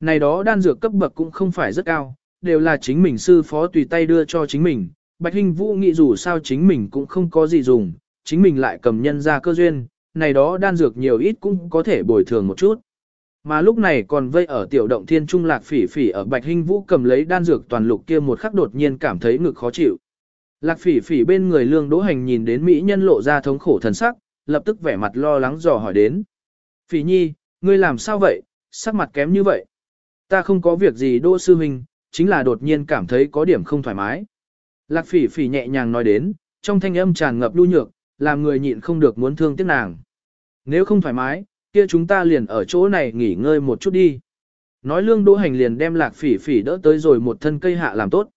Speaker 1: Này đó đan dược cấp bậc cũng không phải rất cao, đều là chính mình sư phó tùy tay đưa cho chính mình. Bạch Hinh Vũ nghĩ dù sao chính mình cũng không có gì dùng, chính mình lại cầm nhân ra cơ duyên, này đó đan dược nhiều ít cũng có thể bồi thường một chút. Mà lúc này còn vây ở tiểu động thiên trung lạc phỉ phỉ ở Bạch hình Vũ cầm lấy đan dược toàn lục kia một khắc đột nhiên cảm thấy ngực khó chịu. Lạc phỉ phỉ bên người lương đỗ hành nhìn đến Mỹ nhân lộ ra thống khổ thần sắc, lập tức vẻ mặt lo lắng dò hỏi đến. Phỉ nhi, ngươi làm sao vậy, sắc mặt kém như vậy? Ta không có việc gì đỗ sư huynh, chính là đột nhiên cảm thấy có điểm không thoải mái. Lạc phỉ phỉ nhẹ nhàng nói đến, trong thanh âm tràn ngập lưu nhược, làm người nhịn không được muốn thương tiếc nàng. Nếu không thoải mái, kia chúng ta liền ở chỗ này nghỉ ngơi một chút đi. Nói lương đỗ hành liền đem lạc phỉ phỉ đỡ tới rồi một thân cây hạ làm tốt.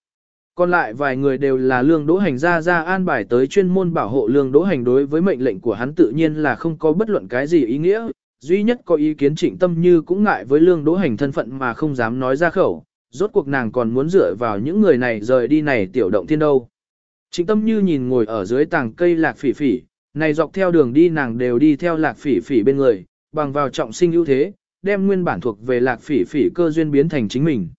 Speaker 1: Còn lại vài người đều là lương đỗ hành ra ra an bài tới chuyên môn bảo hộ lương đỗ hành đối với mệnh lệnh của hắn tự nhiên là không có bất luận cái gì ý nghĩa. Duy nhất có ý kiến trịnh tâm như cũng ngại với lương đỗ hành thân phận mà không dám nói ra khẩu. Rốt cuộc nàng còn muốn dựa vào những người này rời đi này tiểu động thiên đâu. Trịnh tâm như nhìn ngồi ở dưới tàng cây lạc phỉ phỉ, này dọc theo đường đi nàng đều đi theo lạc phỉ phỉ bên người, bằng vào trọng sinh ưu thế, đem nguyên bản thuộc về lạc phỉ phỉ cơ duyên biến thành chính mình.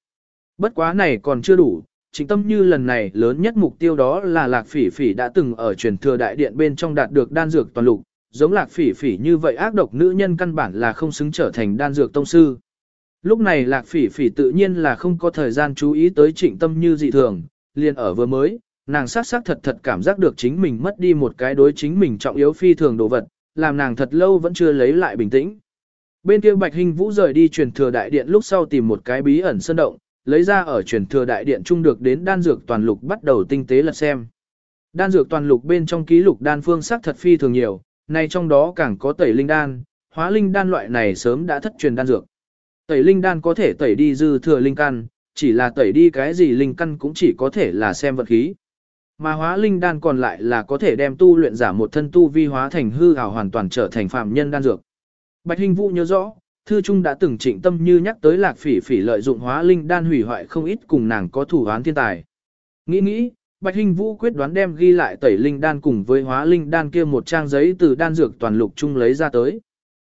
Speaker 1: Bất quá này còn chưa đủ, chính tâm như lần này lớn nhất mục tiêu đó là lạc phỉ phỉ đã từng ở truyền thừa đại điện bên trong đạt được đan dược toàn lục, giống lạc phỉ phỉ như vậy ác độc nữ nhân căn bản là không xứng trở thành đan dược tông sư. Lúc này lạc phỉ phỉ tự nhiên là không có thời gian chú ý tới trịnh tâm như dị thường, liền ở vừa mới, nàng sát sát thật thật cảm giác được chính mình mất đi một cái đối chính mình trọng yếu phi thường đồ vật, làm nàng thật lâu vẫn chưa lấy lại bình tĩnh. Bên kia Bạch Hình Vũ rời đi truyền thừa đại điện lúc sau tìm một cái bí ẩn sơn động, lấy ra ở truyền thừa đại điện trung được đến đan dược toàn lục bắt đầu tinh tế lật xem. Đan dược toàn lục bên trong ký lục đan phương sắc thật phi thường nhiều, này trong đó càng có tẩy linh đan, hóa linh đan loại này sớm đã thất truyền đan dược. Tẩy linh đan có thể tẩy đi dư thừa linh căn, chỉ là tẩy đi cái gì linh căn cũng chỉ có thể là xem vật khí. Mà hóa linh đan còn lại là có thể đem tu luyện giả một thân tu vi hóa thành hư ảo hoàn toàn trở thành phạm nhân đan dược. Bạch Hình Vũ nhớ rõ, thư trung đã từng trịnh tâm như nhắc tới lạc phỉ phỉ lợi dụng hóa linh đan hủy hoại không ít cùng nàng có thủ án thiên tài. Nghĩ nghĩ, Bạch Hình Vũ quyết đoán đem ghi lại tẩy linh đan cùng với hóa linh đan kia một trang giấy từ đan dược toàn lục trung lấy ra tới.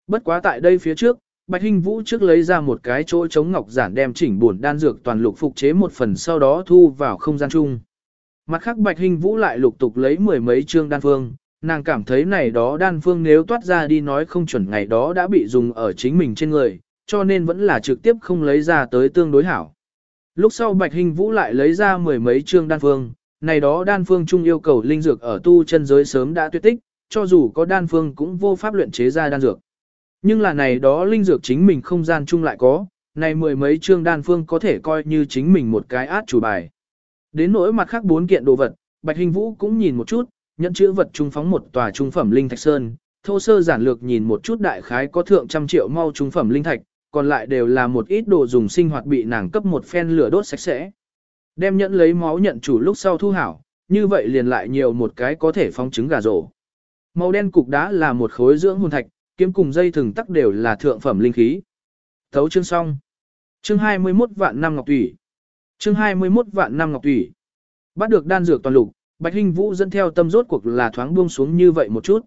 Speaker 1: Bất quá tại đây phía trước, Bạch Hình Vũ trước lấy ra một cái chỗ chống ngọc giản đem chỉnh buồn đan dược toàn lục phục chế một phần sau đó thu vào không gian chung. Mặt khác Bạch Hình Vũ lại lục tục lấy mười mấy chương đan phương, nàng cảm thấy này đó đan phương nếu toát ra đi nói không chuẩn ngày đó đã bị dùng ở chính mình trên người, cho nên vẫn là trực tiếp không lấy ra tới tương đối hảo. Lúc sau Bạch Hình Vũ lại lấy ra mười mấy chương đan phương, này đó đan phương chung yêu cầu linh dược ở tu chân giới sớm đã tuyệt tích, cho dù có đan phương cũng vô pháp luyện chế ra đan dược. Nhưng là này đó linh dược chính mình không gian chung lại có, này mười mấy chương đan phương có thể coi như chính mình một cái át chủ bài. Đến nỗi mặt khác bốn kiện đồ vật, Bạch Hình Vũ cũng nhìn một chút, nhận chữ vật trung phóng một tòa trung phẩm linh thạch sơn, thô sơ giản lược nhìn một chút đại khái có thượng trăm triệu mau trung phẩm linh thạch, còn lại đều là một ít đồ dùng sinh hoạt bị nàng cấp một phen lửa đốt sạch sẽ. Đem nhận lấy máu nhận chủ lúc sau thu hảo, như vậy liền lại nhiều một cái có thể phóng trứng gà rổ. Màu đen cục đá là một khối dưỡng hồn thạch, kiếm cùng dây thừng tắc đều là thượng phẩm linh khí. Thấu chương xong. Chương 21 vạn năm ngọc thủy. Chương 21 vạn năm ngọc thủy. Bắt được đan dược toàn lục, Bạch Hinh Vũ dẫn theo tâm rốt cuộc là thoáng buông xuống như vậy một chút.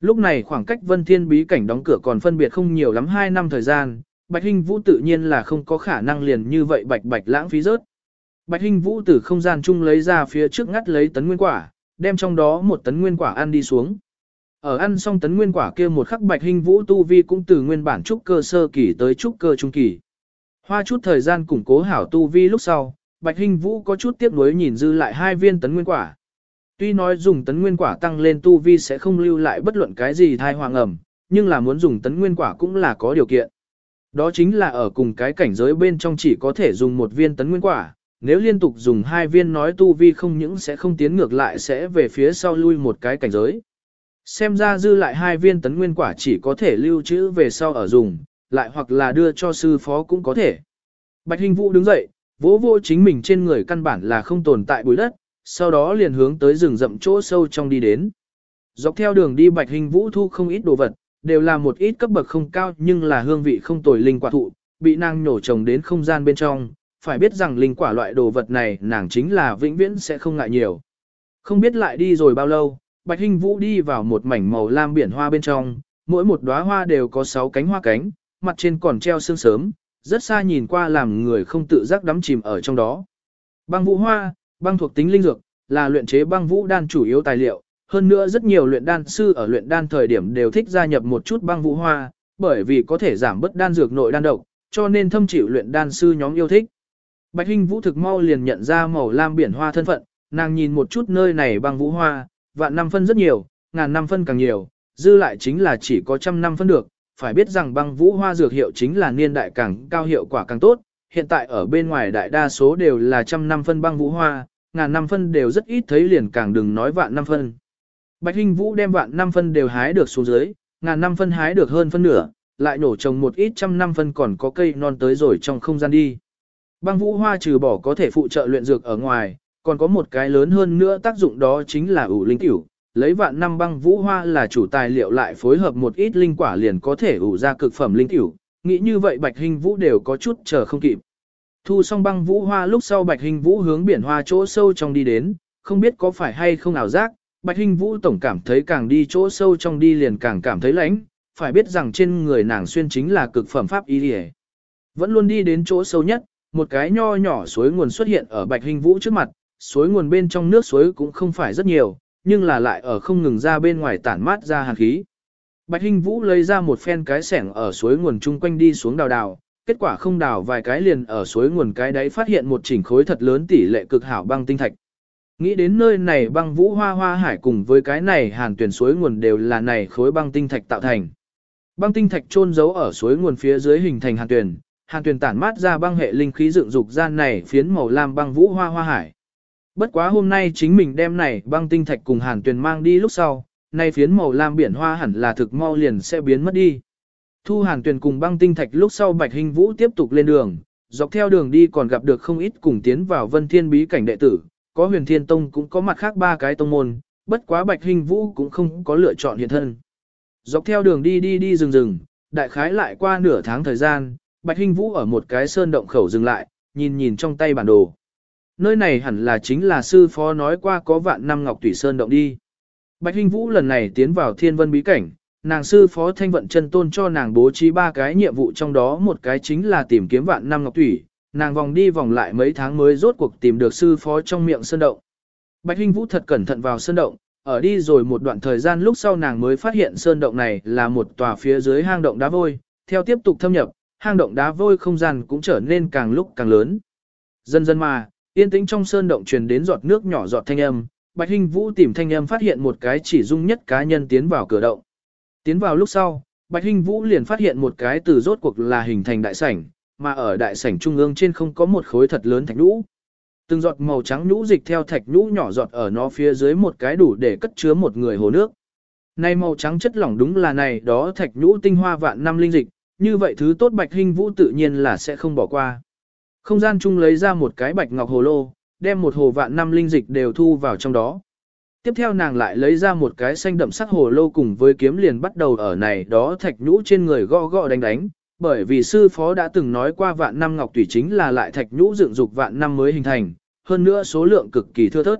Speaker 1: Lúc này khoảng cách Vân Thiên bí cảnh đóng cửa còn phân biệt không nhiều lắm 2 năm thời gian, Bạch Hinh Vũ tự nhiên là không có khả năng liền như vậy bạch bạch lãng phí rớt. Bạch Hinh Vũ từ không gian chung lấy ra phía trước ngắt lấy tấn nguyên quả, đem trong đó một tấn nguyên quả ăn đi xuống. Ở ăn xong tấn nguyên quả kia một khắc Bạch Hinh Vũ tu vi cũng từ nguyên bản trúc cơ sơ kỳ tới trúc cơ trung kỳ. Hoa chút thời gian củng cố hảo tu vi lúc sau, Bạch Hinh Vũ có chút tiếc nuối nhìn dư lại hai viên tấn nguyên quả. Tuy nói dùng tấn nguyên quả tăng lên tu vi sẽ không lưu lại bất luận cái gì thai hoàng ẩm, nhưng là muốn dùng tấn nguyên quả cũng là có điều kiện. Đó chính là ở cùng cái cảnh giới bên trong chỉ có thể dùng một viên tấn nguyên quả, nếu liên tục dùng hai viên nói tu vi không những sẽ không tiến ngược lại sẽ về phía sau lui một cái cảnh giới. Xem ra dư lại hai viên tấn nguyên quả chỉ có thể lưu trữ về sau ở dùng, lại hoặc là đưa cho sư phó cũng có thể. Bạch Hình Vũ đứng dậy, vỗ vô chính mình trên người căn bản là không tồn tại bụi đất, sau đó liền hướng tới rừng rậm chỗ sâu trong đi đến. Dọc theo đường đi Bạch Hình Vũ thu không ít đồ vật, đều là một ít cấp bậc không cao nhưng là hương vị không tồi linh quả thụ, bị nàng nhổ trồng đến không gian bên trong, phải biết rằng linh quả loại đồ vật này nàng chính là vĩnh viễn sẽ không ngại nhiều. Không biết lại đi rồi bao lâu, Bạch Hình Vũ đi vào một mảnh màu lam biển hoa bên trong, mỗi một đóa hoa đều có 6 cánh hoa cánh, mặt trên còn treo sương sớm, rất xa nhìn qua làm người không tự giác đắm chìm ở trong đó. Băng vũ hoa, băng thuộc tính linh dược, là luyện chế băng vũ đan chủ yếu tài liệu, hơn nữa rất nhiều luyện đan sư ở luyện đan thời điểm đều thích gia nhập một chút băng vũ hoa, bởi vì có thể giảm bớt đan dược nội đan độc, cho nên thâm chịu luyện đan sư nhóm yêu thích. Bạch Hinh Vũ thực mau liền nhận ra màu lam biển hoa thân phận, nàng nhìn một chút nơi này băng vũ hoa, vạn năm phân rất nhiều, ngàn năm phân càng nhiều, dư lại chính là chỉ có trăm năm phân được, phải biết rằng băng vũ hoa dược hiệu chính là niên đại càng cao hiệu quả càng tốt, hiện tại ở bên ngoài đại đa số đều là trăm năm phân băng vũ hoa, ngàn năm phân đều rất ít thấy liền càng đừng nói vạn năm phân. Bạch Hinh Vũ đem vạn năm phân đều hái được xuống dưới, ngàn năm phân hái được hơn phân nửa, lại nổ trồng một ít trăm năm phân còn có cây non tới rồi trong không gian đi. Băng vũ hoa trừ bỏ có thể phụ trợ luyện dược ở ngoài, còn có một cái lớn hơn nữa tác dụng đó chính là ủ linh tiểu. Lấy vạn năm băng vũ hoa là chủ tài liệu lại phối hợp một ít linh quả liền có thể ủ ra cực phẩm linh tiểu Nghĩ như vậy Bạch Hình Vũ đều có chút chờ không kịp. Thu xong băng vũ hoa lúc sau Bạch Hình Vũ hướng biển hoa chỗ sâu trong đi đến, không biết có phải hay không ảo giác, Bạch Hình Vũ tổng cảm thấy càng đi chỗ sâu trong đi liền càng cảm thấy lạnh, phải biết rằng trên người nàng xuyên chính là cực phẩm pháp y liề. Vẫn luôn đi đến chỗ sâu nhất, một cái nho nhỏ suối nguồn xuất hiện ở Bạch Hình Vũ trước mặt, suối nguồn bên trong nước suối cũng không phải rất nhiều, nhưng là lại ở không ngừng ra bên ngoài tản mát ra hàn khí. Bạch Hinh Vũ lấy ra một phen cái sẻng ở suối nguồn chung quanh đi xuống đào đào, kết quả không đào vài cái liền ở suối nguồn cái đáy phát hiện một chỉnh khối thật lớn tỷ lệ cực hảo băng tinh thạch. Nghĩ đến nơi này băng vũ hoa hoa hải cùng với cái này hàn tuyển suối nguồn đều là này khối băng tinh thạch tạo thành. Băng tinh thạch chôn giấu ở suối nguồn phía dưới hình thành hàn tuyển, hàn tuyển tản mát ra băng hệ linh khí dựng dục gian này phiến màu lam băng vũ hoa hoa hải. Bất quá hôm nay chính mình đem này băng tinh thạch cùng hàn tuyền mang đi lúc sau, nay phiến màu lam biển hoa hẳn là thực mau liền sẽ biến mất đi. Thu hàn tuyền cùng băng tinh thạch lúc sau Bạch Hình Vũ tiếp tục lên đường, dọc theo đường đi còn gặp được không ít cùng tiến vào vân thiên bí cảnh đệ tử, có huyền thiên tông cũng có mặt khác ba cái tông môn, bất quá Bạch Hình Vũ cũng không có lựa chọn hiện thân. Dọc theo đường đi đi đi rừng rừng, đại khái lại qua nửa tháng thời gian, Bạch hình Vũ ở một cái sơn động khẩu dừng lại, nhìn nhìn trong tay bản đồ. Nơi này hẳn là chính là sư phó nói qua có vạn năm ngọc thủy sơn động đi. Bạch Hinh Vũ lần này tiến vào thiên vân bí cảnh, nàng sư phó thanh vận chân tôn cho nàng bố trí ba cái nhiệm vụ trong đó một cái chính là tìm kiếm vạn năm ngọc thủy nàng vòng đi vòng lại mấy tháng mới rốt cuộc tìm được sư phó trong miệng sơn động. Bạch Hinh Vũ thật cẩn thận vào sơn động, ở đi rồi một đoạn thời gian lúc sau nàng mới phát hiện sơn động này là một tòa phía dưới hang động đá vôi, theo tiếp tục thâm nhập, hang động đá vôi không gian cũng trở nên càng lúc càng lớn. Dần dần mà, yên tĩnh trong sơn động truyền đến giọt nước nhỏ giọt thanh âm, Bạch Hinh Vũ tìm thanh âm phát hiện một cái chỉ dung nhất cá nhân tiến vào cửa động. Tiến vào lúc sau, Bạch Hinh Vũ liền phát hiện một cái từ rốt cuộc là hình thành đại sảnh, mà ở đại sảnh trung ương trên không có một khối thật lớn thạch nhũ. Từng giọt màu trắng nhũ dịch theo thạch nhũ nhỏ giọt ở nó phía dưới một cái đủ để cất chứa một người hồ nước. Này màu trắng chất lỏng đúng là này đó thạch nhũ tinh hoa vạn năm linh dịch, như vậy thứ tốt bạch Hinh vũ tự nhiên là sẽ không bỏ qua. Không gian chung lấy ra một cái bạch ngọc hồ lô, đem một hồ vạn năm linh dịch đều thu vào trong đó. Tiếp theo nàng lại lấy ra một cái xanh đậm sắc hồ lô cùng với kiếm liền bắt đầu ở này đó thạch nhũ trên người gõ gõ đánh đánh, bởi vì sư phó đã từng nói qua vạn năm ngọc tùy chính là lại thạch nhũ dựng dục vạn năm mới hình thành, hơn nữa số lượng cực kỳ thưa thớt.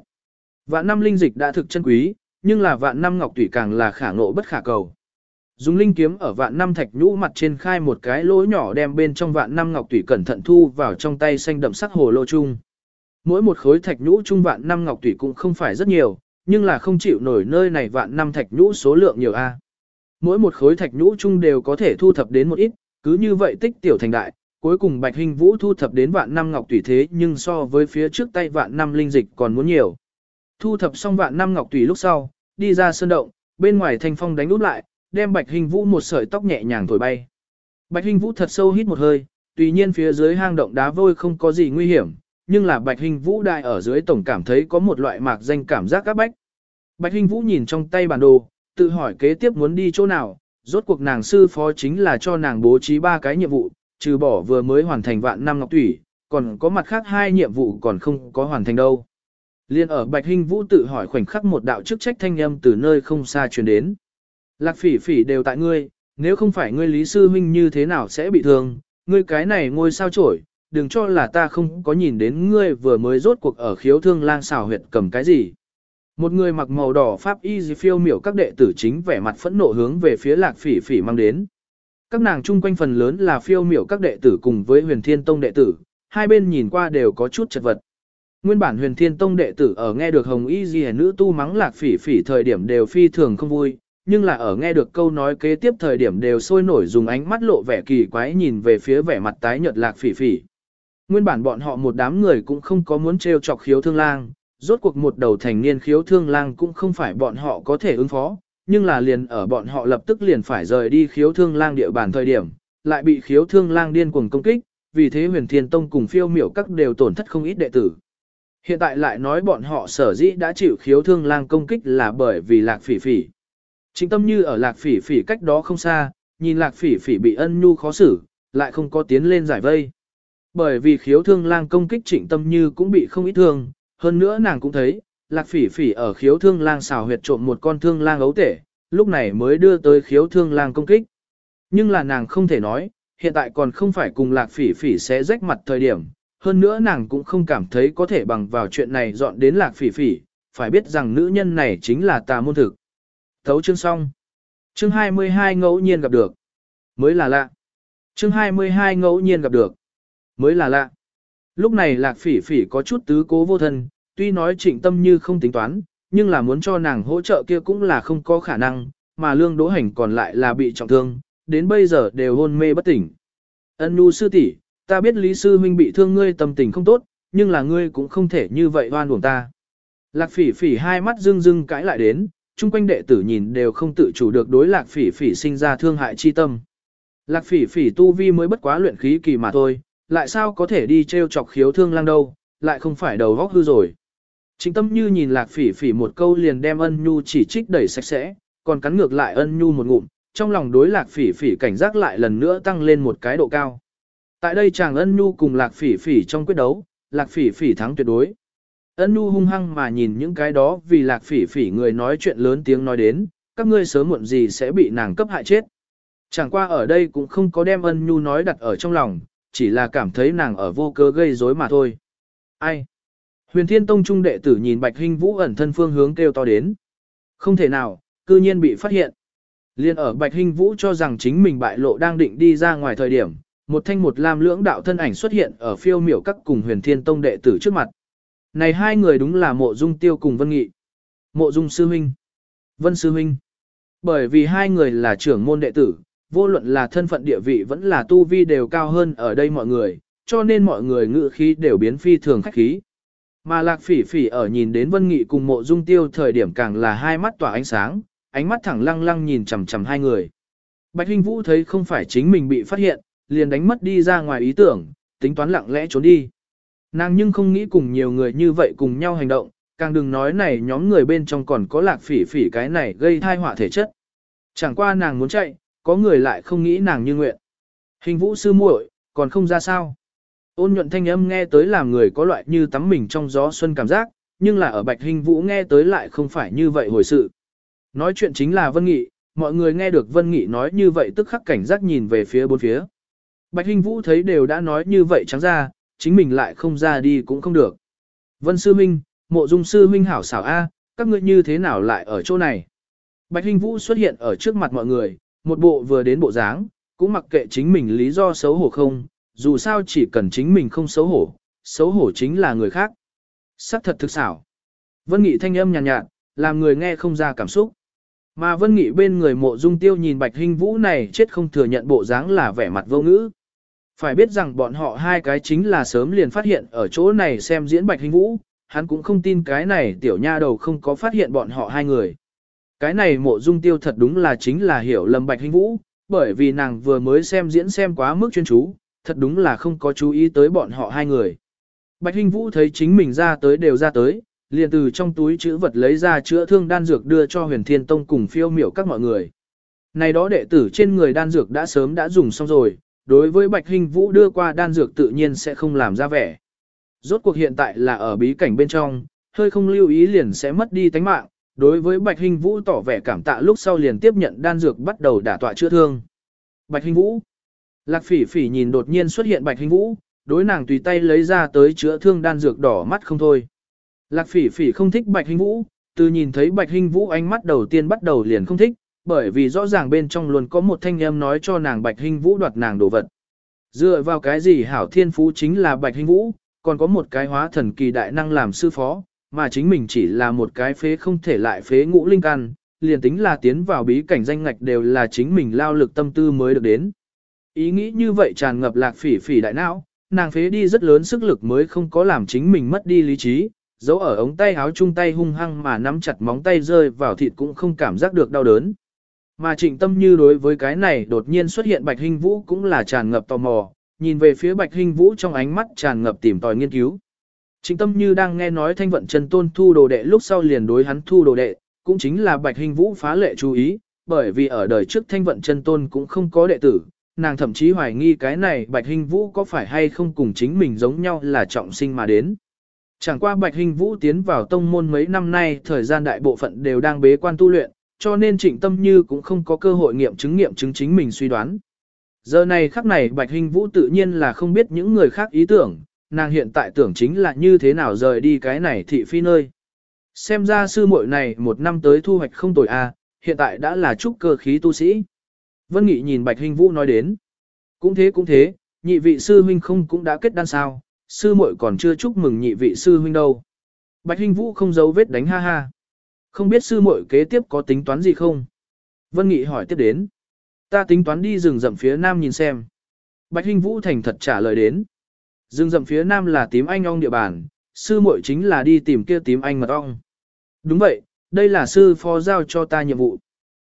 Speaker 1: Vạn năm linh dịch đã thực chân quý, nhưng là vạn năm ngọc tùy càng là khả ngộ bất khả cầu. Dùng linh kiếm ở vạn năm thạch nhũ mặt trên khai một cái lỗ nhỏ đem bên trong vạn năm ngọc tùy cẩn thận thu vào trong tay xanh đậm sắc hồ lô chung. Mỗi một khối thạch nhũ chung vạn năm ngọc tùy cũng không phải rất nhiều, nhưng là không chịu nổi nơi này vạn năm thạch nhũ số lượng nhiều a. Mỗi một khối thạch nhũ chung đều có thể thu thập đến một ít, cứ như vậy tích tiểu thành đại, cuối cùng Bạch Hình Vũ thu thập đến vạn năm ngọc tùy thế nhưng so với phía trước tay vạn năm linh dịch còn muốn nhiều. Thu thập xong vạn năm ngọc tùy lúc sau, đi ra sơn động, bên ngoài thanh phong đánh úp lại, đem Bạch Hình Vũ một sợi tóc nhẹ nhàng thổi bay. Bạch Hình Vũ thật sâu hít một hơi, tuy nhiên phía dưới hang động đá vôi không có gì nguy hiểm, nhưng là Bạch Hình Vũ đại ở dưới tổng cảm thấy có một loại mạc danh cảm giác các bách. Bạch Hình Vũ nhìn trong tay bản đồ, tự hỏi kế tiếp muốn đi chỗ nào, rốt cuộc nàng sư phó chính là cho nàng bố trí ba cái nhiệm vụ, trừ bỏ vừa mới hoàn thành vạn năm ngọc thủy, còn có mặt khác hai nhiệm vụ còn không có hoàn thành đâu. Liên ở Bạch hình Vũ tự hỏi khoảnh khắc một đạo chức trách thanh âm từ nơi không xa truyền đến. Lạc phỉ phỉ đều tại ngươi, nếu không phải ngươi lý sư huynh như thế nào sẽ bị thương, ngươi cái này ngôi sao trổi, đừng cho là ta không có nhìn đến ngươi vừa mới rốt cuộc ở khiếu thương lang xào huyệt cầm cái gì. Một người mặc màu đỏ pháp y phiêu miểu các đệ tử chính vẻ mặt phẫn nộ hướng về phía lạc phỉ phỉ mang đến. Các nàng chung quanh phần lớn là phiêu miểu các đệ tử cùng với huyền thiên tông đệ tử, hai bên nhìn qua đều có chút chật vật. Nguyên bản huyền thiên tông đệ tử ở nghe được hồng y gì nữ tu mắng lạc phỉ phỉ thời điểm đều phi thường không vui, nhưng là ở nghe được câu nói kế tiếp thời điểm đều sôi nổi dùng ánh mắt lộ vẻ kỳ quái nhìn về phía vẻ mặt tái nhợt lạc phỉ phỉ. Nguyên bản bọn họ một đám người cũng không có muốn trêu chọc khiếu thương lang, rốt cuộc một đầu thành niên khiếu thương lang cũng không phải bọn họ có thể ứng phó, nhưng là liền ở bọn họ lập tức liền phải rời đi khiếu thương lang địa bàn thời điểm, lại bị khiếu thương lang điên cuồng công kích, vì thế huyền thiên tông cùng phiêu miểu các đều tổn thất không ít đệ tử. Hiện tại lại nói bọn họ sở dĩ đã chịu khiếu thương lang công kích là bởi vì lạc phỉ phỉ. Trịnh tâm như ở lạc phỉ phỉ cách đó không xa, nhìn lạc phỉ phỉ bị ân nhu khó xử, lại không có tiến lên giải vây. Bởi vì khiếu thương lang công kích trịnh tâm như cũng bị không ít thương, hơn nữa nàng cũng thấy, lạc phỉ phỉ ở khiếu thương lang xào huyệt trộm một con thương lang ấu tể, lúc này mới đưa tới khiếu thương lang công kích. Nhưng là nàng không thể nói, hiện tại còn không phải cùng lạc phỉ phỉ sẽ rách mặt thời điểm, hơn nữa nàng cũng không cảm thấy có thể bằng vào chuyện này dọn đến lạc phỉ phỉ, phải biết rằng nữ nhân này chính là tà môn thực. Thấu chương xong. Chương 22 ngẫu nhiên gặp được. Mới là lạ. Chương 22 ngẫu nhiên gặp được. Mới là lạ. Lúc này lạc phỉ phỉ có chút tứ cố vô thân, tuy nói trịnh tâm như không tính toán, nhưng là muốn cho nàng hỗ trợ kia cũng là không có khả năng, mà lương đỗ hành còn lại là bị trọng thương, đến bây giờ đều hôn mê bất tỉnh. Ân nu sư tỷ, ta biết lý sư huynh bị thương ngươi tâm tình không tốt, nhưng là ngươi cũng không thể như vậy oan uổng ta. Lạc phỉ phỉ hai mắt rưng rưng cãi lại đến, chung quanh đệ tử nhìn đều không tự chủ được đối lạc phỉ phỉ sinh ra thương hại chi tâm. Lạc phỉ phỉ tu vi mới bất quá luyện khí kỳ mà thôi, lại sao có thể đi treo chọc khiếu thương lang đâu, lại không phải đầu góc hư rồi. Trịnh tâm như nhìn lạc phỉ phỉ một câu liền đem ân nhu chỉ trích đẩy sạch sẽ, còn cắn ngược lại ân nhu một ngụm, trong lòng đối lạc phỉ phỉ cảnh giác lại lần nữa tăng lên một cái độ cao. Tại đây chàng ân nhu cùng lạc phỉ phỉ trong quyết đấu, lạc phỉ phỉ thắng tuyệt đối. Ân nhu hung hăng mà nhìn những cái đó vì lạc phỉ phỉ người nói chuyện lớn tiếng nói đến, các ngươi sớm muộn gì sẽ bị nàng cấp hại chết. Chẳng qua ở đây cũng không có đem ân nhu nói đặt ở trong lòng, chỉ là cảm thấy nàng ở vô cớ gây rối mà thôi. Ai? Huyền Thiên Tông trung đệ tử nhìn Bạch Hinh Vũ ẩn thân phương hướng kêu to đến. Không thể nào, cư nhiên bị phát hiện. Liên ở Bạch Hinh Vũ cho rằng chính mình bại lộ đang định đi ra ngoài thời điểm, một thanh một lam lưỡng đạo thân ảnh xuất hiện ở phiêu miểu các cùng Huyền Thiên Tông đệ tử trước mặt. Này hai người đúng là Mộ Dung Tiêu cùng Vân Nghị. Mộ Dung sư huynh, Vân sư huynh. Bởi vì hai người là trưởng môn đệ tử, vô luận là thân phận địa vị vẫn là tu vi đều cao hơn ở đây mọi người, cho nên mọi người ngự khí đều biến phi thường khách khí. Mà lạc phỉ phỉ ở nhìn đến Vân Nghị cùng mộ dung tiêu thời điểm càng là hai mắt tỏa ánh sáng, ánh mắt thẳng lăng lăng nhìn chằm chằm hai người. Bạch Hinh Vũ thấy không phải chính mình bị phát hiện, liền đánh mất đi ra ngoài ý tưởng, tính toán lặng lẽ trốn đi. Nàng nhưng không nghĩ cùng nhiều người như vậy cùng nhau hành động, càng đừng nói này nhóm người bên trong còn có lạc phỉ phỉ cái này gây thai họa thể chất. Chẳng qua nàng muốn chạy, có người lại không nghĩ nàng như nguyện. Hình vũ sư muội, còn không ra sao. Ôn nhuận thanh âm nghe tới làm người có loại như tắm mình trong gió xuân cảm giác, nhưng là ở bạch hình vũ nghe tới lại không phải như vậy hồi sự. Nói chuyện chính là Vân Nghị, mọi người nghe được Vân Nghị nói như vậy tức khắc cảnh giác nhìn về phía bốn phía. Bạch Hinh Vũ thấy đều đã nói như vậy trắng ra, chính mình lại không ra đi cũng không được. Vân Sư Minh, Mộ Dung Sư Minh hảo xảo A, các ngươi như thế nào lại ở chỗ này? Bạch Hinh Vũ xuất hiện ở trước mặt mọi người, một bộ vừa đến bộ dáng, cũng mặc kệ chính mình lý do xấu hổ không, dù sao chỉ cần chính mình không xấu hổ, xấu hổ chính là người khác. Sắc thật thực xảo. Vân Nghị thanh âm nhàn nhạt, nhạt, làm người nghe không ra cảm xúc. Mà Vân Nghị bên người mộ dung tiêu nhìn Bạch Hinh Vũ này chết không thừa nhận bộ dáng là vẻ mặt vô ngữ. Phải biết rằng bọn họ hai cái chính là sớm liền phát hiện ở chỗ này xem diễn Bạch Hinh Vũ, hắn cũng không tin cái này tiểu nha đầu không có phát hiện bọn họ hai người. Cái này mộ dung tiêu thật đúng là chính là hiểu lầm Bạch Hinh Vũ, bởi vì nàng vừa mới xem diễn xem quá mức chuyên chú, thật đúng là không có chú ý tới bọn họ hai người. Bạch Hinh Vũ thấy chính mình ra tới đều ra tới, liền từ trong túi chữ vật lấy ra chữa thương đan dược đưa cho huyền thiên tông cùng phiêu miểu các mọi người. Này đó đệ tử trên người đan dược đã sớm đã dùng xong rồi, đối với Bạch hình Vũ đưa qua đan dược tự nhiên sẽ không làm ra vẻ. Rốt cuộc hiện tại là ở bí cảnh bên trong, hơi không lưu ý liền sẽ mất đi tánh mạng, đối với Bạch hình Vũ tỏ vẻ cảm tạ lúc sau liền tiếp nhận đan dược bắt đầu đả tọa chữa thương. Bạch hình Vũ Lạc phỉ phỉ nhìn đột nhiên xuất hiện Bạch hình Vũ, đối nàng tùy tay lấy ra tới chữa thương đan dược đỏ mắt không thôi. Lạc phỉ phỉ không thích Bạch hình Vũ, từ nhìn thấy Bạch hình Vũ ánh mắt đầu tiên bắt đầu liền không thích, bởi vì rõ ràng bên trong luôn có một thanh âm nói cho nàng Bạch Hinh Vũ đoạt nàng đồ vật. Dựa vào cái gì hảo thiên phú chính là Bạch Hinh Vũ, còn có một cái hóa thần kỳ đại năng làm sư phó, mà chính mình chỉ là một cái phế không thể lại phế ngũ linh căn, liền tính là tiến vào bí cảnh danh ngạch đều là chính mình lao lực tâm tư mới được đến. Ý nghĩ như vậy tràn ngập lạc phỉ phỉ đại não, nàng phế đi rất lớn sức lực mới không có làm chính mình mất đi lý trí, giấu ở ống tay áo chung tay hung hăng mà nắm chặt móng tay rơi vào thịt cũng không cảm giác được đau đớn. Mà trịnh tâm như đối với cái này đột nhiên xuất hiện bạch hình vũ cũng là tràn ngập tò mò, nhìn về phía Bạch Hinh Vũ trong ánh mắt tràn ngập tìm tòi nghiên cứu. Trịnh tâm như đang nghe nói thanh vận chân tôn thu đồ đệ lúc sau liền đối hắn thu đồ đệ, cũng chính là Bạch Hinh Vũ phá lệ chú ý, bởi vì ở đời trước thanh vận chân tôn cũng không có đệ tử, nàng thậm chí hoài nghi cái này Bạch Hinh Vũ có phải hay không cùng chính mình giống nhau là trọng sinh mà đến. Chẳng qua Bạch Hinh Vũ tiến vào tông môn mấy năm nay thời gian đại bộ phận đều đang bế quan tu luyện, cho nên trịnh tâm như cũng không có cơ hội nghiệm chứng nghiệm chứng chính mình suy đoán. Giờ này khắc này Bạch Hình Vũ tự nhiên là không biết những người khác ý tưởng, nàng hiện tại tưởng chính là như thế nào rời đi cái này thị phi nơi. Xem ra sư muội này một năm tới thu hoạch không tồi a, hiện tại đã là trúc cơ khí tu sĩ. Vân Nghị nhìn Bạch Hình Vũ nói đến. Cũng thế cũng thế, nhị vị sư huynh không cũng đã kết đan sao, sư muội còn chưa chúc mừng nhị vị sư huynh đâu. Bạch Hình Vũ không giấu vết đánh ha ha. Không biết sư muội kế tiếp có tính toán gì không? Vân Nghị hỏi tiếp đến. Ta tính toán đi rừng rậm phía nam nhìn xem. Bạch Hinh Vũ thành thật trả lời đến. Rừng rậm phía nam là tím anh ong địa bàn, sư muội chính là đi tìm kia tím anh mật ong. Đúng vậy, đây là sư phó giao cho ta nhiệm vụ.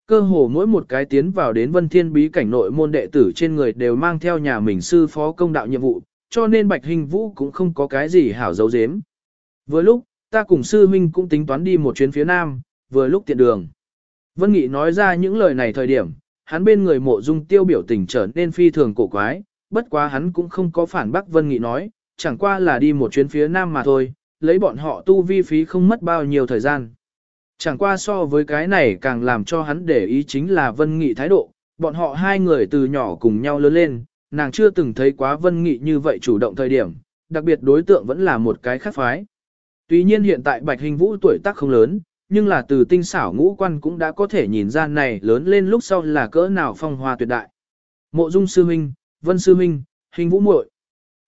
Speaker 1: Cơ hồ mỗi một cái tiến vào đến vân thiên bí cảnh nội môn đệ tử trên người đều mang theo nhà mình sư phó công đạo nhiệm vụ, cho nên Bạch Hình Vũ cũng không có cái gì hảo dấu dếm. Vừa lúc, ta cùng sư huynh cũng tính toán đi một chuyến phía nam, vừa lúc tiện đường. Vân Nghị nói ra những lời này thời điểm, hắn bên người mộ dung tiêu biểu tình trở nên phi thường cổ quái, bất quá hắn cũng không có phản bác Vân Nghị nói, chẳng qua là đi một chuyến phía nam mà thôi, lấy bọn họ tu vi phí không mất bao nhiêu thời gian. Chẳng qua so với cái này càng làm cho hắn để ý chính là Vân Nghị thái độ, bọn họ hai người từ nhỏ cùng nhau lớn lên, nàng chưa từng thấy quá Vân Nghị như vậy chủ động thời điểm, đặc biệt đối tượng vẫn là một cái khác phái. Tuy nhiên hiện tại Bạch Hình Vũ tuổi tác không lớn, nhưng là từ tinh xảo ngũ quan cũng đã có thể nhìn ra này lớn lên lúc sau là cỡ nào phong hoa tuyệt đại. Mộ Dung sư huynh, Vân sư huynh, Hình Vũ muội,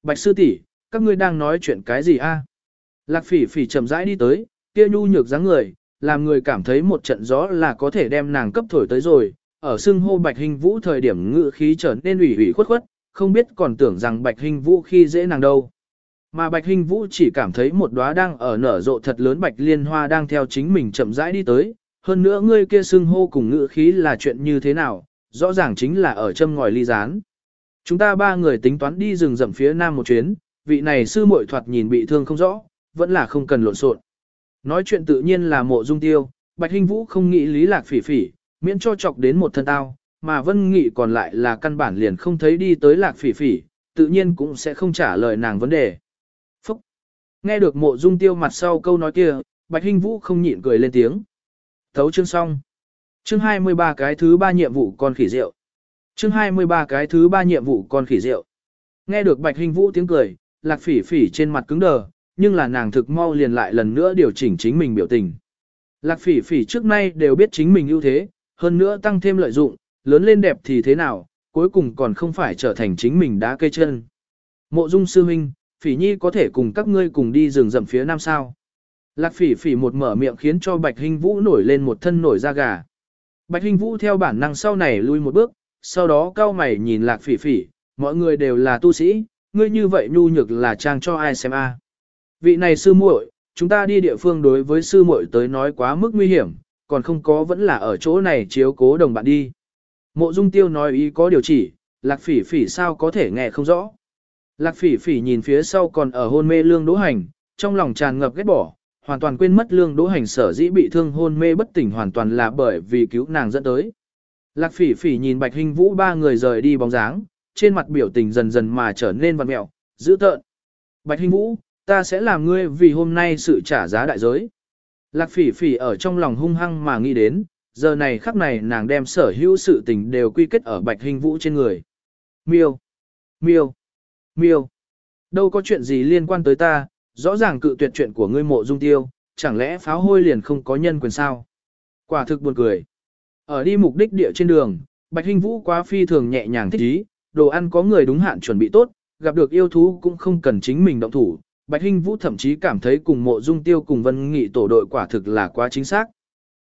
Speaker 1: Bạch sư tỷ, các ngươi đang nói chuyện cái gì a? Lạc Phỉ Phỉ chậm rãi đi tới, kia nhu nhược dáng người, làm người cảm thấy một trận gió là có thể đem nàng cấp thổi tới rồi. Ở xưng hô Bạch Hình Vũ thời điểm ngự khí trở nên ủy ủy khuất khuất, không biết còn tưởng rằng Bạch Hình Vũ khi dễ nàng đâu. Mà Bạch Hình Vũ chỉ cảm thấy một đóa đang ở nở rộ thật lớn Bạch Liên Hoa đang theo chính mình chậm rãi đi tới, hơn nữa ngươi kia xưng hô cùng ngữ khí là chuyện như thế nào, rõ ràng chính là ở châm ngòi ly gián. Chúng ta ba người tính toán đi rừng rậm phía nam một chuyến, vị này sư muội thoạt nhìn bị thương không rõ, vẫn là không cần lộn xộn. Nói chuyện tự nhiên là mộ dung tiêu, Bạch Hình Vũ không nghĩ lý lạc phỉ phỉ, miễn cho chọc đến một thân tao, mà Vân Nghị còn lại là căn bản liền không thấy đi tới lạc phỉ phỉ, tự nhiên cũng sẽ không trả lời nàng vấn đề. Nghe được mộ dung tiêu mặt sau câu nói kia, Bạch hinh Vũ không nhịn cười lên tiếng. Thấu chương xong. Chương 23 cái thứ ba nhiệm vụ con khỉ rượu. Chương 23 cái thứ ba nhiệm vụ con khỉ rượu. Nghe được Bạch hinh Vũ tiếng cười, lạc phỉ phỉ trên mặt cứng đờ, nhưng là nàng thực mau liền lại lần nữa điều chỉnh chính mình biểu tình. Lạc phỉ phỉ trước nay đều biết chính mình ưu thế, hơn nữa tăng thêm lợi dụng, lớn lên đẹp thì thế nào, cuối cùng còn không phải trở thành chính mình đá cây chân. Mộ dung sư huynh, phỉ nhi có thể cùng các ngươi cùng đi rừng rậm phía nam sao. Lạc phỉ phỉ một mở miệng khiến cho Bạch Hinh Vũ nổi lên một thân nổi da gà. Bạch Hinh Vũ theo bản năng sau này lui một bước, sau đó cao mày nhìn Lạc phỉ phỉ, mọi người đều là tu sĩ, ngươi như vậy nhu nhược là trang cho ai xem a? Vị này sư muội, chúng ta đi địa phương đối với sư muội tới nói quá mức nguy hiểm, còn không có vẫn là ở chỗ này chiếu cố đồng bạn đi. Mộ Dung Tiêu nói ý có điều chỉ, Lạc Phỉ Phỉ sao có thể nghe không rõ. Lạc Phỉ Phỉ nhìn phía sau còn ở hôn mê Lương Đỗ Hành, trong lòng tràn ngập ghét bỏ, hoàn toàn quên mất Lương Đỗ Hành sở dĩ bị thương hôn mê bất tỉnh hoàn toàn là bởi vì cứu nàng dẫn tới. Lạc Phỉ Phỉ nhìn Bạch Hình Vũ ba người rời đi bóng dáng, trên mặt biểu tình dần dần mà trở nên vặn mẹo, dữ tợn. Bạch Hình Vũ, ta sẽ làm ngươi vì hôm nay sự trả giá đại giới. Lạc phỉ phỉ ở trong lòng hung hăng mà nghĩ đến, giờ này khắc này nàng đem sở hữu sự tình đều quy kết ở bạch hình vũ trên người. Miêu, miêu, miêu, đâu có chuyện gì liên quan tới ta, rõ ràng cự tuyệt chuyện của ngươi mộ dung tiêu, chẳng lẽ pháo hôi liền không có nhân quyền sao? Quả thực buồn cười. Ở đi mục đích địa trên đường, bạch hinh vũ quá phi thường nhẹ nhàng thích ý, đồ ăn có người đúng hạn chuẩn bị tốt, gặp được yêu thú cũng không cần chính mình động thủ, Bạch Hinh Vũ thậm chí cảm thấy cùng mộ dung tiêu cùng vân nghị tổ đội quả thực là quá chính xác.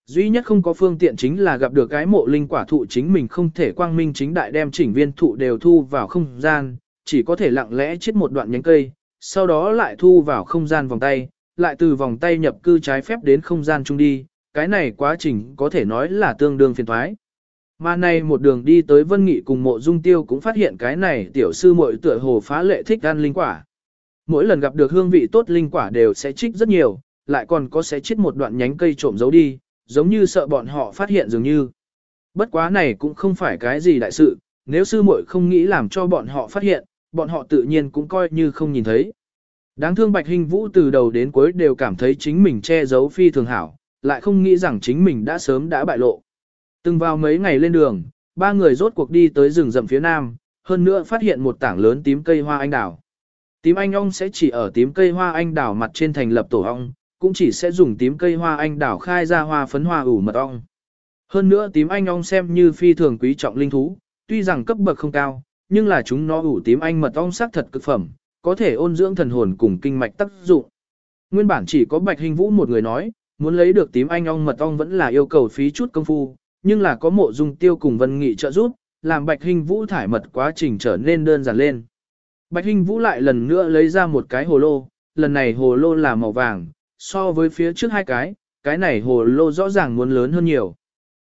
Speaker 1: Duy nhất không có phương tiện chính là gặp được cái mộ linh quả thụ chính mình không thể quang minh chính đại đem chỉnh viên thụ đều thu vào không gian, chỉ có thể lặng lẽ chết một đoạn nhánh cây, sau đó lại thu vào không gian vòng tay, lại từ vòng tay nhập cư trái phép đến không gian chung đi, cái này quá trình có thể nói là tương đương phiền thoái. Mà này một đường đi tới Vân Nghị cùng mộ dung tiêu cũng phát hiện cái này tiểu sư muội tựa hồ phá lệ thích ăn linh quả. Mỗi lần gặp được hương vị tốt linh quả đều sẽ trích rất nhiều, lại còn có sẽ chết một đoạn nhánh cây trộm giấu đi, giống như sợ bọn họ phát hiện dường như. Bất quá này cũng không phải cái gì đại sự, nếu sư muội không nghĩ làm cho bọn họ phát hiện, bọn họ tự nhiên cũng coi như không nhìn thấy. Đáng thương Bạch Hình Vũ từ đầu đến cuối đều cảm thấy chính mình che giấu phi thường hảo, lại không nghĩ rằng chính mình đã sớm đã bại lộ. Từng vào mấy ngày lên đường, ba người rốt cuộc đi tới rừng rậm phía nam, hơn nữa phát hiện một tảng lớn tím cây hoa anh đào. Tím anh ong sẽ chỉ ở tím cây hoa anh đào mặt trên thành lập tổ ong, cũng chỉ sẽ dùng tím cây hoa anh đào khai ra hoa phấn hoa ủ mật ong. Hơn nữa tím anh ong xem như phi thường quý trọng linh thú, tuy rằng cấp bậc không cao, nhưng là chúng nó ủ tím anh mật ong sắc thật cực phẩm, có thể ôn dưỡng thần hồn cùng kinh mạch tác dụng. Nguyên bản chỉ có Bạch Hình Vũ một người nói, muốn lấy được tím anh ong mật ong vẫn là yêu cầu phí chút công phu, nhưng là có mộ dung tiêu cùng Vân Nghị trợ giúp, làm Bạch Hình Vũ thải mật quá trình trở nên đơn giản lên. Bạch Hình Vũ lại lần nữa lấy ra một cái hồ lô, lần này hồ lô là màu vàng, so với phía trước hai cái, cái này hồ lô rõ ràng muốn lớn hơn nhiều.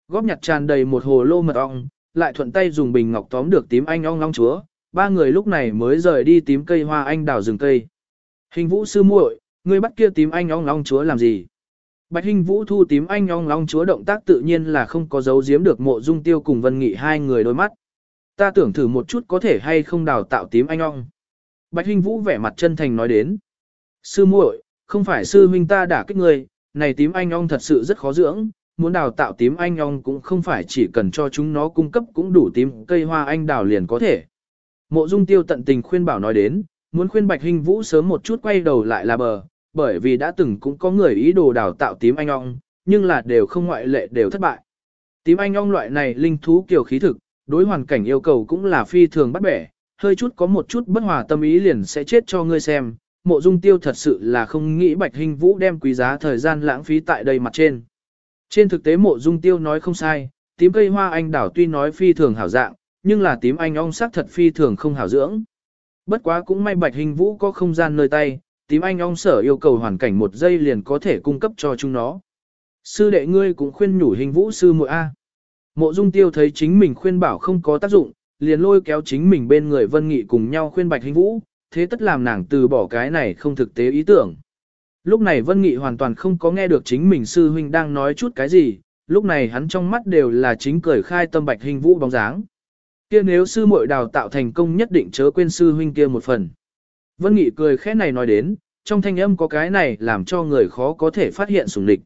Speaker 1: Góp nhặt tràn đầy một hồ lô mật ong, lại thuận tay dùng bình ngọc tóm được tím anh ong long chúa, ba người lúc này mới rời đi tím cây hoa anh đào rừng cây. Hình vũ sư muội, ngươi bắt kia tím anh ong long chúa làm gì? Bạch hình vũ thu tím anh ong long chúa động tác tự nhiên là không có giấu giếm được mộ dung tiêu cùng vân nghị hai người đôi mắt. Ta tưởng thử một chút có thể hay không đào tạo tím anh ong. Bạch hình vũ vẻ mặt chân thành nói đến. Sư muội, không phải sư huynh ta đã kích ngươi, này tím anh ong thật sự rất khó dưỡng, muốn đào tạo tím anh ong cũng không phải chỉ cần cho chúng nó cung cấp cũng đủ tím cây hoa anh đào liền có thể. Mộ Dung Tiêu tận tình khuyên bảo nói đến, muốn khuyên Bạch Hình Vũ sớm một chút quay đầu lại là bờ, bởi vì đã từng cũng có người ý đồ đào tạo tím anh ong, nhưng là đều không ngoại lệ đều thất bại. Tím anh ong loại này linh thú kiểu khí thực, đối hoàn cảnh yêu cầu cũng là phi thường bắt bẻ, hơi chút có một chút bất hòa tâm ý liền sẽ chết cho ngươi xem. Mộ Dung Tiêu thật sự là không nghĩ Bạch Hình Vũ đem quý giá thời gian lãng phí tại đây mặt trên. Trên thực tế Mộ Dung Tiêu nói không sai, tím cây hoa anh đảo tuy nói phi thường hảo dạng, nhưng là tím anh ong sắc thật phi thường không hảo dưỡng. Bất quá cũng may bạch hình vũ có không gian nơi tay, tím anh ong sở yêu cầu hoàn cảnh một giây liền có thể cung cấp cho chúng nó. Sư đệ ngươi cũng khuyên nhủ hình vũ sư muội A. Mộ dung tiêu thấy chính mình khuyên bảo không có tác dụng, liền lôi kéo chính mình bên người vân nghị cùng nhau khuyên bạch hình vũ, thế tất làm nàng từ bỏ cái này không thực tế ý tưởng. Lúc này vân nghị hoàn toàn không có nghe được chính mình sư huynh đang nói chút cái gì, lúc này hắn trong mắt đều là chính cười khai tâm bạch hình vũ bóng dáng. Kia nếu sư muội đào tạo thành công nhất định chớ quên sư huynh kia một phần. Vân Nghị cười khẽ này nói đến, trong thanh âm có cái này làm cho người khó có thể phát hiện sủng địch.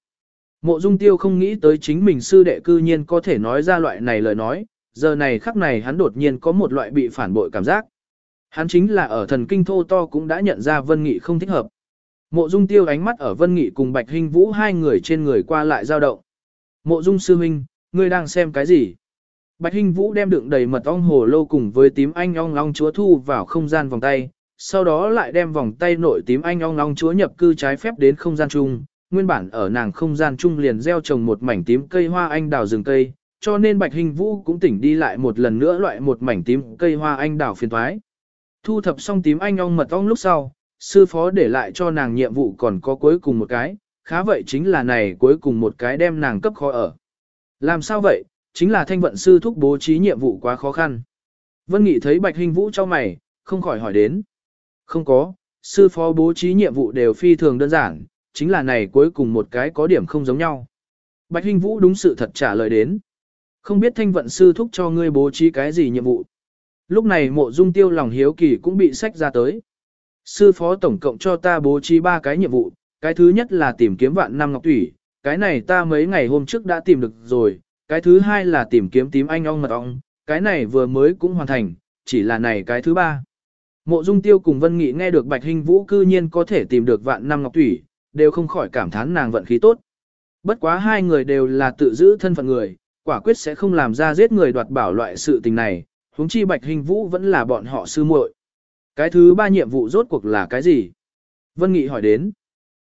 Speaker 1: Mộ Dung Tiêu không nghĩ tới chính mình sư đệ cư nhiên có thể nói ra loại này lời nói, giờ này khắc này hắn đột nhiên có một loại bị phản bội cảm giác. Hắn chính là ở thần kinh thô to cũng đã nhận ra Vân Nghị không thích hợp. Mộ Dung Tiêu ánh mắt ở Vân Nghị cùng Bạch Hinh Vũ hai người trên người qua lại dao động. Mộ Dung sư huynh, ngươi đang xem cái gì? Bạch Hinh Vũ đem đựng đầy mật ong hồ lô cùng với tím anh ong long chúa thu vào không gian vòng tay, sau đó lại đem vòng tay nội tím anh ong long chúa nhập cư trái phép đến không gian chung. Nguyên bản ở nàng không gian chung liền gieo trồng một mảnh tím cây hoa anh đào rừng cây, cho nên Bạch Hinh Vũ cũng tỉnh đi lại một lần nữa loại một mảnh tím cây hoa anh đào phiền thoái. Thu thập xong tím anh ong mật ong lúc sau, sư phó để lại cho nàng nhiệm vụ còn có cuối cùng một cái, khá vậy chính là này cuối cùng một cái đem nàng cấp khó ở. Làm sao vậy, chính là thanh vận sư thúc bố trí nhiệm vụ quá khó khăn. Vân Nghị thấy Bạch Hình Vũ cho mày, không khỏi hỏi đến. Không có, sư phó bố trí nhiệm vụ đều phi thường đơn giản, chính là này cuối cùng một cái có điểm không giống nhau. Bạch Hình Vũ đúng sự thật trả lời đến. Không biết thanh vận sư thúc cho ngươi bố trí cái gì nhiệm vụ. Lúc này mộ dung tiêu lòng hiếu kỳ cũng bị sách ra tới. Sư phó tổng cộng cho ta bố trí ba cái nhiệm vụ, cái thứ nhất là tìm kiếm vạn năm ngọc thủy, cái này ta mấy ngày hôm trước đã tìm được rồi, cái thứ hai là tìm kiếm tím anh ong mật ong, cái này vừa mới cũng hoàn thành, chỉ là này cái thứ ba. Mộ Dung Tiêu cùng Vân Nghị nghe được Bạch Hình Vũ cư nhiên có thể tìm được vạn năm ngọc thủy, đều không khỏi cảm thán nàng vận khí tốt. Bất quá hai người đều là tự giữ thân phận người, quả quyết sẽ không làm ra giết người đoạt bảo loại sự tình này, huống chi Bạch Hình Vũ vẫn là bọn họ sư muội. Cái thứ ba nhiệm vụ rốt cuộc là cái gì? Vân Nghị hỏi đến.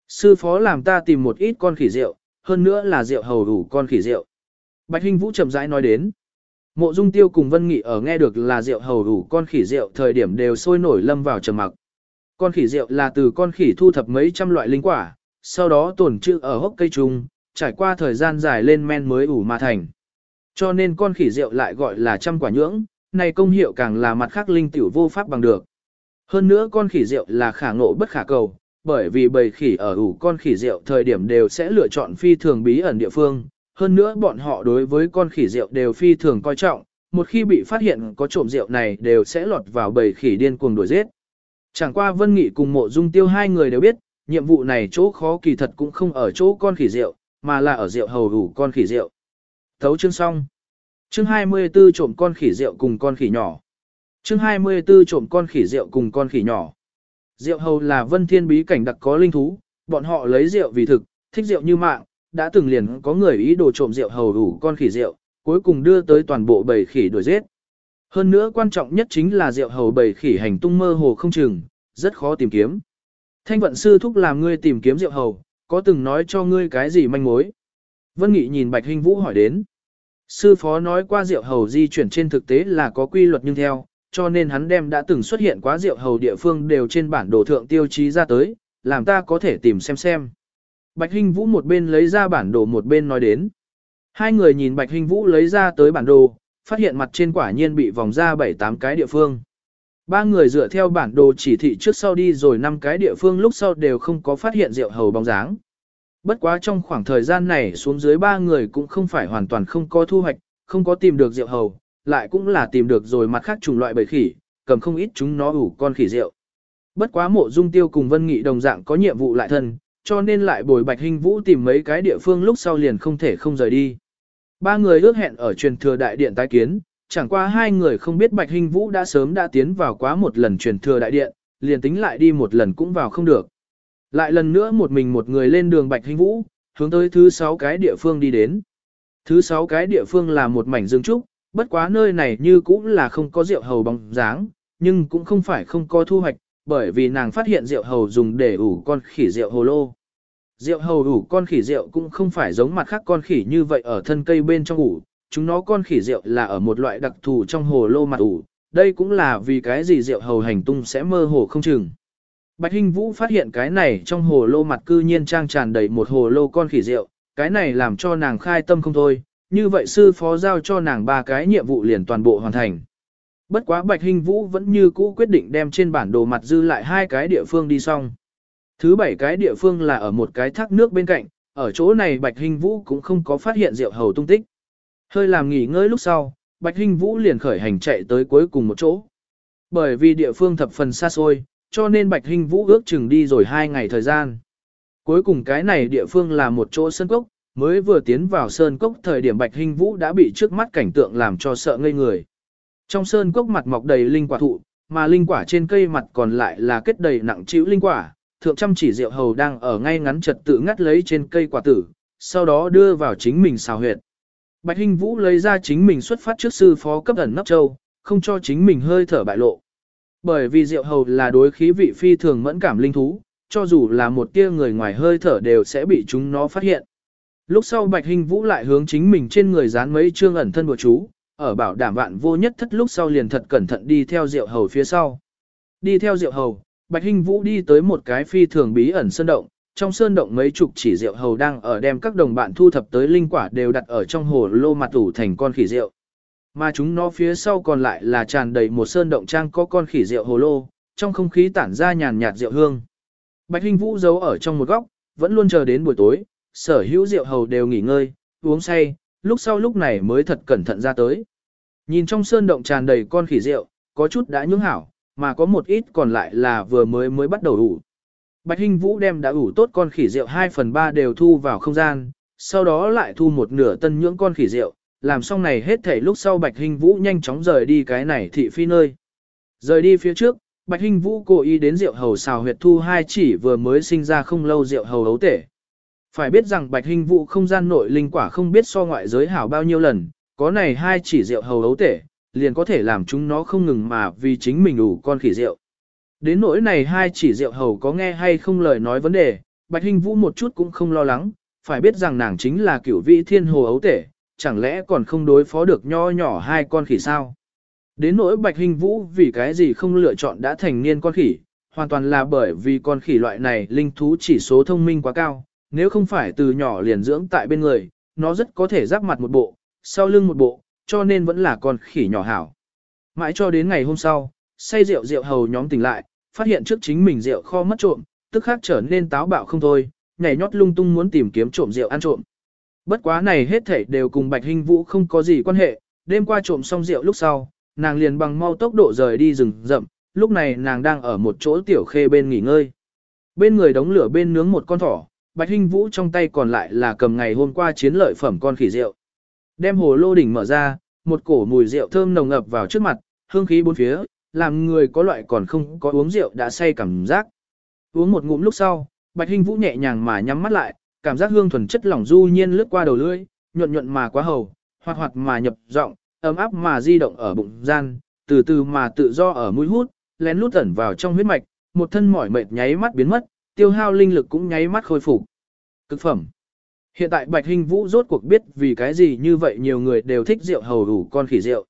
Speaker 1: Sư phó làm ta tìm một ít con khỉ rượu, hơn nữa là rượu hầu đủ con khỉ rượu. Bạch Hinh Vũ chậm rãi nói đến. Mộ Dung Tiêu cùng Vân Nghị ở nghe được là rượu hầu đủ con khỉ rượu thời điểm đều sôi nổi lâm vào trầm mặc. Con khỉ rượu là từ con khỉ thu thập mấy trăm loại linh quả, sau đó tổn trữ ở hốc cây trùng, trải qua thời gian dài lên men mới ủ mà thành. Cho nên con khỉ rượu lại gọi là trăm quả nhưỡng, này công hiệu càng là mặt khác linh tiểu vô pháp bằng được. Hơn nữa con khỉ rượu là khả ngộ bất khả cầu, bởi vì bầy khỉ ở ủ con khỉ rượu thời điểm đều sẽ lựa chọn phi thường bí ẩn địa phương. Hơn nữa bọn họ đối với con khỉ rượu đều phi thường coi trọng, một khi bị phát hiện có trộm rượu này đều sẽ lọt vào bầy khỉ điên cuồng đuổi giết. Chẳng qua Vân Nghị cùng mộ dung tiêu hai người đều biết, nhiệm vụ này chỗ khó kỳ thật cũng không ở chỗ con khỉ rượu, mà là ở rượu hầu đủ con khỉ rượu. Thấu chương xong. Chương 24 trộm con khỉ rượu cùng con khỉ nhỏ. Chương 24 trộm con khỉ rượu cùng con khỉ nhỏ. Rượu hầu là vân thiên bí cảnh đặc có linh thú, bọn họ lấy rượu vì thực, thích rượu như mạng, đã từng liền có người ý đồ trộm rượu hầu đủ con khỉ rượu, cuối cùng đưa tới toàn bộ bầy khỉ đuổi giết. Hơn nữa quan trọng nhất chính là rượu hầu bầy khỉ hành tung mơ hồ không chừng, rất khó tìm kiếm. Thanh vận sư thúc làm ngươi tìm kiếm rượu hầu, có từng nói cho ngươi cái gì manh mối? Vân Nghị nhìn Bạch Hinh Vũ hỏi đến. Sư phó nói qua rượu hầu di chuyển trên thực tế là có quy luật nhưng theo, cho nên hắn đem đã từng xuất hiện quá rượu hầu địa phương đều trên bản đồ thượng tiêu chí ra tới, làm ta có thể tìm xem xem. Bạch Hinh Vũ một bên lấy ra bản đồ một bên nói đến. Hai người nhìn Bạch Hinh Vũ lấy ra tới bản đồ, phát hiện mặt trên quả nhiên bị vòng ra 7-8 cái địa phương. Ba người dựa theo bản đồ chỉ thị trước sau đi rồi năm cái địa phương lúc sau đều không có phát hiện rượu hầu bóng dáng. Bất quá trong khoảng thời gian này xuống dưới ba người cũng không phải hoàn toàn không có thu hoạch, không có tìm được rượu hầu, lại cũng là tìm được rồi mặt khác chủng loại bầy khỉ, cầm không ít chúng nó ủ con khỉ rượu. Bất quá mộ dung tiêu cùng Vân Nghị đồng dạng có nhiệm vụ lại thân, cho nên lại bồi Bạch Hình Vũ tìm mấy cái địa phương lúc sau liền không thể không rời đi. Ba người ước hẹn ở truyền thừa đại điện tái kiến, chẳng qua hai người không biết Bạch Hình Vũ đã sớm đã tiến vào quá một lần truyền thừa đại điện, liền tính lại đi một lần cũng vào không được. Lại lần nữa một mình một người lên đường Bạch Hình Vũ, hướng tới thứ sáu cái địa phương đi đến. Thứ sáu cái địa phương là một mảnh dương trúc, bất quá nơi này như cũng là không có rượu hầu bóng dáng, nhưng cũng không phải không có thu hoạch, bởi vì nàng phát hiện rượu hầu dùng để ủ con khỉ rượu hồ lô. Rượu hầu ủ con khỉ rượu cũng không phải giống mặt khác con khỉ như vậy ở thân cây bên trong ủ, chúng nó con khỉ rượu là ở một loại đặc thù trong hồ lô mặt ủ, đây cũng là vì cái gì rượu hầu hành tung sẽ mơ hồ không chừng. Bạch Hinh Vũ phát hiện cái này trong hồ lô mặt cư nhiên trang tràn đầy một hồ lô con khỉ rượu, cái này làm cho nàng khai tâm không thôi, như vậy sư phó giao cho nàng ba cái nhiệm vụ liền toàn bộ hoàn thành. Bất quá Bạch Hinh Vũ vẫn như cũ quyết định đem trên bản đồ mặt dư lại hai cái địa phương đi xong. Thứ bảy cái địa phương là ở một cái thác nước bên cạnh, ở chỗ này Bạch Hinh Vũ cũng không có phát hiện diệu hầu tung tích. Hơi làm nghỉ ngơi lúc sau, Bạch Hinh Vũ liền khởi hành chạy tới cuối cùng một chỗ. Bởi vì địa phương thập phần xa xôi, cho nên Bạch Hinh Vũ ước chừng đi rồi hai ngày thời gian. Cuối cùng cái này địa phương là một chỗ sân cốc, mới vừa tiến vào sơn cốc thời điểm Bạch Hinh Vũ đã bị trước mắt cảnh tượng làm cho sợ ngây người. Trong sơn cốc mặt mọc đầy linh quả thụ, mà linh quả trên cây mặt còn lại là kết đầy nặng chịu linh quả, thượng trăm chỉ rượu hầu đang ở ngay ngắn trật tự ngắt lấy trên cây quả tử, sau đó đưa vào chính mình xào huyệt. Bạch Hinh Vũ lấy ra chính mình xuất phát trước sư phó cấp ẩn nắp châu, không cho chính mình hơi thở bại lộ. Bởi vì rượu hầu là đối khí vị phi thường mẫn cảm linh thú, cho dù là một tia người ngoài hơi thở đều sẽ bị chúng nó phát hiện. Lúc sau Bạch hình Vũ lại hướng chính mình trên người dán mấy chương ẩn thân bùa chú, ở bảo đảm vạn vô nhất thất lúc sau liền thật cẩn thận đi theo Diệu Hầu phía sau. Đi theo Diệu Hầu, Bạch hình Vũ đi tới một cái phi thường bí ẩn sơn động, trong sơn động mấy chục chỉ Diệu Hầu đang ở đem các đồng bạn thu thập tới linh quả đều đặt ở trong hồ lô mặt tủ thành con khỉ rượu. Mà chúng nó phía sau còn lại là tràn đầy một sơn động trang có con khỉ rượu hồ lô, trong không khí tản ra nhàn nhạt rượu hương. Bạch hình Vũ giấu ở trong một góc, vẫn luôn chờ đến buổi tối, sở hữu rượu hầu đều nghỉ ngơi, uống say, lúc sau lúc này mới thật cẩn thận ra tới. Nhìn trong sơn động tràn đầy con khỉ rượu, có chút đã nhưỡng hảo, mà có một ít còn lại là vừa mới mới bắt đầu ủ. Bạch Hinh Vũ đem đã ủ tốt con khỉ rượu 2 phần 3 đều thu vào không gian, sau đó lại thu một nửa tân nhưỡng con khỉ rượu, làm xong này hết thảy lúc sau Bạch Hinh Vũ nhanh chóng rời đi cái này thị phi nơi. Rời đi phía trước, Bạch Hinh Vũ cố ý đến rượu hầu xào huyệt thu hai chỉ vừa mới sinh ra không lâu rượu hầu ấu tể. Phải biết rằng bạch hình vụ không gian nội linh quả không biết so ngoại giới hảo bao nhiêu lần, có này hai chỉ rượu hầu ấu tể, liền có thể làm chúng nó không ngừng mà vì chính mình đủ con khỉ rượu. Đến nỗi này hai chỉ rượu hầu có nghe hay không lời nói vấn đề, bạch hình vũ một chút cũng không lo lắng, phải biết rằng nàng chính là cửu vị thiên hồ ấu tể, chẳng lẽ còn không đối phó được nho nhỏ hai con khỉ sao. Đến nỗi bạch hình vũ vì cái gì không lựa chọn đã thành niên con khỉ, hoàn toàn là bởi vì con khỉ loại này linh thú chỉ số thông minh quá cao, nếu không phải từ nhỏ liền dưỡng tại bên người, nó rất có thể giáp mặt một bộ, sau lưng một bộ, cho nên vẫn là con khỉ nhỏ hảo. Mãi cho đến ngày hôm sau, say rượu rượu hầu nhóm tỉnh lại, phát hiện trước chính mình rượu kho mất trộm, tức khác trở nên táo bạo không thôi, nhảy nhót lung tung muốn tìm kiếm trộm rượu ăn trộm. Bất quá này hết thảy đều cùng Bạch Hinh Vũ không có gì quan hệ, đêm qua trộm xong rượu lúc sau, nàng liền bằng mau tốc độ rời đi rừng rậm, lúc này nàng đang ở một chỗ tiểu khê bên nghỉ ngơi. Bên người đống lửa bên nướng một con thỏ, Bạch Hinh Vũ trong tay còn lại là cầm ngày hôm qua chiến lợi phẩm con khỉ rượu. Đem hồ lô đỉnh mở ra, một cổ mùi rượu thơm nồng ập vào trước mặt, hương khí bốn phía, làm người có loại còn không có uống rượu đã say cảm giác. Uống một ngụm lúc sau, Bạch Hinh Vũ nhẹ nhàng mà nhắm mắt lại, cảm giác hương thuần chất lỏng du nhiên lướt qua đầu lưỡi, nhuận nhuận mà quá hầu, hoạt hoạt mà nhập giọng, ấm áp mà di động ở bụng gian, từ từ mà tự do ở mũi hút, lén lút ẩn vào trong huyết mạch, một thân mỏi mệt nháy mắt biến mất, tiêu hao linh lực cũng nháy mắt khôi phục. Cực phẩm. Hiện tại Bạch Hinh Vũ rốt cuộc biết vì cái gì như vậy nhiều người đều thích rượu hầu đủ con khỉ rượu.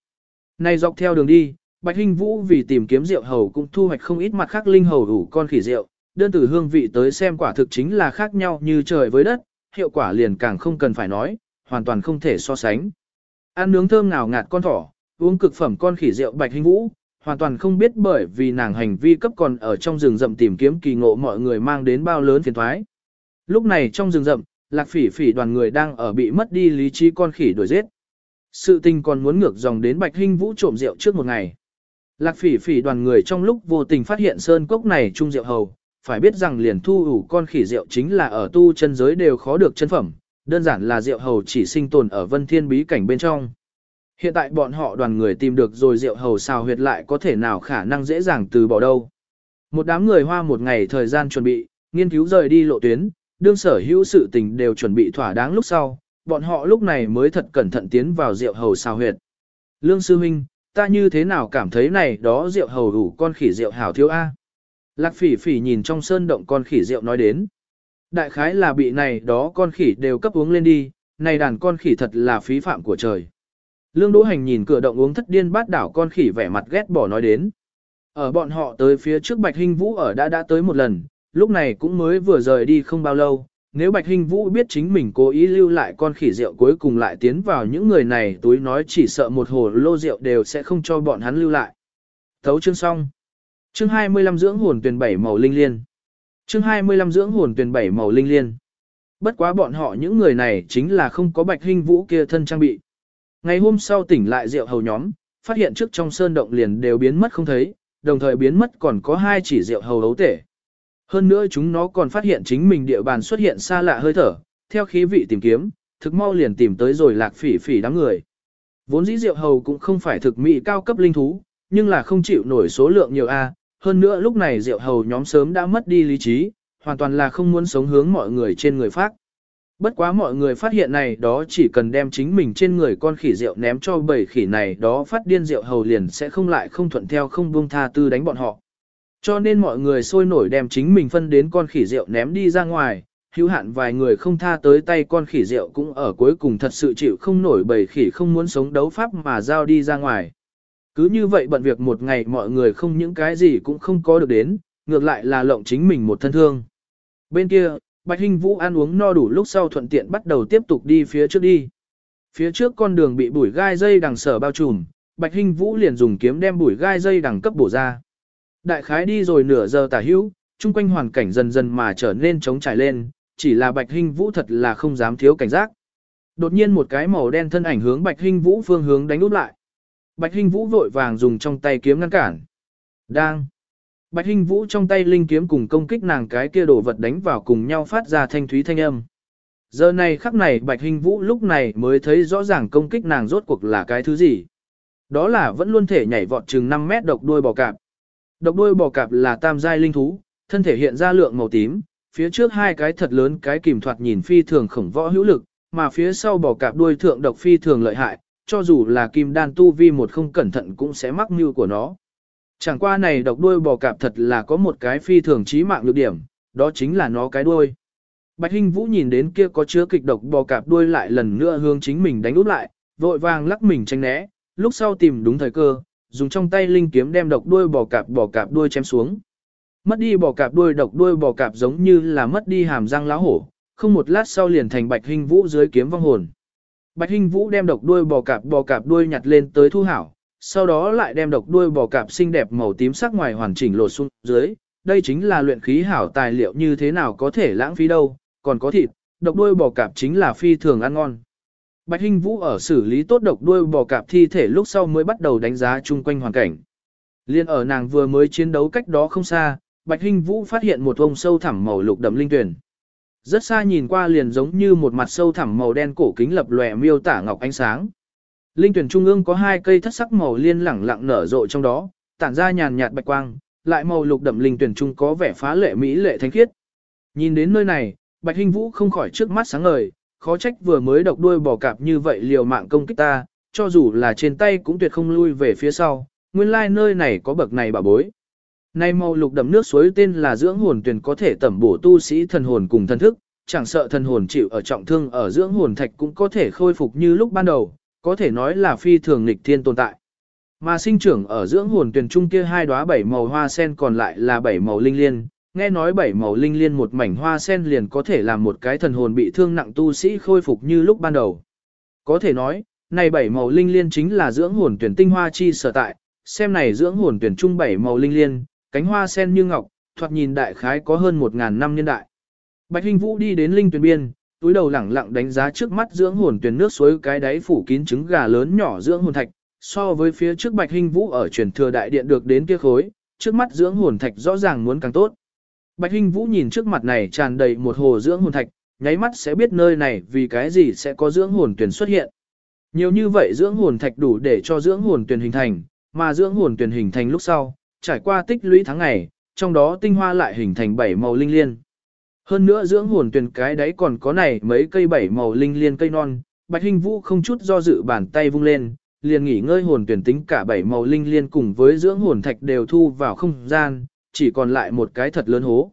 Speaker 1: Này dọc theo đường đi, Bạch Hinh Vũ vì tìm kiếm rượu hầu cũng thu hoạch không ít mặt khác linh hầu đủ con khỉ rượu, đơn từ hương vị tới xem quả thực chính là khác nhau như trời với đất, hiệu quả liền càng không cần phải nói, hoàn toàn không thể so sánh. Ăn nướng thơm nào ngạt con thỏ, uống cực phẩm con khỉ rượu Bạch Hinh Vũ, hoàn toàn không biết bởi vì nàng hành vi cấp còn ở trong rừng rậm tìm kiếm kỳ ngộ mọi người mang đến bao lớn phiền thoái. Lúc này trong rừng rậm, lạc phỉ phỉ đoàn người đang ở bị mất đi lý trí con khỉ đuổi giết. Sự tình còn muốn ngược dòng đến Bạch Hinh Vũ trộm rượu trước một ngày. Lạc phỉ phỉ đoàn người trong lúc vô tình phát hiện sơn cốc này trung rượu hầu, phải biết rằng liền thu ủ con khỉ rượu chính là ở tu chân giới đều khó được chân phẩm, đơn giản là rượu hầu chỉ sinh tồn ở vân thiên bí cảnh bên trong. Hiện tại bọn họ đoàn người tìm được rồi rượu hầu xào huyệt lại có thể nào khả năng dễ dàng từ bỏ đâu. Một đám người hoa một ngày thời gian chuẩn bị, nghiên cứu rời đi lộ tuyến, đương sở hữu sự tình đều chuẩn bị thỏa đáng lúc sau, bọn họ lúc này mới thật cẩn thận tiến vào rượu hầu xào huyệt. Lương sư huynh, ta như thế nào cảm thấy này đó rượu hầu đủ con khỉ rượu hảo thiếu A. Lạc phỉ phỉ nhìn trong sơn động con khỉ rượu nói đến. Đại khái là bị này đó con khỉ đều cấp uống lên đi, này đàn con khỉ thật là phí phạm của trời. Lương Đỗ Hành nhìn cửa động uống thất điên bát đảo con khỉ vẻ mặt ghét bỏ nói đến. Ở bọn họ tới phía trước Bạch Hinh Vũ ở đã đã tới một lần, lúc này cũng mới vừa rời đi không bao lâu. Nếu Bạch Hinh Vũ biết chính mình cố ý lưu lại con khỉ rượu cuối cùng lại tiến vào những người này túi nói chỉ sợ một hồ lô rượu đều sẽ không cho bọn hắn lưu lại. Thấu chương xong. Chương 25 dưỡng hồn tuyển bảy màu linh liên. Chương 25 dưỡng hồn tuyển bảy màu linh liên. Bất quá bọn họ những người này chính là không có Bạch Hinh Vũ kia thân trang bị. Ngày hôm sau tỉnh lại rượu hầu nhóm, phát hiện trước trong sơn động liền đều biến mất không thấy, đồng thời biến mất còn có hai chỉ rượu hầu ấu tể. Hơn nữa chúng nó còn phát hiện chính mình địa bàn xuất hiện xa lạ hơi thở, theo khí vị tìm kiếm, thực mau liền tìm tới rồi lạc phỉ phỉ đám người. Vốn dĩ rượu hầu cũng không phải thực mỹ cao cấp linh thú, nhưng là không chịu nổi số lượng nhiều A, hơn nữa lúc này rượu hầu nhóm sớm đã mất đi lý trí, hoàn toàn là không muốn sống hướng mọi người trên người phát. Bất quá mọi người phát hiện này đó chỉ cần đem chính mình trên người con khỉ rượu ném cho bầy khỉ này đó phát điên rượu hầu liền sẽ không lại không thuận theo không buông tha tư đánh bọn họ. Cho nên mọi người sôi nổi đem chính mình phân đến con khỉ rượu ném đi ra ngoài, hữu hạn vài người không tha tới tay con khỉ rượu cũng ở cuối cùng thật sự chịu không nổi bầy khỉ không muốn sống đấu pháp mà giao đi ra ngoài. Cứ như vậy bận việc một ngày mọi người không những cái gì cũng không có được đến, ngược lại là lộng chính mình một thân thương. Bên kia, Bạch Hinh Vũ ăn uống no đủ lúc sau thuận tiện bắt đầu tiếp tục đi phía trước đi. Phía trước con đường bị bụi gai dây đằng sở bao trùm, Bạch Hinh Vũ liền dùng kiếm đem bụi gai dây đằng cấp bổ ra. Đại khái đi rồi nửa giờ tả hữu, chung quanh hoàn cảnh dần dần mà trở nên trống trải lên, chỉ là Bạch Hinh Vũ thật là không dám thiếu cảnh giác. Đột nhiên một cái màu đen thân ảnh hướng Bạch Hinh Vũ phương hướng đánh úp lại. Bạch Hinh Vũ vội vàng dùng trong tay kiếm ngăn cản. Đang. Bạch Hinh Vũ trong tay linh kiếm cùng công kích nàng cái kia đồ vật đánh vào cùng nhau phát ra thanh thúy thanh âm. Giờ này khắc này Bạch Hinh Vũ lúc này mới thấy rõ ràng công kích nàng rốt cuộc là cái thứ gì. Đó là vẫn luôn thể nhảy vọt chừng 5 mét độc đuôi bò cạp. Độc đuôi bò cạp là tam giai linh thú, thân thể hiện ra lượng màu tím, phía trước hai cái thật lớn cái kìm thoạt nhìn phi thường khổng võ hữu lực, mà phía sau bò cạp đuôi thượng độc phi thường lợi hại, cho dù là kim đan tu vi một không cẩn thận cũng sẽ mắc mưu của nó. Chẳng qua này độc đuôi bò cạp thật là có một cái phi thường trí mạng lược điểm, đó chính là nó cái đuôi. Bạch Hinh Vũ nhìn đến kia có chứa kịch độc bò cạp đuôi lại lần nữa hướng chính mình đánh úp lại, vội vàng lắc mình tránh né, lúc sau tìm đúng thời cơ, dùng trong tay linh kiếm đem độc đuôi bò cạp bò cạp đuôi chém xuống. Mất đi bò cạp đuôi độc đuôi bò cạp giống như là mất đi hàm răng lá hổ, không một lát sau liền thành Bạch Hinh Vũ dưới kiếm vong hồn. Bạch Hinh Vũ đem độc đuôi bò cạp bò cạp đuôi nhặt lên tới thu hảo, sau đó lại đem độc đuôi bò cạp xinh đẹp màu tím sắc ngoài hoàn chỉnh lột xuống dưới. Đây chính là luyện khí hảo tài liệu như thế nào có thể lãng phí đâu, còn có thịt, độc đuôi bò cạp chính là phi thường ăn ngon. Bạch Hinh Vũ ở xử lý tốt độc đuôi bò cạp thi thể lúc sau mới bắt đầu đánh giá chung quanh hoàn cảnh. Liên ở nàng vừa mới chiến đấu cách đó không xa, Bạch Hinh Vũ phát hiện một ông sâu thẳm màu lục đậm linh tuyển. Rất xa nhìn qua liền giống như một mặt sâu thẳm màu đen cổ kính lập lòe miêu tả ngọc ánh sáng. Linh tuyển trung ương có hai cây thất sắc màu liên lẳng lặng nở rộ trong đó, tản ra nhàn nhạt bạch quang, lại màu lục đậm linh tuyển trung có vẻ phá lệ mỹ lệ thánh khiết. Nhìn đến nơi này, Bạch Hinh Vũ không khỏi trước mắt sáng ngời, khó trách vừa mới độc đuôi bò cạp như vậy liều mạng công kích ta, cho dù là trên tay cũng tuyệt không lui về phía sau, nguyên lai like nơi này có bậc này bà bối. Nay màu lục đậm nước suối tên là dưỡng hồn tuyển có thể tẩm bổ tu sĩ thần hồn cùng thần thức, chẳng sợ thần hồn chịu ở trọng thương ở dưỡng hồn thạch cũng có thể khôi phục như lúc ban đầu, có thể nói là phi thường nghịch thiên tồn tại. Mà sinh trưởng ở dưỡng hồn tuyển trung kia hai đóa bảy màu hoa sen còn lại là bảy màu linh liên, nghe nói bảy màu linh liên một mảnh hoa sen liền có thể làm một cái thần hồn bị thương nặng tu sĩ khôi phục như lúc ban đầu. Có thể nói, này bảy màu linh liên chính là dưỡng hồn tuyển tinh hoa chi sở tại, xem này dưỡng hồn tuyển trung bảy màu linh liên, cánh hoa sen như ngọc, thoạt nhìn đại khái có hơn một ngàn năm niên đại. Bạch Hinh Vũ đi đến linh tuyển biên, túi đầu lẳng lặng đánh giá trước mắt dưỡng hồn tuyển nước suối cái đáy phủ kín trứng gà lớn nhỏ dưỡng hồn thạch, so với phía trước Bạch Hinh Vũ ở truyền thừa đại điện được đến kia khối, trước mắt dưỡng hồn thạch rõ ràng muốn càng tốt. Bạch Hinh Vũ nhìn trước mặt này tràn đầy một hồ dưỡng hồn thạch, nháy mắt sẽ biết nơi này vì cái gì sẽ có dưỡng hồn tuyển xuất hiện. Nhiều như vậy dưỡng hồn thạch đủ để cho dưỡng hồn tuyển hình thành, mà dưỡng hồn tuyển hình thành lúc sau, trải qua tích lũy tháng ngày, trong đó tinh hoa lại hình thành bảy màu linh liên. Hơn nữa dưỡng hồn tuyển cái đấy còn có này mấy cây bảy màu linh liên cây non, Bạch Hinh Vũ không chút do dự bàn tay vung lên, liền nghỉ ngơi hồn tuyển tính cả bảy màu linh liên cùng với dưỡng hồn thạch đều thu vào không gian, chỉ còn lại một cái thật lớn hố.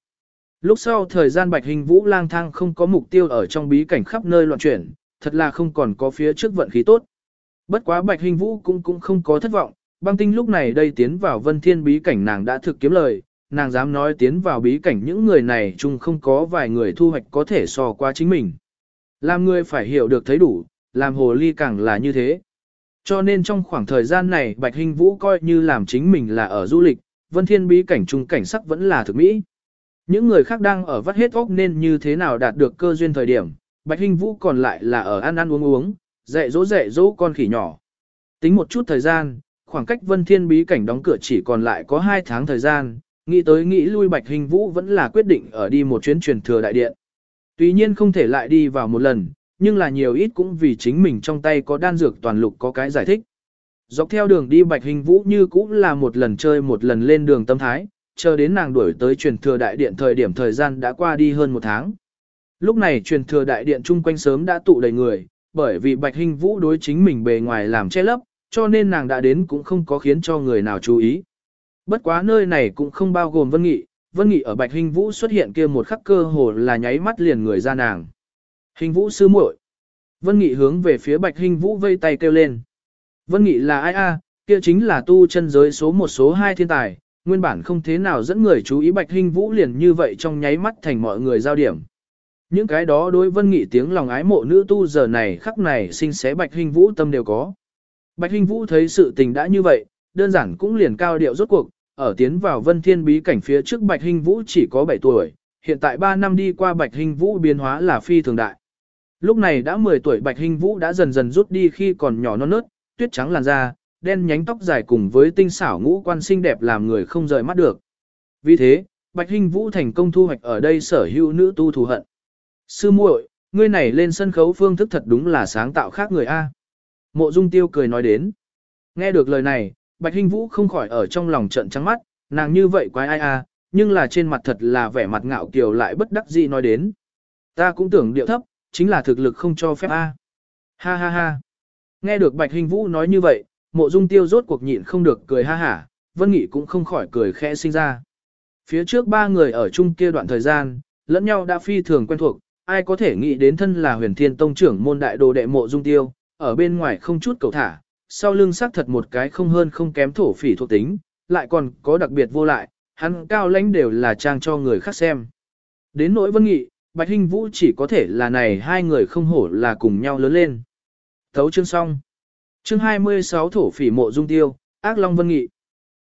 Speaker 1: Lúc sau thời gian Bạch Hình Vũ lang thang không có mục tiêu ở trong bí cảnh khắp nơi loạn chuyển, thật là không còn có phía trước vận khí tốt. Bất quá Bạch Hình Vũ cũng cũng không có thất vọng, băng tinh lúc này đây tiến vào vân thiên bí cảnh nàng đã thực kiếm lời, nàng dám nói tiến vào bí cảnh những người này chung không có vài người thu hoạch có thể so qua chính mình. Làm người phải hiểu được thấy đủ, làm hồ ly càng là như thế. Cho nên trong khoảng thời gian này Bạch Hình Vũ coi như làm chính mình là ở du lịch, vân thiên bí cảnh trung cảnh sắc vẫn là thực mỹ. Những người khác đang ở vắt hết óc nên như thế nào đạt được cơ duyên thời điểm, Bạch hình Vũ còn lại là ở ăn ăn uống uống, dạy dỗ dạy dỗ con khỉ nhỏ. Tính một chút thời gian, khoảng cách Vân Thiên bí cảnh đóng cửa chỉ còn lại có 2 tháng thời gian, nghĩ tới nghĩ lui Bạch hình Vũ vẫn là quyết định ở đi một chuyến truyền thừa đại điện. Tuy nhiên không thể lại đi vào một lần, nhưng là nhiều ít cũng vì chính mình trong tay có đan dược toàn lục có cái giải thích. Dọc theo đường đi Bạch Hình Vũ như cũng là một lần chơi một lần lên đường tâm thái, chờ đến nàng đuổi tới truyền thừa đại điện thời điểm thời gian đã qua đi hơn một tháng. Lúc này truyền thừa đại điện chung quanh sớm đã tụ đầy người, bởi vì Bạch Hình Vũ đối chính mình bề ngoài làm che lấp, cho nên nàng đã đến cũng không có khiến cho người nào chú ý. Bất quá nơi này cũng không bao gồm Vân Nghị, Vân Nghị ở Bạch Hình Vũ xuất hiện kia một khắc cơ hồ là nháy mắt liền người ra nàng. Hình Vũ sư muội. Vân Nghị hướng về phía Bạch Hình Vũ vây tay kêu lên. Vân Nghị là ai a? Kia chính là tu chân giới số một số hai thiên tài, nguyên bản không thế nào dẫn người chú ý Bạch Hinh Vũ liền như vậy trong nháy mắt thành mọi người giao điểm. Những cái đó đối Vân Nghị tiếng lòng ái mộ nữ tu giờ này khắc này sinh xé Bạch Hinh Vũ tâm đều có. Bạch Hinh Vũ thấy sự tình đã như vậy, đơn giản cũng liền cao điệu rốt cuộc, ở tiến vào Vân Thiên bí cảnh phía trước Bạch Hinh Vũ chỉ có 7 tuổi, hiện tại 3 năm đi qua Bạch Hinh Vũ biến hóa là phi thường đại. Lúc này đã 10 tuổi Bạch Hinh Vũ đã dần dần rút đi khi còn nhỏ non nớt, tuyết trắng làn da, đen nhánh tóc dài cùng với tinh xảo ngũ quan xinh đẹp làm người không rời mắt được. Vì thế, Bạch Hinh Vũ thành công thu hoạch ở đây sở hữu nữ tu thù hận. Sư muội, ngươi này lên sân khấu phương thức thật đúng là sáng tạo khác người A. Mộ Dung Tiêu cười nói đến. Nghe được lời này, Bạch Hinh Vũ không khỏi ở trong lòng trận trắng mắt, nàng như vậy quái ai a, nhưng là trên mặt thật là vẻ mặt ngạo kiều lại bất đắc dĩ nói đến. Ta cũng tưởng điệu thấp, chính là thực lực không cho phép a. Ha ha ha. Nghe được Bạch Hinh Vũ nói như vậy, mộ dung tiêu rốt cuộc nhịn không được cười ha hả, Vân Nghị cũng không khỏi cười khẽ sinh ra. Phía trước ba người ở chung kia đoạn thời gian, lẫn nhau đã phi thường quen thuộc, ai có thể nghĩ đến thân là huyền thiên tông trưởng môn đại đồ đệ mộ dung tiêu, ở bên ngoài không chút cầu thả, sau lưng xác thật một cái không hơn không kém thổ phỉ thuộc tính, lại còn có đặc biệt vô lại, hắn cao lãnh đều là trang cho người khác xem. Đến nỗi Vân Nghị, Bạch Hinh Vũ chỉ có thể là này hai người không hổ là cùng nhau lớn lên. Thấu chương xong. Chương 26 thổ phỉ mộ dung tiêu, ác long vân nghị.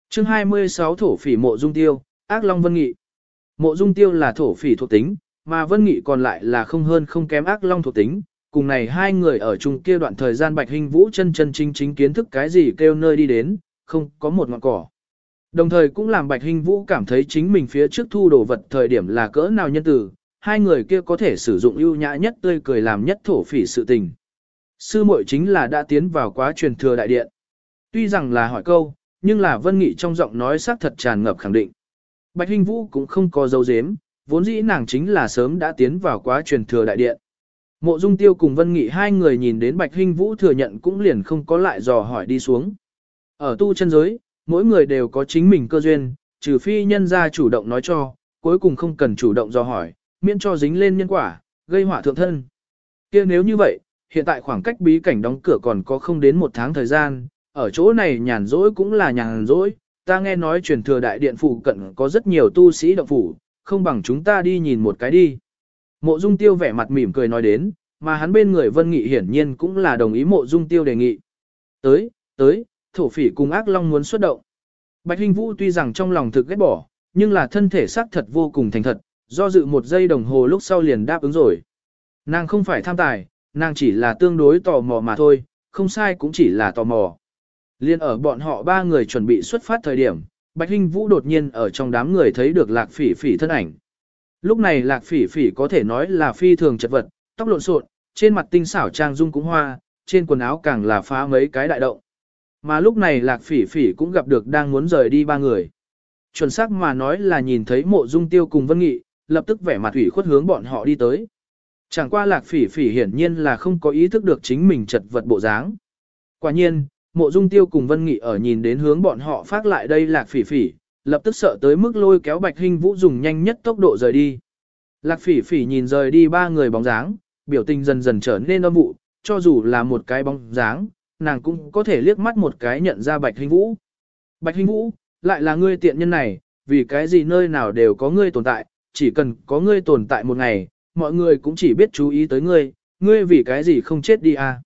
Speaker 1: Chương 26 thổ phỉ mộ dung tiêu, ác long vân nghị. Mộ dung tiêu là thổ phỉ thuộc tính, mà vân nghị còn lại là không hơn không kém ác long thuộc tính. Cùng này hai người ở chung kia đoạn thời gian bạch hình vũ chân chân chính chính kiến thức cái gì kêu nơi đi đến, không có một ngọn cỏ. Đồng thời cũng làm bạch hình vũ cảm thấy chính mình phía trước thu đồ vật thời điểm là cỡ nào nhân tử, hai người kia có thể sử dụng ưu nhã nhất tươi cười làm nhất thổ phỉ sự tình. Sư muội chính là đã tiến vào quá truyền thừa đại điện. Tuy rằng là hỏi câu, nhưng là Vân Nghị trong giọng nói xác thật tràn ngập khẳng định. Bạch Hinh Vũ cũng không có dấu dếm, vốn dĩ nàng chính là sớm đã tiến vào quá truyền thừa đại điện. Mộ Dung Tiêu cùng Vân Nghị hai người nhìn đến Bạch Hinh Vũ thừa nhận cũng liền không có lại dò hỏi đi xuống. Ở tu chân giới, mỗi người đều có chính mình cơ duyên, trừ phi nhân gia chủ động nói cho, cuối cùng không cần chủ động dò hỏi, miễn cho dính lên nhân quả, gây họa thượng thân. kia nếu như vậy, hiện tại khoảng cách bí cảnh đóng cửa còn có không đến một tháng thời gian, ở chỗ này nhàn rỗi cũng là nhàn rỗi, ta nghe nói truyền thừa đại điện phủ cận có rất nhiều tu sĩ động phủ, không bằng chúng ta đi nhìn một cái đi. Mộ Dung Tiêu vẻ mặt mỉm cười nói đến, mà hắn bên người Vân Nghị hiển nhiên cũng là đồng ý Mộ Dung Tiêu đề nghị. Tới, tới, thổ phỉ cùng ác long muốn xuất động. Bạch Hinh Vũ tuy rằng trong lòng thực ghét bỏ, nhưng là thân thể xác thật vô cùng thành thật, do dự một giây đồng hồ lúc sau liền đáp ứng rồi. Nàng không phải tham tài, nàng chỉ là tương đối tò mò mà thôi, không sai cũng chỉ là tò mò. Liên ở bọn họ ba người chuẩn bị xuất phát thời điểm, Bạch Hinh Vũ đột nhiên ở trong đám người thấy được Lạc Phỉ Phỉ thân ảnh. Lúc này Lạc Phỉ Phỉ có thể nói là phi thường chật vật, tóc lộn xộn, trên mặt tinh xảo trang dung cũng hoa, trên quần áo càng là phá mấy cái đại động. Mà lúc này Lạc Phỉ Phỉ cũng gặp được đang muốn rời đi ba người. Chuẩn xác mà nói là nhìn thấy Mộ Dung Tiêu cùng Vân Nghị, lập tức vẻ mặt ủy khuất hướng bọn họ đi tới. Chẳng qua Lạc Phỉ Phỉ hiển nhiên là không có ý thức được chính mình chật vật bộ dáng. Quả nhiên, Mộ Dung Tiêu cùng Vân Nghị ở nhìn đến hướng bọn họ phát lại đây Lạc Phỉ Phỉ, lập tức sợ tới mức lôi kéo Bạch Hinh Vũ dùng nhanh nhất tốc độ rời đi. Lạc Phỉ Phỉ nhìn rời đi ba người bóng dáng, biểu tình dần dần trở nên âm vụ, cho dù là một cái bóng dáng, nàng cũng có thể liếc mắt một cái nhận ra Bạch Hinh Vũ. Bạch Hinh Vũ, lại là ngươi tiện nhân này, vì cái gì nơi nào đều có ngươi tồn tại, chỉ cần có ngươi tồn tại một ngày, mọi người cũng chỉ biết chú ý tới ngươi, ngươi vì cái gì không chết đi à.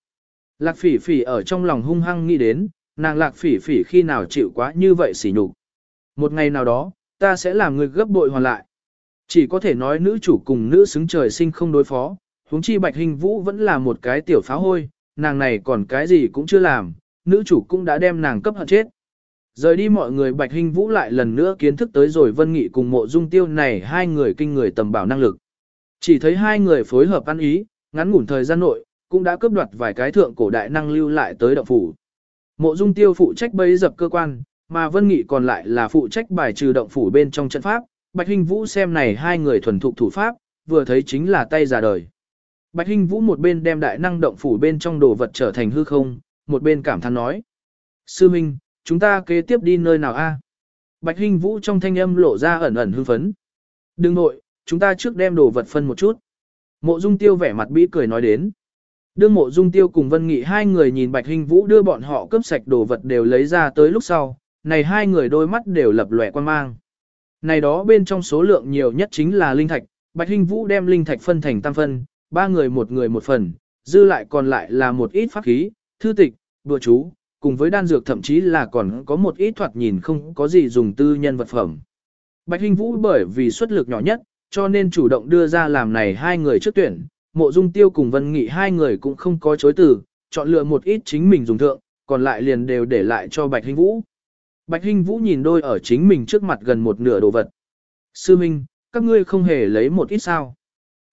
Speaker 1: Lạc phỉ phỉ ở trong lòng hung hăng nghĩ đến, nàng lạc phỉ phỉ khi nào chịu quá như vậy xỉ nhục. Một ngày nào đó, ta sẽ làm người gấp bội hoàn lại. Chỉ có thể nói nữ chủ cùng nữ xứng trời sinh không đối phó, huống chi bạch hình vũ vẫn là một cái tiểu phá hôi, nàng này còn cái gì cũng chưa làm, nữ chủ cũng đã đem nàng cấp hận chết. Rời đi mọi người bạch hình vũ lại lần nữa kiến thức tới rồi vân nghị cùng mộ dung tiêu này hai người kinh người tầm bảo năng lực. Chỉ thấy hai người phối hợp ăn ý, ngắn ngủn thời gian nội, cũng đã cướp đoạt vài cái thượng cổ đại năng lưu lại tới động phủ. Mộ Dung Tiêu phụ trách bấy dập cơ quan, mà Vân Nghị còn lại là phụ trách bài trừ động phủ bên trong trận pháp. Bạch Hinh Vũ xem này hai người thuần thục thủ pháp, vừa thấy chính là tay già đời. Bạch Hinh Vũ một bên đem đại năng động phủ bên trong đồ vật trở thành hư không, một bên cảm thán nói: "Sư Minh, chúng ta kế tiếp đi nơi nào a?" Bạch Hinh Vũ trong thanh âm lộ ra ẩn ẩn hưng phấn. "Đừng nội, chúng ta trước đem đồ vật phân một chút." Mộ Dung Tiêu vẻ mặt bĩ cười nói đến. Đương mộ dung tiêu cùng Vân Nghị hai người nhìn Bạch Hinh Vũ đưa bọn họ cướp sạch đồ vật đều lấy ra tới lúc sau, này hai người đôi mắt đều lập lòe quan mang. Này đó bên trong số lượng nhiều nhất chính là linh thạch, Bạch hinh Vũ đem linh thạch phân thành tam phân, ba người một người một phần, dư lại còn lại là một ít pháp khí, thư tịch, đùa chú, cùng với đan dược thậm chí là còn có một ít thoạt nhìn không có gì dùng tư nhân vật phẩm. Bạch hinh Vũ bởi vì xuất lực nhỏ nhất, cho nên chủ động đưa ra làm này hai người trước tuyển, mộ dung tiêu cùng Vân Nghị hai người cũng không có chối từ, chọn lựa một ít chính mình dùng thượng, còn lại liền đều để lại cho Bạch Hinh Vũ. Bạch Hinh Vũ nhìn đôi ở chính mình trước mặt gần một nửa đồ vật. Sư Minh, các ngươi không hề lấy một ít sao.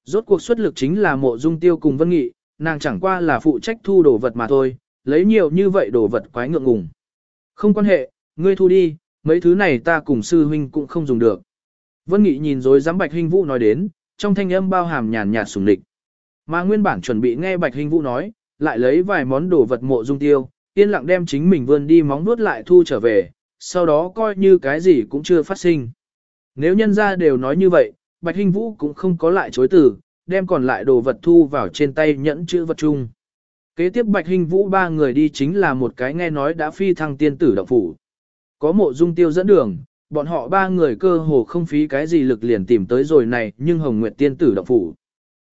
Speaker 1: Rốt cuộc xuất lực chính là mộ dung tiêu cùng Vân Nghị, nàng chẳng qua là phụ trách thu đồ vật mà thôi, lấy nhiều như vậy đồ vật quái ngượng ngùng. Không quan hệ, ngươi thu đi, mấy thứ này ta cùng sư huynh cũng không dùng được. Vân Nghị nhìn rồi dám Bạch Hinh Vũ nói đến, trong thanh âm bao hàm nhàn nhạt sùng địch. Mà nguyên bản chuẩn bị nghe Bạch Hinh Vũ nói, lại lấy vài món đồ vật mộ dung tiêu, yên lặng đem chính mình vươn đi móng nuốt lại thu trở về, sau đó coi như cái gì cũng chưa phát sinh. Nếu nhân ra đều nói như vậy, Bạch Hình Vũ cũng không có lại chối từ, đem còn lại đồ vật thu vào trên tay nhẫn chữ vật chung. Kế tiếp Bạch Hình Vũ ba người đi chính là một cái nghe nói đã phi thăng tiên tử động phủ. Có mộ dung tiêu dẫn đường, bọn họ ba người cơ hồ không phí cái gì lực liền tìm tới rồi này nhưng Hồng Nguyệt tiên tử động phủ.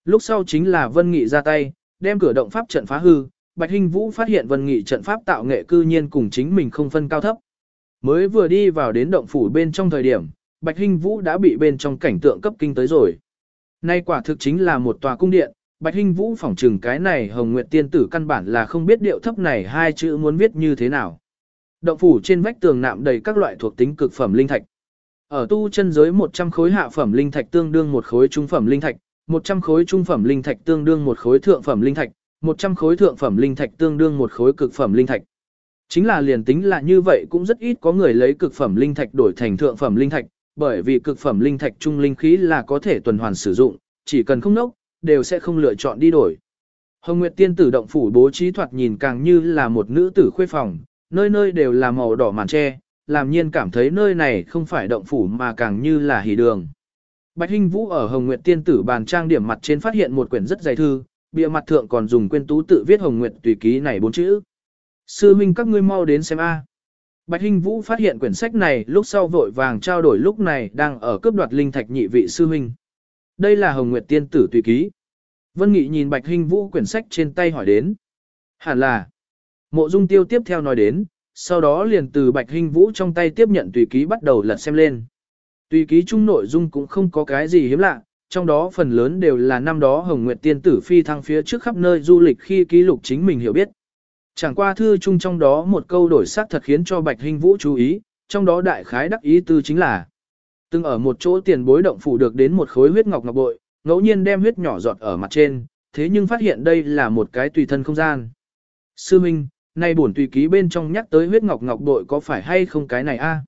Speaker 1: Lúc sau chính là Vân Nghị ra tay, đem cửa động pháp trận phá hư, Bạch Hinh Vũ phát hiện Vân Nghị trận pháp tạo nghệ cư nhiên cùng chính mình không phân cao thấp. Mới vừa đi vào đến động phủ bên trong thời điểm, Bạch Hinh Vũ đã bị bên trong cảnh tượng cấp kinh tới rồi. Nay quả thực chính là một tòa cung điện, Bạch Hinh Vũ phỏng trừng cái này Hồng Nguyệt Tiên Tử căn bản là không biết điệu thấp này hai chữ muốn viết như thế nào. Động phủ trên vách tường nạm đầy các loại thuộc tính cực phẩm linh thạch. Ở tu chân giới 100 khối hạ phẩm linh thạch tương đương một khối trung phẩm linh thạch, 100 khối trung phẩm linh thạch tương đương một khối thượng phẩm linh thạch, 100 khối thượng phẩm linh thạch tương đương một khối cực phẩm linh thạch. Chính là liền tính là như vậy cũng rất ít có người lấy cực phẩm linh thạch đổi thành thượng phẩm linh thạch, bởi vì cực phẩm linh thạch trung linh khí là có thể tuần hoàn sử dụng, chỉ cần không nốc, đều sẽ không lựa chọn đi đổi. Hồng Nguyệt Tiên tử động phủ bố trí thoạt nhìn càng như là một nữ tử khuê phòng, nơi nơi đều là màu đỏ màn tre, làm nhiên cảm thấy nơi này không phải động phủ mà càng như là hỉ đường. Bạch Hinh Vũ ở Hồng Nguyệt Tiên tử bàn trang điểm mặt trên phát hiện một quyển rất dày thư, bìa mặt thượng còn dùng quên tú tự viết Hồng Nguyệt tùy ký này bốn chữ. Sư huynh các ngươi mau đến xem a. Bạch Hinh Vũ phát hiện quyển sách này lúc sau vội vàng trao đổi lúc này đang ở cướp đoạt linh thạch nhị vị sư huynh. Đây là Hồng Nguyệt Tiên tử tùy ký. Vân Nghị nhìn Bạch Hinh Vũ quyển sách trên tay hỏi đến. Hẳn là. Mộ Dung Tiêu tiếp theo nói đến, sau đó liền từ Bạch Hinh Vũ trong tay tiếp nhận tùy ký bắt đầu lật xem lên. Tùy ký chung nội dung cũng không có cái gì hiếm lạ, trong đó phần lớn đều là năm đó Hồng Nguyệt Tiên tử phi thăng phía trước khắp nơi du lịch khi ký lục chính mình hiểu biết. Chẳng qua thư chung trong đó một câu đổi sắc thật khiến cho Bạch Hinh Vũ chú ý, trong đó đại khái đắc ý tư chính là từng ở một chỗ tiền bối động phủ được đến một khối huyết ngọc ngọc bội, ngẫu nhiên đem huyết nhỏ giọt ở mặt trên, thế nhưng phát hiện đây là một cái tùy thân không gian. Sư Minh, nay bổn tùy ký bên trong nhắc tới huyết ngọc ngọc bội có phải hay không cái này a?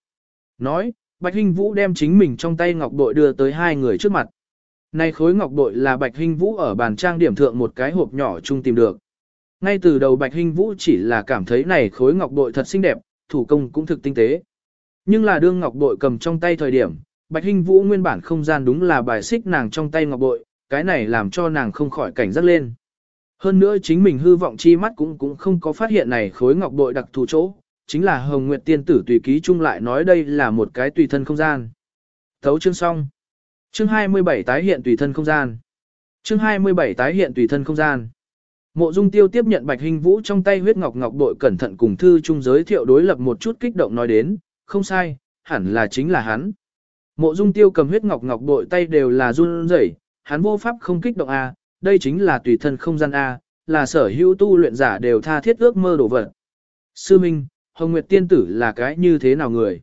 Speaker 1: Nói, Bạch Hinh Vũ đem chính mình trong tay ngọc bội đưa tới hai người trước mặt. Này khối ngọc bội là Bạch Hinh Vũ ở bàn trang điểm thượng một cái hộp nhỏ chung tìm được. Ngay từ đầu Bạch Hinh Vũ chỉ là cảm thấy này khối ngọc bội thật xinh đẹp, thủ công cũng thực tinh tế. Nhưng là đương ngọc bội cầm trong tay thời điểm, Bạch Hinh Vũ nguyên bản không gian đúng là bài xích nàng trong tay ngọc bội, cái này làm cho nàng không khỏi cảnh giác lên. Hơn nữa chính mình hư vọng chi mắt cũng cũng không có phát hiện này khối ngọc bội đặc thù chỗ, chính là Hồng Nguyệt Tiên tử tùy ký chung lại nói đây là một cái tùy thân không gian. Thấu chương xong. Chương 27 tái hiện tùy thân không gian. Chương 27 tái hiện tùy thân không gian. Mộ Dung Tiêu tiếp nhận Bạch Hình Vũ trong tay huyết ngọc ngọc bội cẩn thận cùng thư trung giới thiệu đối lập một chút kích động nói đến, không sai, hẳn là chính là hắn. Mộ Dung Tiêu cầm huyết ngọc ngọc bội tay đều là run rẩy, hắn vô pháp không kích động a, đây chính là tùy thân không gian a, là sở hữu tu luyện giả đều tha thiết ước mơ đổ vật. Sư Minh, Hồng Nguyệt Tiên Tử là cái như thế nào người?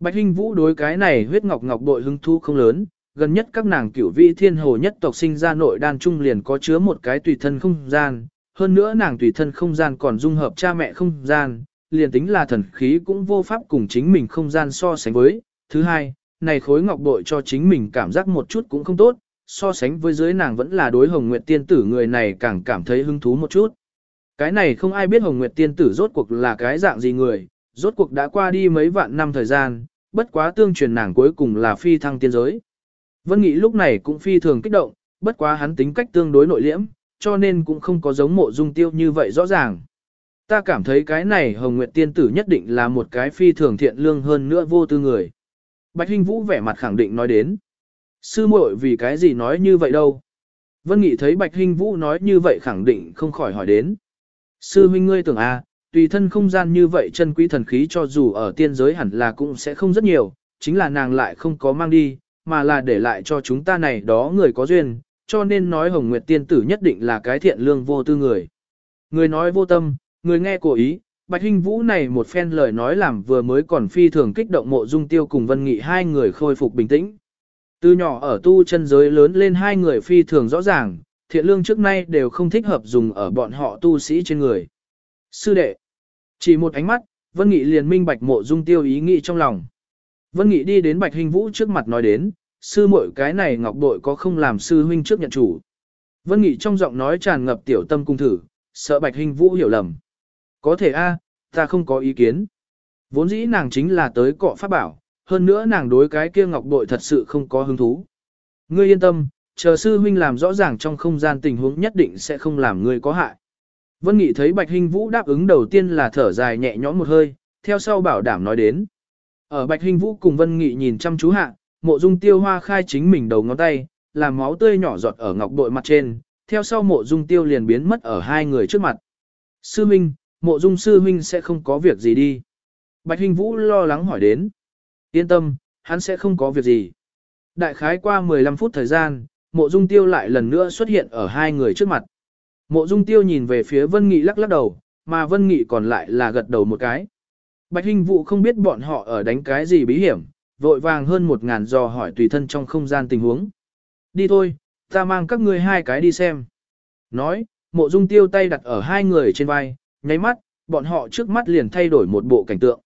Speaker 1: Bạch Hinh Vũ đối cái này huyết ngọc ngọc bội hứng thú không lớn, gần nhất các nàng cửu vị thiên hồ nhất tộc sinh ra nội đan trung liền có chứa một cái tùy thân không gian, hơn nữa nàng tùy thân không gian còn dung hợp cha mẹ không gian, liền tính là thần khí cũng vô pháp cùng chính mình không gian so sánh với. Thứ hai, này khối ngọc bội cho chính mình cảm giác một chút cũng không tốt, so sánh với dưới nàng vẫn là đối Hồng Nguyệt Tiên Tử người này càng cảm thấy hứng thú một chút. Cái này không ai biết Hồng Nguyệt Tiên Tử rốt cuộc là cái dạng gì người, rốt cuộc đã qua đi mấy vạn năm thời gian, bất quá tương truyền nàng cuối cùng là phi thăng tiên giới. Vân Nghị lúc này cũng phi thường kích động, bất quá hắn tính cách tương đối nội liễm, cho nên cũng không có giống mộ dung tiêu như vậy rõ ràng. Ta cảm thấy cái này Hồng Nguyệt Tiên Tử nhất định là một cái phi thường thiện lương hơn nữa vô tư người. Bạch Hinh Vũ vẻ mặt khẳng định nói đến. Sư muội vì cái gì nói như vậy đâu? Vân Nghị thấy Bạch Hinh Vũ nói như vậy khẳng định không khỏi hỏi đến. Sư huynh ngươi tưởng a, à, tùy thân không gian như vậy chân quý thần khí cho dù ở tiên giới hẳn là cũng sẽ không rất nhiều, chính là nàng lại không có mang đi, mà là để lại cho chúng ta này đó người có duyên, cho nên nói Hồng Nguyệt tiên tử nhất định là cái thiện lương vô tư người. Người nói vô tâm, người nghe cổ ý, Bạch Hinh Vũ này một phen lời nói làm vừa mới còn phi thường kích động mộ dung tiêu cùng Vân Nghị hai người khôi phục bình tĩnh. Từ nhỏ ở tu chân giới lớn lên hai người phi thường rõ ràng, thiện lương trước nay đều không thích hợp dùng ở bọn họ tu sĩ trên người. Sư đệ, chỉ một ánh mắt, Vân Nghị liền minh bạch mộ dung tiêu ý nghĩ trong lòng. Vân Nghị đi đến Bạch Hình Vũ trước mặt nói đến, sư muội cái này ngọc bội có không làm sư huynh trước nhận chủ. Vân Nghị trong giọng nói tràn ngập tiểu tâm cung thử, sợ Bạch Hình Vũ hiểu lầm. Có thể a, ta không có ý kiến. Vốn dĩ nàng chính là tới cọ pháp bảo, hơn nữa nàng đối cái kia ngọc bội thật sự không có hứng thú. Ngươi yên tâm, chờ sư huynh làm rõ ràng trong không gian tình huống nhất định sẽ không làm ngươi có hại. Vân Nghị thấy Bạch Hinh Vũ đáp ứng đầu tiên là thở dài nhẹ nhõm một hơi, theo sau bảo đảm nói đến. Ở Bạch hình Vũ cùng Vân Nghị nhìn chăm chú hạ, mộ dung tiêu hoa khai chính mình đầu ngón tay, làm máu tươi nhỏ giọt ở ngọc bội mặt trên, theo sau mộ dung tiêu liền biến mất ở hai người trước mặt. Sư Minh, mộ dung sư Minh sẽ không có việc gì đi. Bạch Hình Vũ lo lắng hỏi đến. Yên tâm, hắn sẽ không có việc gì. Đại khái qua 15 phút thời gian, mộ dung tiêu lại lần nữa xuất hiện ở hai người trước mặt. Mộ dung tiêu nhìn về phía Vân Nghị lắc lắc đầu, mà Vân Nghị còn lại là gật đầu một cái. Bạch Hinh Vũ không biết bọn họ ở đánh cái gì bí hiểm, vội vàng hơn một ngàn dò hỏi tùy thân trong không gian tình huống. Đi thôi, ta mang các ngươi hai cái đi xem. Nói, mộ dung tiêu tay đặt ở hai người trên vai, nháy mắt, bọn họ trước mắt liền thay đổi một bộ cảnh tượng.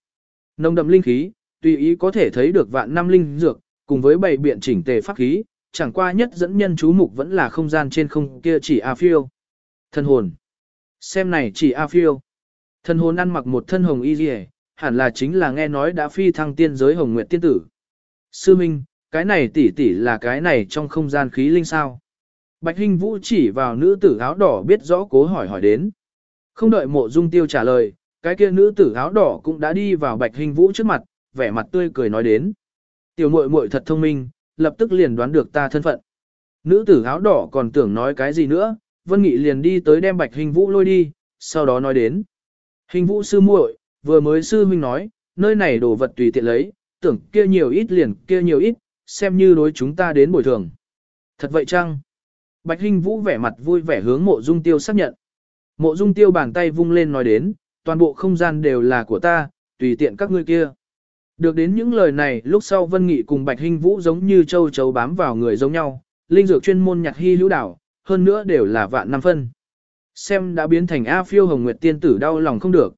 Speaker 1: Nồng đậm linh khí, tùy ý có thể thấy được vạn năm linh dược, cùng với bảy biện chỉnh tề pháp khí, chẳng qua nhất dẫn nhân chú mục vẫn là không gian trên không kia chỉ A phiêu. Thân hồn. Xem này chỉ A phiêu. Thân hồn ăn mặc một thân hồng y dì hẳn là chính là nghe nói đã phi thăng tiên giới hồng nguyệt tiên tử. Sư Minh, cái này tỷ tỷ là cái này trong không gian khí linh sao. Bạch Hinh Vũ chỉ vào nữ tử áo đỏ biết rõ cố hỏi hỏi đến. Không đợi mộ dung tiêu trả lời, cái kia nữ tử áo đỏ cũng đã đi vào Bạch Hinh Vũ trước mặt, vẻ mặt tươi cười nói đến. Tiểu muội muội thật thông minh, lập tức liền đoán được ta thân phận. Nữ tử áo đỏ còn tưởng nói cái gì nữa, Vân Nghị liền đi tới đem Bạch Hình Vũ lôi đi, sau đó nói đến. Hình Vũ sư muội, vừa mới sư huynh nói, nơi này đồ vật tùy tiện lấy, tưởng kia nhiều ít liền kia nhiều ít, xem như đối chúng ta đến bồi thường. Thật vậy chăng? Bạch Hinh Vũ vẻ mặt vui vẻ hướng mộ dung tiêu xác nhận. Mộ dung tiêu bàn tay vung lên nói đến, toàn bộ không gian đều là của ta, tùy tiện các ngươi kia. Được đến những lời này lúc sau Vân Nghị cùng Bạch Hinh Vũ giống như châu chấu bám vào người giống nhau, linh dược chuyên môn nhặt hy hữu đảo, hơn nữa đều là vạn năm phân. Xem đã biến thành A phiêu hồng nguyệt tiên tử đau lòng không được.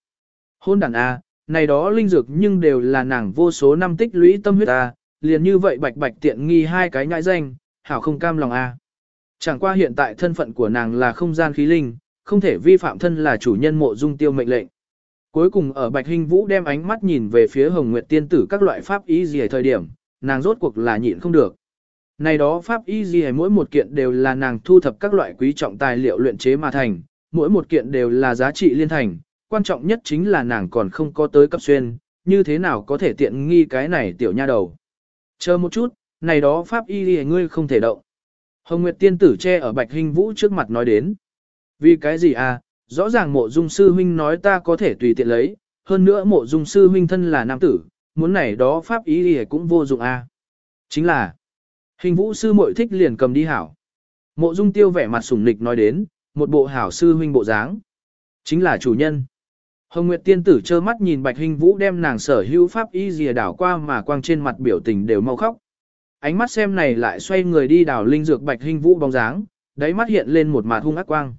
Speaker 1: Hôn đàn A, này đó linh dược nhưng đều là nàng vô số năm tích lũy tâm huyết A, liền như vậy bạch bạch tiện nghi hai cái nhãi danh, hảo không cam lòng A. Chẳng qua hiện tại thân phận của nàng là không gian khí linh, không thể vi phạm thân là chủ nhân mộ dung tiêu mệnh lệnh. Cuối cùng ở Bạch Hinh Vũ đem ánh mắt nhìn về phía Hồng Nguyệt Tiên Tử các loại pháp y gì thời điểm, nàng rốt cuộc là nhịn không được. Này đó pháp y gì mỗi một kiện đều là nàng thu thập các loại quý trọng tài liệu luyện chế mà thành, mỗi một kiện đều là giá trị liên thành, quan trọng nhất chính là nàng còn không có tới cấp xuyên, như thế nào có thể tiện nghi cái này tiểu nha đầu. Chờ một chút, này đó pháp y đi ngươi không thể động. Hồng Nguyệt Tiên Tử che ở Bạch hình Vũ trước mặt nói đến. Vì cái gì à, rõ ràng mộ dung sư huynh nói ta có thể tùy tiện lấy, hơn nữa mộ dung sư huynh thân là nam tử, muốn này đó pháp ý đi cũng vô dụng a. Chính là, hình vũ sư muội thích liền cầm đi hảo. Mộ dung tiêu vẻ mặt sủng nịch nói đến, một bộ hảo sư huynh bộ dáng. Chính là chủ nhân. Hồng Nguyệt tiên tử trơ mắt nhìn Bạch Hình Vũ đem nàng sở hữu pháp y dìa đảo qua mà quang trên mặt biểu tình đều mau khóc. Ánh mắt xem này lại xoay người đi đảo linh dược Bạch Hình Vũ bóng dáng, đáy mắt hiện lên một mạt hung ác quang.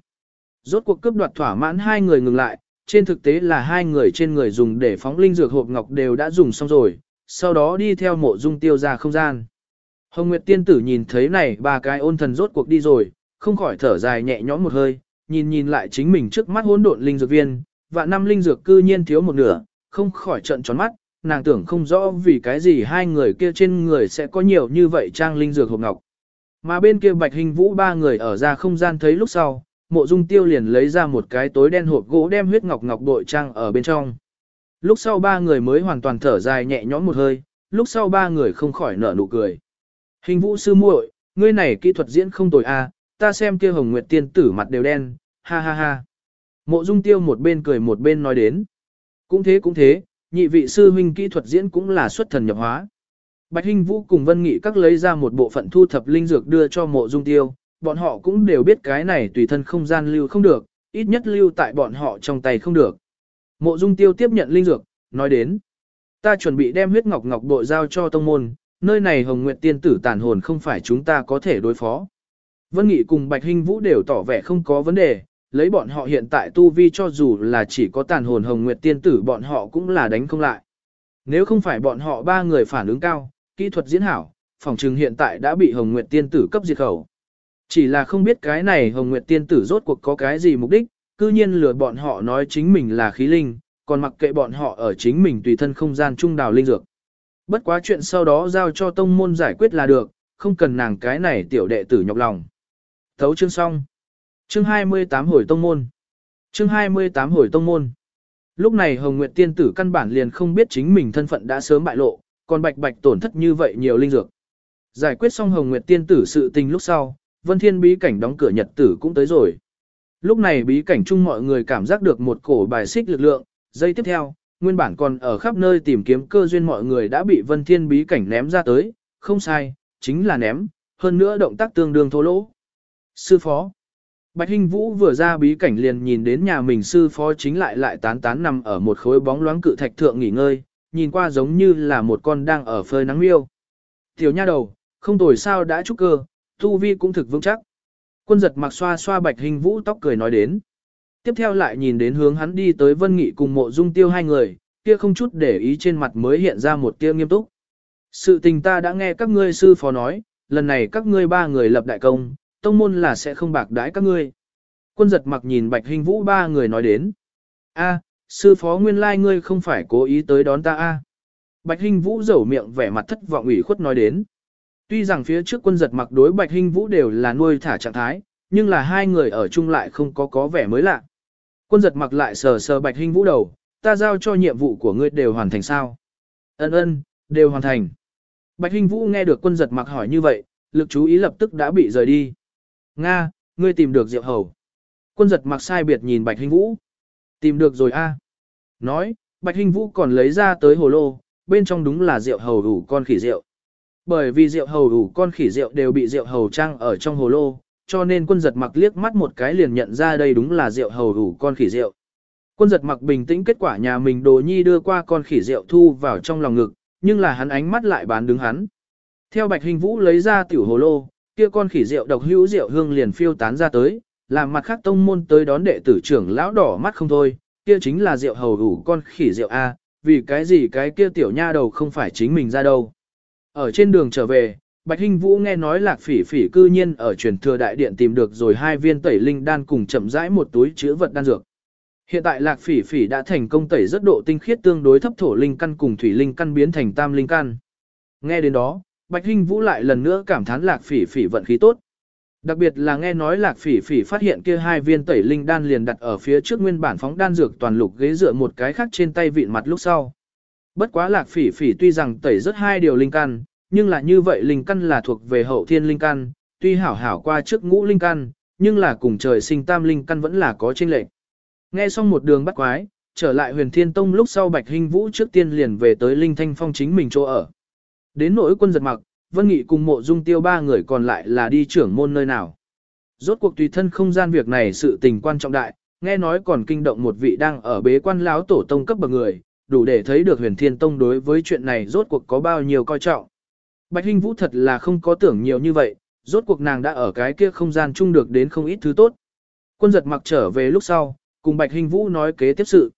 Speaker 1: Rốt cuộc cướp đoạt thỏa mãn hai người ngừng lại, trên thực tế là hai người trên người dùng để phóng linh dược hộp ngọc đều đã dùng xong rồi, sau đó đi theo mộ dung tiêu ra không gian. Hồng Nguyệt tiên tử nhìn thấy này ba cái ôn thần rốt cuộc đi rồi, không khỏi thở dài nhẹ nhõm một hơi, nhìn nhìn lại chính mình trước mắt hỗn độn linh dược viên, và năm linh dược cư nhiên thiếu một nửa, không khỏi trận tròn mắt, nàng tưởng không rõ vì cái gì hai người kia trên người sẽ có nhiều như vậy trang linh dược hộp ngọc. Mà bên kia Bạch Hình Vũ ba người ở ra không gian thấy lúc sau, mộ dung tiêu liền lấy ra một cái tối đen hộp gỗ đem huyết ngọc ngọc bội trang ở bên trong. Lúc sau ba người mới hoàn toàn thở dài nhẹ nhõm một hơi, lúc sau ba người không khỏi nở nụ cười. Hình vũ sư muội, ngươi này kỹ thuật diễn không tồi a, à, ta xem kia hồng nguyệt tiên tử mặt đều đen, ha ha ha. Mộ dung tiêu một bên cười một bên nói đến. Cũng thế cũng thế, nhị vị sư huynh kỹ thuật diễn cũng là xuất thần nhập hóa. Bạch Hinh Vũ cùng Vân Nghị các lấy ra một bộ phận thu thập linh dược đưa cho mộ dung tiêu, bọn họ cũng đều biết cái này tùy thân không gian lưu không được, ít nhất lưu tại bọn họ trong tay không được. Mộ Dung Tiêu tiếp nhận linh dược, nói đến, ta chuẩn bị đem huyết ngọc ngọc bội giao cho tông môn, nơi này Hồng Nguyệt tiên tử tàn hồn không phải chúng ta có thể đối phó. Vân Nghị cùng Bạch Hinh Vũ đều tỏ vẻ không có vấn đề, lấy bọn họ hiện tại tu vi cho dù là chỉ có tàn hồn Hồng Nguyệt tiên tử bọn họ cũng là đánh không lại. Nếu không phải bọn họ ba người phản ứng cao, kỹ thuật diễn hảo, phòng trừng hiện tại đã bị Hồng Nguyệt tiên tử cấp diệt khẩu. Chỉ là không biết cái này Hồng Nguyệt tiên tử rốt cuộc có cái gì mục đích, cư nhiên lừa bọn họ nói chính mình là khí linh, còn mặc kệ bọn họ ở chính mình tùy thân không gian trung đào linh dược. Bất quá chuyện sau đó giao cho tông môn giải quyết là được, không cần nàng cái này tiểu đệ tử nhọc lòng. Thấu chương xong. Chương 28 hồi tông môn. Chương 28 hồi tông môn. Lúc này Hồng Nguyệt tiên tử căn bản liền không biết chính mình thân phận đã sớm bại lộ, còn bạch bạch tổn thất như vậy nhiều linh dược. Giải quyết xong Hồng Nguyệt tiên tử sự tình lúc sau, Vân Thiên bí cảnh đóng cửa nhật tử cũng tới rồi. lúc này bí cảnh chung mọi người cảm giác được một cổ bài xích lực lượng, giây tiếp theo, nguyên bản còn ở khắp nơi tìm kiếm cơ duyên mọi người đã bị vân thiên bí cảnh ném ra tới, không sai, chính là ném, hơn nữa động tác tương đương thô lỗ. Sư phó Bạch Hinh Vũ vừa ra bí cảnh liền nhìn đến nhà mình sư phó chính lại lại tán tán nằm ở một khối bóng loáng cự thạch thượng nghỉ ngơi, nhìn qua giống như là một con đang ở phơi nắng miêu. Tiểu nha đầu, không tồi sao đã trúc cơ, tu vi cũng thực vững chắc. Quân giật mặc xoa xoa Bạch Hinh Vũ tóc cười nói đến. Tiếp theo lại nhìn đến hướng hắn đi tới Vân Nghị cùng mộ dung tiêu hai người, kia không chút để ý trên mặt mới hiện ra một tia nghiêm túc. Sự tình ta đã nghe các ngươi sư phó nói, lần này các ngươi ba người lập đại công, tông môn là sẽ không bạc đãi các ngươi. Quân giật mặc nhìn bạch hình vũ ba người nói đến. a sư phó nguyên lai ngươi không phải cố ý tới đón ta a Bạch hình vũ rầu miệng vẻ mặt thất vọng ủy khuất nói đến. Tuy rằng phía trước quân giật mặc đối bạch hình vũ đều là nuôi thả trạng thái, nhưng là hai người ở chung lại không có có vẻ mới lạ. Quân giật mặc lại sờ sờ bạch hình vũ đầu, ta giao cho nhiệm vụ của ngươi đều hoàn thành sao? Ân ân, đều hoàn thành. Bạch Hinh vũ nghe được quân giật mặc hỏi như vậy, lực chú ý lập tức đã bị rời đi. Nga, ngươi tìm được Diệu Hầu. Quân giật mặc sai biệt nhìn Bạch Hinh Vũ. Tìm được rồi a. Nói, Bạch Hinh Vũ còn lấy ra tới hồ lô, bên trong đúng là Diệu Hầu đủ con khỉ rượu. Bởi vì Diệu Hầu đủ con khỉ rượu đều bị Diệu Hầu trang ở trong hồ lô, cho nên quân giật mặc liếc mắt một cái liền nhận ra đây đúng là Diệu Hầu đủ con khỉ rượu. Quân giật mặc bình tĩnh kết quả nhà mình đồ nhi đưa qua con khỉ rượu thu vào trong lòng ngực, nhưng là hắn ánh mắt lại bán đứng hắn. Theo Bạch Hình Vũ lấy ra tiểu hồ lô, kia con khỉ rượu độc hữu rượu hương liền phiêu tán ra tới, làm mặt khác tông môn tới đón đệ tử trưởng lão đỏ mắt không thôi, kia chính là rượu hầu đủ con khỉ rượu A, vì cái gì cái kia tiểu nha đầu không phải chính mình ra đâu. Ở trên đường trở về, Bạch Hinh Vũ nghe nói lạc phỉ phỉ cư nhiên ở truyền thừa đại điện tìm được rồi hai viên tẩy linh đan cùng chậm rãi một túi chứa vật đan dược. Hiện tại lạc phỉ phỉ đã thành công tẩy rất độ tinh khiết tương đối thấp thổ linh căn cùng thủy linh căn biến thành tam linh căn. Nghe đến đó, Bạch Hinh Vũ lại lần nữa cảm thán Lạc Phỉ Phỉ vận khí tốt. Đặc biệt là nghe nói Lạc Phỉ Phỉ phát hiện kia hai viên tẩy linh đan liền đặt ở phía trước nguyên bản phóng đan dược toàn lục ghế dựa một cái khác trên tay vịn mặt lúc sau. Bất quá Lạc Phỉ Phỉ tuy rằng tẩy rất hai điều linh căn, nhưng là như vậy linh căn là thuộc về hậu thiên linh căn, tuy hảo hảo qua trước ngũ linh căn, nhưng là cùng trời sinh tam linh căn vẫn là có chênh lệch. Nghe xong một đường bắt quái, trở lại Huyền Thiên Tông lúc sau Bạch Hinh Vũ trước tiên liền về tới Linh Thanh Phong chính mình chỗ ở. Đến nỗi quân giật mặc, Vân Nghị cùng mộ dung tiêu ba người còn lại là đi trưởng môn nơi nào. Rốt cuộc tùy thân không gian việc này sự tình quan trọng đại, nghe nói còn kinh động một vị đang ở bế quan láo tổ tông cấp bậc người, đủ để thấy được huyền thiên tông đối với chuyện này rốt cuộc có bao nhiêu coi trọng. Bạch Hinh Vũ thật là không có tưởng nhiều như vậy, rốt cuộc nàng đã ở cái kia không gian chung được đến không ít thứ tốt. Quân giật mặc trở về lúc sau, cùng Bạch Hinh Vũ nói kế tiếp sự.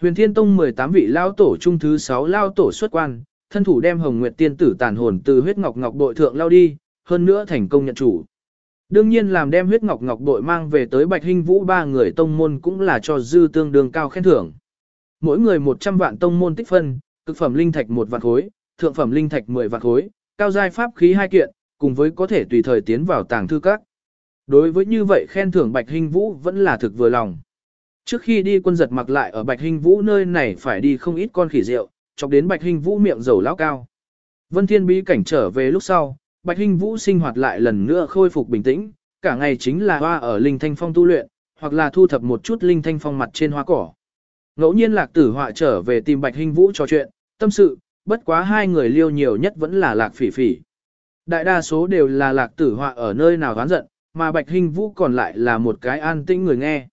Speaker 1: Huyền Thiên Tông 18 vị lao tổ trung thứ 6 lao tổ xuất quan, thân thủ đem Hồng Nguyệt tiên tử tàn hồn từ huyết ngọc ngọc bội thượng lao đi, hơn nữa thành công nhận chủ. Đương nhiên làm đem huyết ngọc ngọc bội mang về tới Bạch Hinh Vũ ba người tông môn cũng là cho dư tương đương cao khen thưởng. Mỗi người 100 vạn tông môn tích phân, cực phẩm linh thạch một vạn khối, thượng phẩm linh thạch 10 vạn khối, cao giai pháp khí hai kiện, cùng với có thể tùy thời tiến vào tàng thư các. Đối với như vậy khen thưởng Bạch Hinh Vũ vẫn là thực vừa lòng. Trước khi đi quân giật mặc lại ở Bạch Hinh Vũ nơi này phải đi không ít con khỉ rượu, chọc đến Bạch Hinh Vũ miệng dầu lão cao. Vân Thiên bí cảnh trở về lúc sau, Bạch Hinh Vũ sinh hoạt lại lần nữa khôi phục bình tĩnh, cả ngày chính là hoa ở linh thanh phong tu luyện, hoặc là thu thập một chút linh thanh phong mặt trên hoa cỏ. Ngẫu nhiên Lạc Tử Họa trở về tìm Bạch Hinh Vũ trò chuyện, tâm sự, bất quá hai người liêu nhiều nhất vẫn là Lạc Phỉ Phỉ. Đại đa số đều là Lạc Tử Họa ở nơi nào oán giận, mà Bạch Hinh Vũ còn lại là một cái an tĩnh người nghe.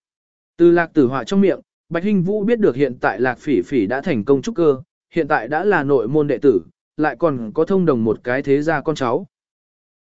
Speaker 1: Từ Lạc Tử Họa trong miệng, Bạch Hinh Vũ biết được hiện tại Lạc Phỉ Phỉ đã thành công trúc cơ, hiện tại đã là nội môn đệ tử, lại còn có thông đồng một cái thế gia con cháu.